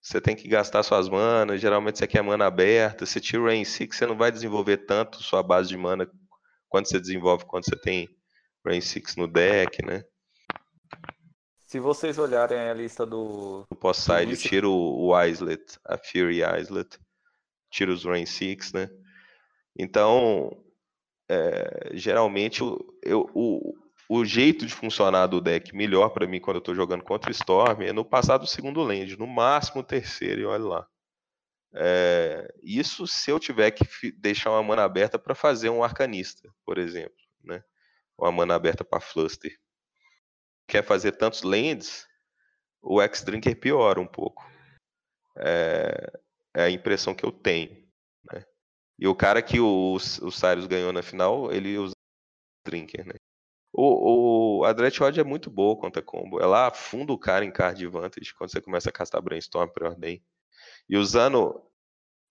você tem que gastar suas manas. Geralmente você quer mana aberta. Você tira o Rain 6, você não vai desenvolver tanto sua base de mana quando você desenvolve quando você tem Rain 6 no deck, né? Se vocês olharem a lista do. No pós-side, eu tiro o o Islet, a Fury Islet, tiro os Rain 6, né? Então, é, geralmente, o, eu, o, o jeito de funcionar do deck melhor pra mim quando eu tô jogando contra Storm é no passar do segundo land, no máximo o terceiro, e olha lá. É, isso se eu tiver que deixar uma mana aberta pra fazer um arcanista, por exemplo, né? Uma mana aberta pra Fluster. Quer fazer tantos lands, o X-Drinker piora um pouco. É, é a impressão que eu tenho. né? E o cara que o, o Cyrus ganhou na final, ele usa Drinker, né? O, o, a Dreadhorde é muito boa contra combo. Ela afunda o cara em card advantage quando você começa a castar Brainstorm Preordain. E usando.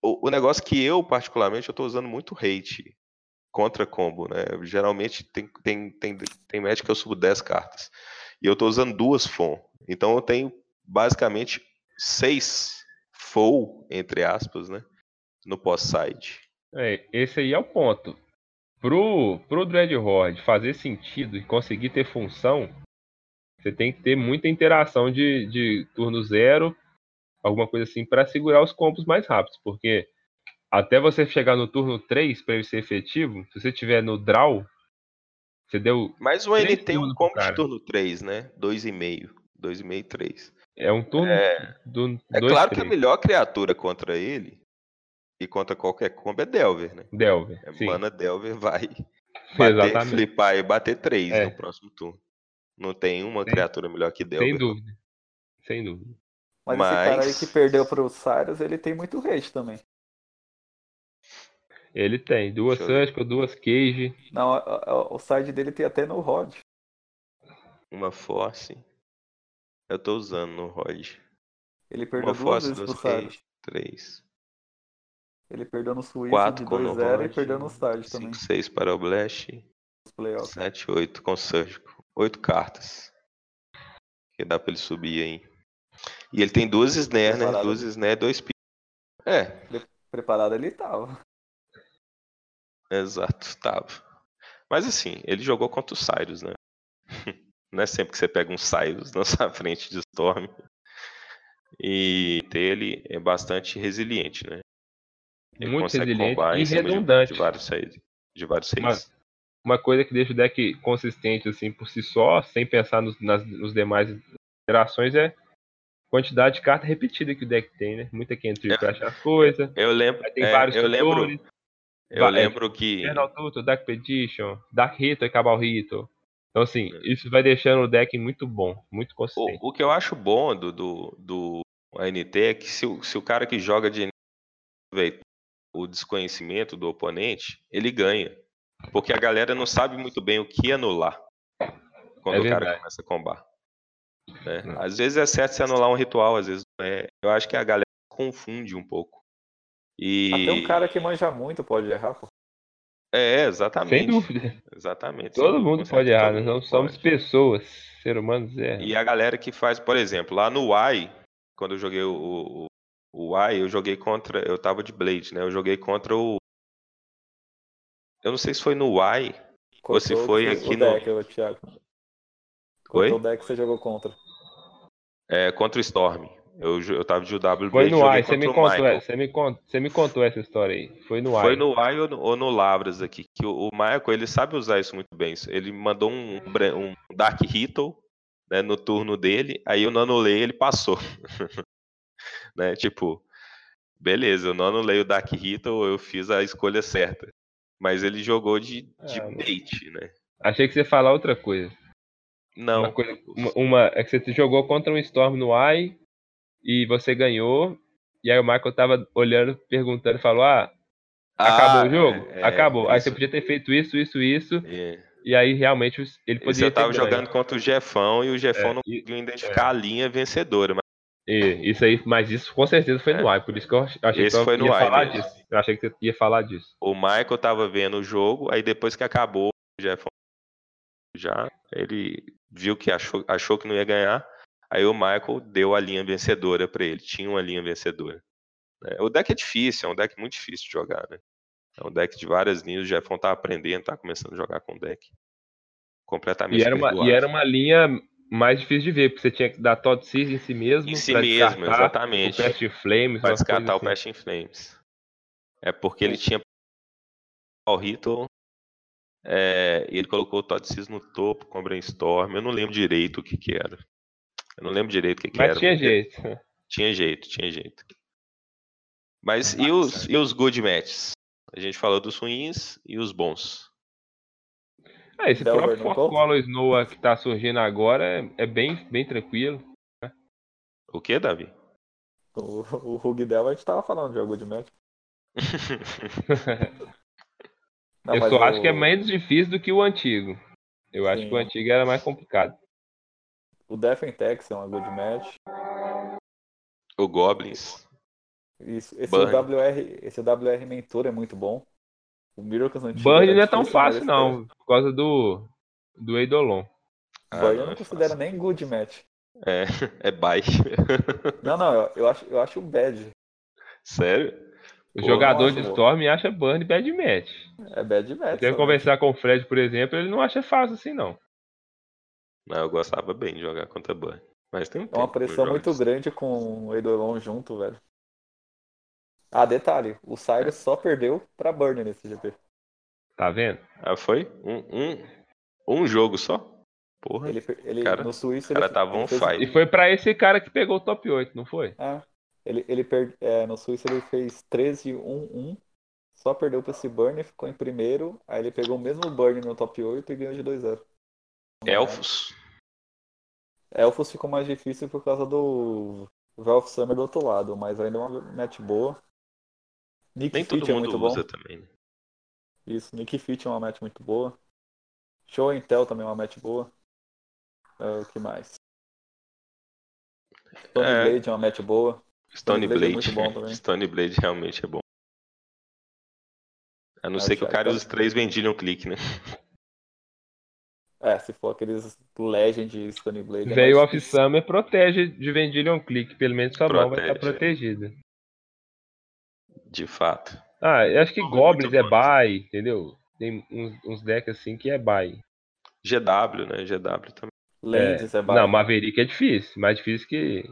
O, o negócio que eu, particularmente, eu tô usando muito hate contra combo, né? Geralmente tem, tem, tem, tem match que eu subo 10 cartas. E eu tô usando duas FON. Então eu tenho basicamente seis full, entre aspas, né? No pós-side. é, esse aí é o ponto. Pro, pro Dread Horde fazer sentido e conseguir ter função, você tem que ter muita interação de, de turno zero, alguma coisa assim, para segurar os combos mais rápidos. Porque até você chegar no turno 3 para ele ser efetivo, se você tiver no draw, você deu. Mas o N tem um turnos pro combo de turno 3, né? 2,5. 2,5 e 3. É um turno É, do é dois, claro que a três. melhor criatura contra ele e contra qualquer combo é Delver, né? Delver. É, Sim, Mana Delver vai bater, exatamente. flipar e bater 3 É. no próximo turno. Não tem uma Sem- criatura melhor que Delver. Sem dúvida. Sem dúvida. Mas, esse cara aí Mas- que perdeu pro Cyrus, ele tem muito hate também. Ele tem duas. Surgical, duas Cage. Não, o side dele tem até no Rod. Uma Force. Eu tô usando no Rod. Ele perdeu Uma duas vezes pro. Cage. 3. Ele perdeu no Suíça de 4 com no 2-0 e perdeu no side também. 5, 6 para o Blast. Nos playoffs. 7, 8 com Surgical. 8 cartas. Que dá pra ele subir aí. E ele tem duas Snare, né? Duas Snare, dois pi. É, Preparado ele tava. exato, tava. Mas assim, ele jogou contra o Cyrus, né? Não é sempre que você pega um Cyrus na sua frente de Storm. E ele é bastante resiliente, né? Ele Muito resiliente e cima de- redundante. De, vários seis. De vários seis. Mas- Uma coisa que deixa o deck consistente assim por si só, sem pensar nos, nas, nos demais interações, é quantidade de carta repetida que o deck tem, né? Muita cantrip É. pra achar as coisas. Eu lembro, Aí tem é, vários eu lembro, eu é, lembro que Eternal Tutor, Dark Petition, Dark Rito e Cabal Rito. Então, assim, É. isso vai deixando o deck muito bom, muito consistente. O, o que eu acho bom do, do, do ANT é que se o, se o cara que joga de NT aproveitar o desconhecimento do oponente, ele ganha. Porque a galera não sabe muito bem o que anular quando É o cara começa a combar. né? Não. Às vezes é certo se anular um ritual, às vezes não é. Eu acho que a galera confunde um pouco. E... Até um cara que manja muito pode errar, pô. É, exatamente. Sem dúvida. Exatamente. Todo mundo pode errar, nós não somos pessoas, ser humanos erram. E a galera que faz, por exemplo, lá no Y, quando eu joguei o, o, o Y, eu joguei contra. Eu tava de Blade, né? Eu joguei contra o. Eu não sei se foi no Y ou se foi o aqui deck, no. Thiago. Oi? O deck que você jogou contra. É, contra o Storm. Eu, eu tava de UW Foi no Y, você me, contou, você, me contou, você me contou essa história aí. Foi no Y. Foi no Y ou no, ou no Labras aqui, que o, o Michael, ele sabe usar isso muito bem. Ele mandou um, um Dark Ritual né, no turno dele, aí o Nanolei ele passou. né, tipo, beleza, eu não anulei o Dark Ritual, eu fiz a escolha certa. Mas ele jogou de, de Ah, não. bait, né? Achei que você ia falar outra coisa. Não, Uma coisa uma, uma- é que você jogou contra um Storm no Y e você ganhou. E aí o Michael tava olhando, perguntando, falou: Ah, acabou Ah, o jogo? é, acabou. Aí você podia ter feito isso, isso, isso. é. E aí realmente ele poderia eu tava ganho. jogando contra o Jefão e o Jefão É, não conseguiu identificar a linha vencedora. Mas E, isso aí, mas isso com certeza foi no Y, por isso que eu ach- achei É. Esse que no ia falar mesmo. disso. Eu achei que você ia falar disso. o Michael tava vendo o jogo, aí depois que acabou, o Jefão já, ele viu que achou, achou que não ia ganhar, aí o Michael deu a linha vencedora pra ele, tinha uma linha vencedora. né? O deck é difícil, é um deck muito difícil de jogar, né? É um deck de várias linhas, o Jefão tá aprendendo, tá começando a jogar com o deck. Completamente E era, uma, e era uma linha mais difícil de ver, porque você tinha que dar Todd Seas em si mesmo. Em si mesmo, exatamente. O Pest Flames, Pra descartar o assim. Pest in Flames. É porque ele tinha o Rito é, e ele colocou o Todd Cis no topo com a Brainstorm. Eu não lembro direito o que que era. Eu não lembro direito o que que Mas era. tinha mas jeito. Tinha jeito, tinha jeito. Mas e os, e os good matches? A gente falou dos ruins e os bons. Ah, esse Delver próprio não For conta? Color Snow que tá surgindo agora é, é bem, bem tranquilo. O que, Davi? O, o a gente tava falando de jogo de match. Não, eu só acho o- que é menos difícil do que o antigo. Eu acho Sim. que o antigo era mais complicado. O Defentex é uma good match. o Goblins. Isso, esse Burn. WR, esse WR Mentor é muito bom. O Miracles antigo Burn era não é tão fácil, não, por causa do, do Eidolon. Ah, Burn eu não é considero fácil. nem good match. É, é baixo. Não, não, eu, eu acho, eu acho bad. Sério? O Pô, jogador de. Burn acha Burn bad match. É bad match. Quer sabe? conversar com o Fred, por exemplo, ele não acha fácil assim, não. Não, eu gostava bem de jogar contra Burn. Mas tem um É uma pressão muito isso. grande com o Eidolon junto, velho. Ah, detalhe, o Cyrus só perdeu pra Burn nesse GP. Tá vendo? Ah, foi? Um, um, um jogo só? Porra. Ele, ele Cara, no Suíço o cara ele, tava on fez, fire. E foi pra esse cara que pegou o top 8, não foi? Ah, ele, ele per, é, no Suíço ele fez 13-1-1, só perdeu pra esse Burn, ficou em primeiro, aí ele pegou o mesmo Burn no top 8 e ganhou de 2-0. Elfos. Elfos ficou mais difícil por causa do Valve Summer do outro lado, mas ainda é uma match boa. Nick Nem todo Fit é mundo muito bom. usa também. né? Isso, Nick Fit é uma match muito boa. Show Intel também é uma match boa. É, o que mais? Stone É. Blade é uma match boa. Stone Stone Blade é Blade. muito bom também. Stone Blade realmente é bom. A não Ah, ser que o cara use três vendilham clique, né? É, se for aqueles Legend Stone Blade. é Veio mais Off difícil. Summer protege de Vendillion Click, pelo menos sua mão vai estar Protege, é. protegida. De fato. Ah, eu acho que Muito Goblins é buy, entendeu? Tem uns, uns decks assim que é buy. GW, né? GW também. Lands é, Não, Maverick é difícil, mais difícil que.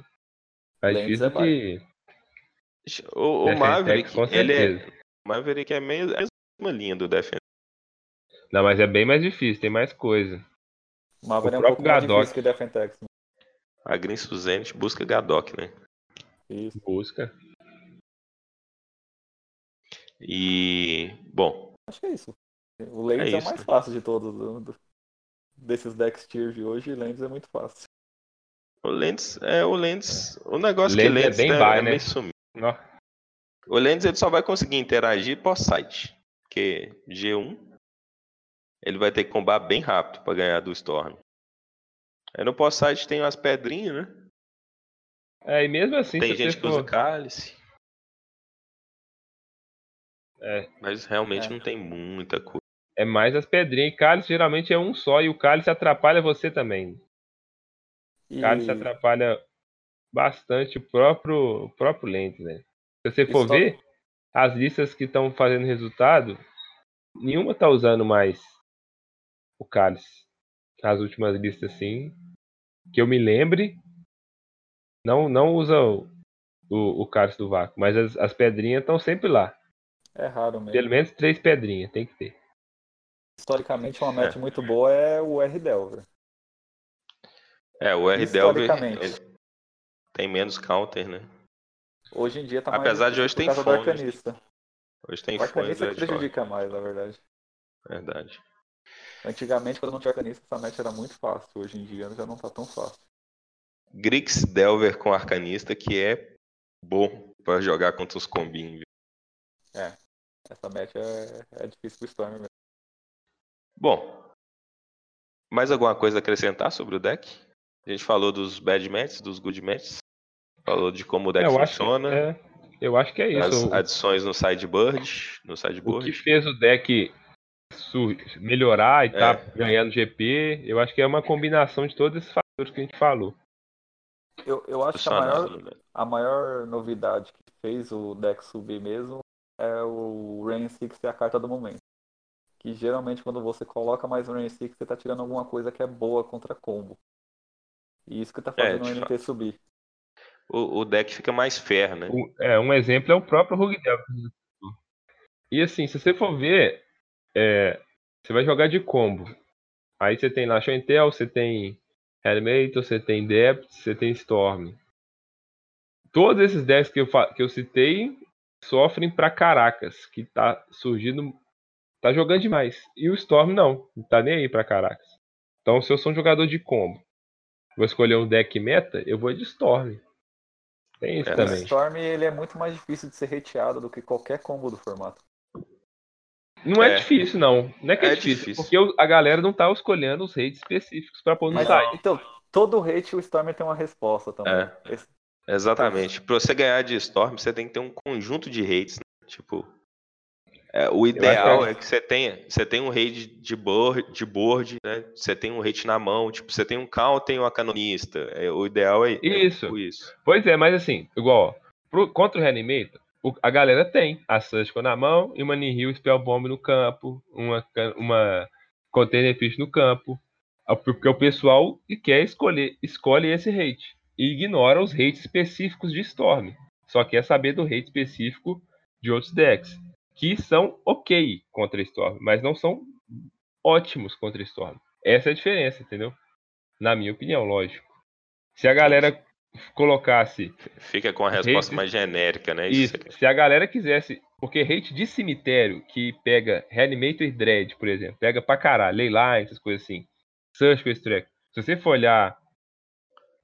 Mais Lentes difícil é que. O, o Maverick, ele é. Maverick é meio é a mesma linha do Defense. Não, mas é bem mais difícil, tem mais coisa. É o um pouco próprio mais difícil que Defentex. Né? A Green Suzanne busca Gadok, né? Isso. Busca. E. Bom, Acho que é isso. O Lands é, É o mais fácil de todos. do- do- desses decks tier de hoje, Lands é muito fácil. o Lentes. É, o Lentes. O negócio Lentes que é Lentes bem é, buy, é né? meio sumido. Nó. O Lentes ele só vai conseguir interagir pós-site. Porque G1 ele vai ter que combar bem rápido para ganhar do Storm. Aí no pós-site tem umas pedrinhas, né? É, e mesmo assim, tem gente que usa for. cálice. É, Mas realmente É. não tem muita coisa. é mais as pedrinhas. E cálice geralmente é um só, e o cálice atrapalha você também. E Cálice atrapalha bastante o próprio, o próprio Lentes, né? Se você for Isso- ver, as listas que estão fazendo resultado, nenhuma tá usando mais o cálice. As últimas listas, assim, que eu me lembre, não, não usa o, o, o cálice do vácuo, mas as, as pedrinhas estão sempre lá. É raro mesmo. Pelo menos três pedrinhas, tem que ter. Historicamente, uma match muito boa é o R Delver. É, o R Delver tem menos counter, né? Hoje em dia tá Apesar mais de hoje por tem arcanista. Hoje tem O fones arcanista que Hot. prejudica mais, na verdade. Verdade. Antigamente, quando não tinha arcanista, essa match era muito fácil. Hoje em dia já não tá tão fácil. Grix Delver com Arcanista, que é bom pra jogar contra os combinhos. viu? Essa match é, é difícil pro Storm mesmo. Bom, mais alguma coisa a acrescentar sobre o deck? A gente falou dos bad matches, dos good matches. Falou de como o deck É, eu, acho, funciona. é, eu acho que é As isso. O- adições no sideboard. No O sideboard. que fez o deck melhorar e tá É. ganhando GP, eu acho que é uma combinação de todos esses fatores que a gente falou. Eu, eu acho que a maior, deck. a maior novidade que fez o deck subir mesmo é o Rain 6 ser a carta do momento. Que geralmente quando você coloca mais Rain 6, você tá tirando alguma coisa que é boa contra combo. E isso que tá É, fazendo de o NT subir. O, o deck fica mais fair, né? Um, é, um exemplo é o próprio Rugdel. E assim, se você for ver, é, você vai jogar de combo. Aí você tem lá and Tell, você tem Helmator, você tem Depth, você tem Storm. Todos esses decks que eu, que eu citei sofrem pra caracas, que tá surgindo, tá jogando demais. E o Storm não, não tá nem aí pra caracas. Então se eu sou um jogador de combo, vou escolher um deck meta, eu vou de Storm. Tem isso É, O também. Storm ele é muito mais difícil de ser reteado do que qualquer combo do formato. Não é, É. difícil, não. Não é que é, É difícil, difícil. porque a galera não tá escolhendo os rates específicos pra pôr no Mas site. então, todo hate o Storm tem uma resposta também. É. Esse- Exatamente. Pra você ganhar de Storm, você tem que ter um conjunto de rates. Né? Tipo, é, o ideal que é- é que você tenha, você tem um rate de board, de board, né? Você tem um rate na mão, tipo, você tem um counter e uma canonista. É, o ideal é, é Isso. tipo isso. Pois é, mas assim, igual, ó, pro- contra o Reanimator, o- a galera tem a Surgical na mão e uma Nihil Spell Bomb no campo, uma, uma Container Fish no campo, a- porque o pessoal que quer escolher, escolhe esse rate e ignora os rates específicos de Storm. Só quer saber do rate específico de outros decks, que são ok contra Storm, mas não são ótimos contra Storm. Essa é a diferença, entendeu? Na minha opinião, lógico. Se a galera colocasse Fica com a resposta Rates- mais genérica, né? isso, quer. se a galera quisesse, porque rate de cemitério que pega Reanimator e Dread, por exemplo, pega pra caralho, Leyline, essas coisas assim, Surgical Strike. Se você for olhar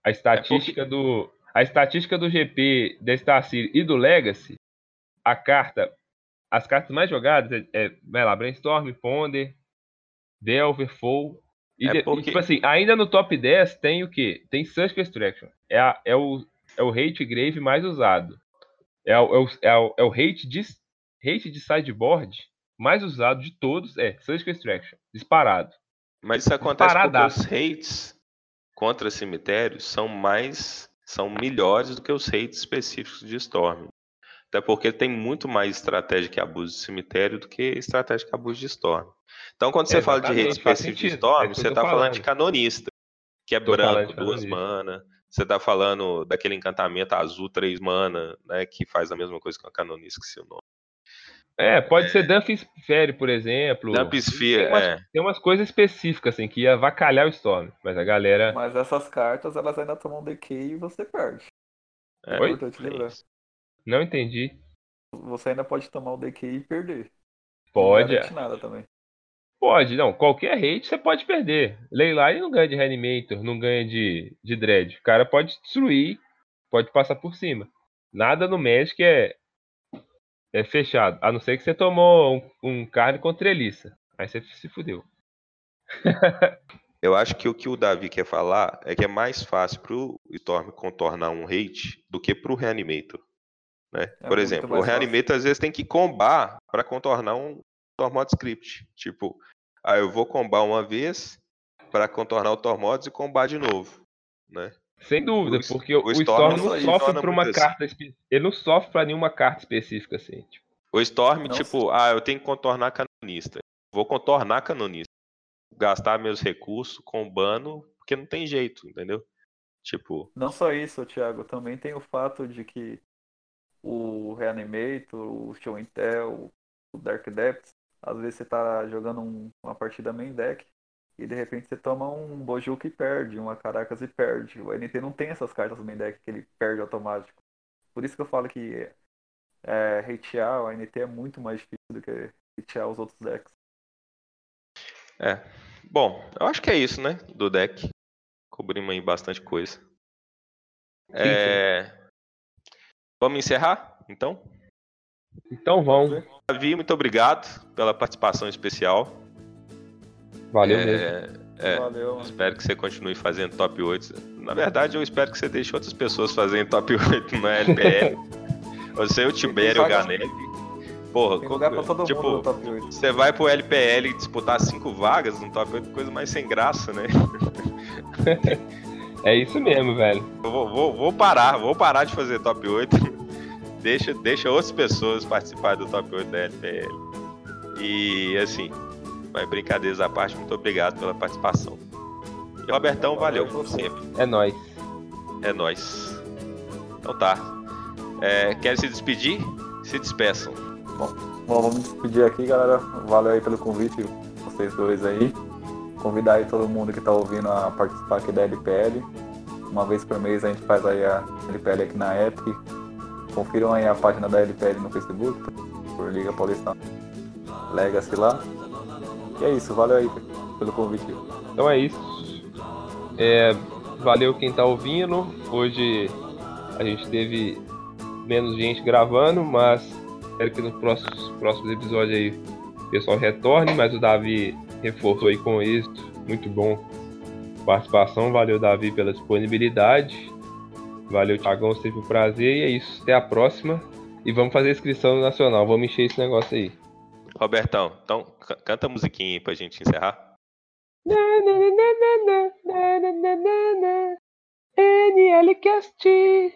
a estatística do a estatística do GP da Star City e do Legacy, a carta, as cartas mais jogadas é, é vai lá, Brainstorm, Ponder, Delver, Foe. E, É de- e, porque- tipo assim, ainda no top 10 tem o quê? Tem Surgical Extraction. É, a- é, o, é o hate grave mais usado. É o, é o, é o, é hate, de, hate de sideboard mais usado de todos. É Surgical Extraction. Disparado. Mas isso acontece porque Disparadaço. os rates contra cemitérios são mais. são melhores do que os rates específicos de Storm. Até porque tem muito mais estratégia que abuso de cemitério do que estratégia que abuso de Storm. Então, quando você fala de faz específico de. É Storm, que você está falando de canonista, que é Tô branco, duas mana. Você está falando daquele encantamento azul, três mana, né, que faz a mesma coisa que uma canonista, que se o nome. É, pode ser Dump Sphere, por exemplo. Dump Sphere, tem umas, é. tem umas coisas específicas, assim, que ia avacalhar o Storm. Mas a galera. Mas essas cartas, elas ainda tomam DK e você perde. É, Oi? importante é lembrar. Não entendi. Você ainda pode tomar o DK e perder. Pode, Não é. nada também. Pode, não. Qualquer rate você pode perder. Leyline não ganha de Reanimator, não ganha de, de Dread. O cara pode destruir, pode passar por cima. Nada no Magic é, é fechado. A não ser que você tomou um, um carne com treliça. Aí você se fudeu. Eu acho que o que o Davi quer falar é que é mais fácil pro Storm contornar um hate do que pro Reanimator. Né? É Por exemplo, o. Reanimator às vezes tem que combar para contornar um Tormod script. Tipo, ah, eu vou combar uma vez para contornar o Tormods e combar de novo. Né? Sem dúvida, O- porque o o, Storm Storm não sofre por uma assim. carta espe- Ele não sofre pra nenhuma carta específica, assim. Tipo, O Storm, Não tipo, ah, eu tenho que contornar canonista. Vou contornar canonista. Gastar meus recursos com bano, porque não tem jeito, entendeu? Tipo, Não só isso, Thiago, também tem o fato de que o Reanimator, o Show Intel, o Dark Depths, às vezes você tá jogando um- uma partida main deck e de repente você toma um Bojuka e perde, uma Caracas e perde. O NT não tem essas cartas main deck que ele perde automático. Por isso que eu falo que é, hatear o NT é muito mais difícil do que hatear os outros decks. é. Bom, eu acho que é isso, né? Do deck. Cobrimos aí bastante coisa. É... Vamos encerrar, então? então vão. Davi, muito obrigado pela participação especial. Valeu É, mesmo. é, Valeu. Espero que você continue fazendo top 8. Na verdade, eu espero que você deixe outras pessoas fazerem top 8 na LPL. Você, o Tibério, o Ganelli. Porra, Tem lugar pra todo tipo, mundo no top 8. você vai pro LPL disputar 5 vagas no top 8, coisa mais sem graça, né? É isso mesmo, velho. Eu vou, vou- vou parar, vou parar de fazer top 8. deixa, deixa outras pessoas participar do top 8 da LPL. E assim, vai brincadeiras à parte, muito obrigado pela participação. E Robertão, valeu, Valeu como você. sempre. É nóis. É nóis. Então tá. É, querem se despedir? Se despeçam. Bom, vamos despedir aqui, galera. Valeu aí pelo convite, vocês dois aí. Convidar aí todo mundo que tá ouvindo a participar aqui da LPL. Uma vez por mês a gente faz aí a LPL aqui na Epic. Confiram aí a página da LPL no Facebook, por Liga Paulista Legacy lá. E é isso, valeu aí pelo convite. Então é isso. É, valeu quem tá ouvindo. Hoje a gente teve menos gente gravando, mas espero que nos próximos, próximos episódios aí o pessoal retorne, mas o Davi reforçou aí com êxito. Muito bom participação. Valeu, Davi, pela disponibilidade. Valeu, Thiagão, sempre um prazer. E é isso. Até a próxima. E vamos fazer inscrição no Nacional. Vamos encher esse negócio aí. Robertão, então ca- canta a musiquinha aí pra gente encerrar. NLCast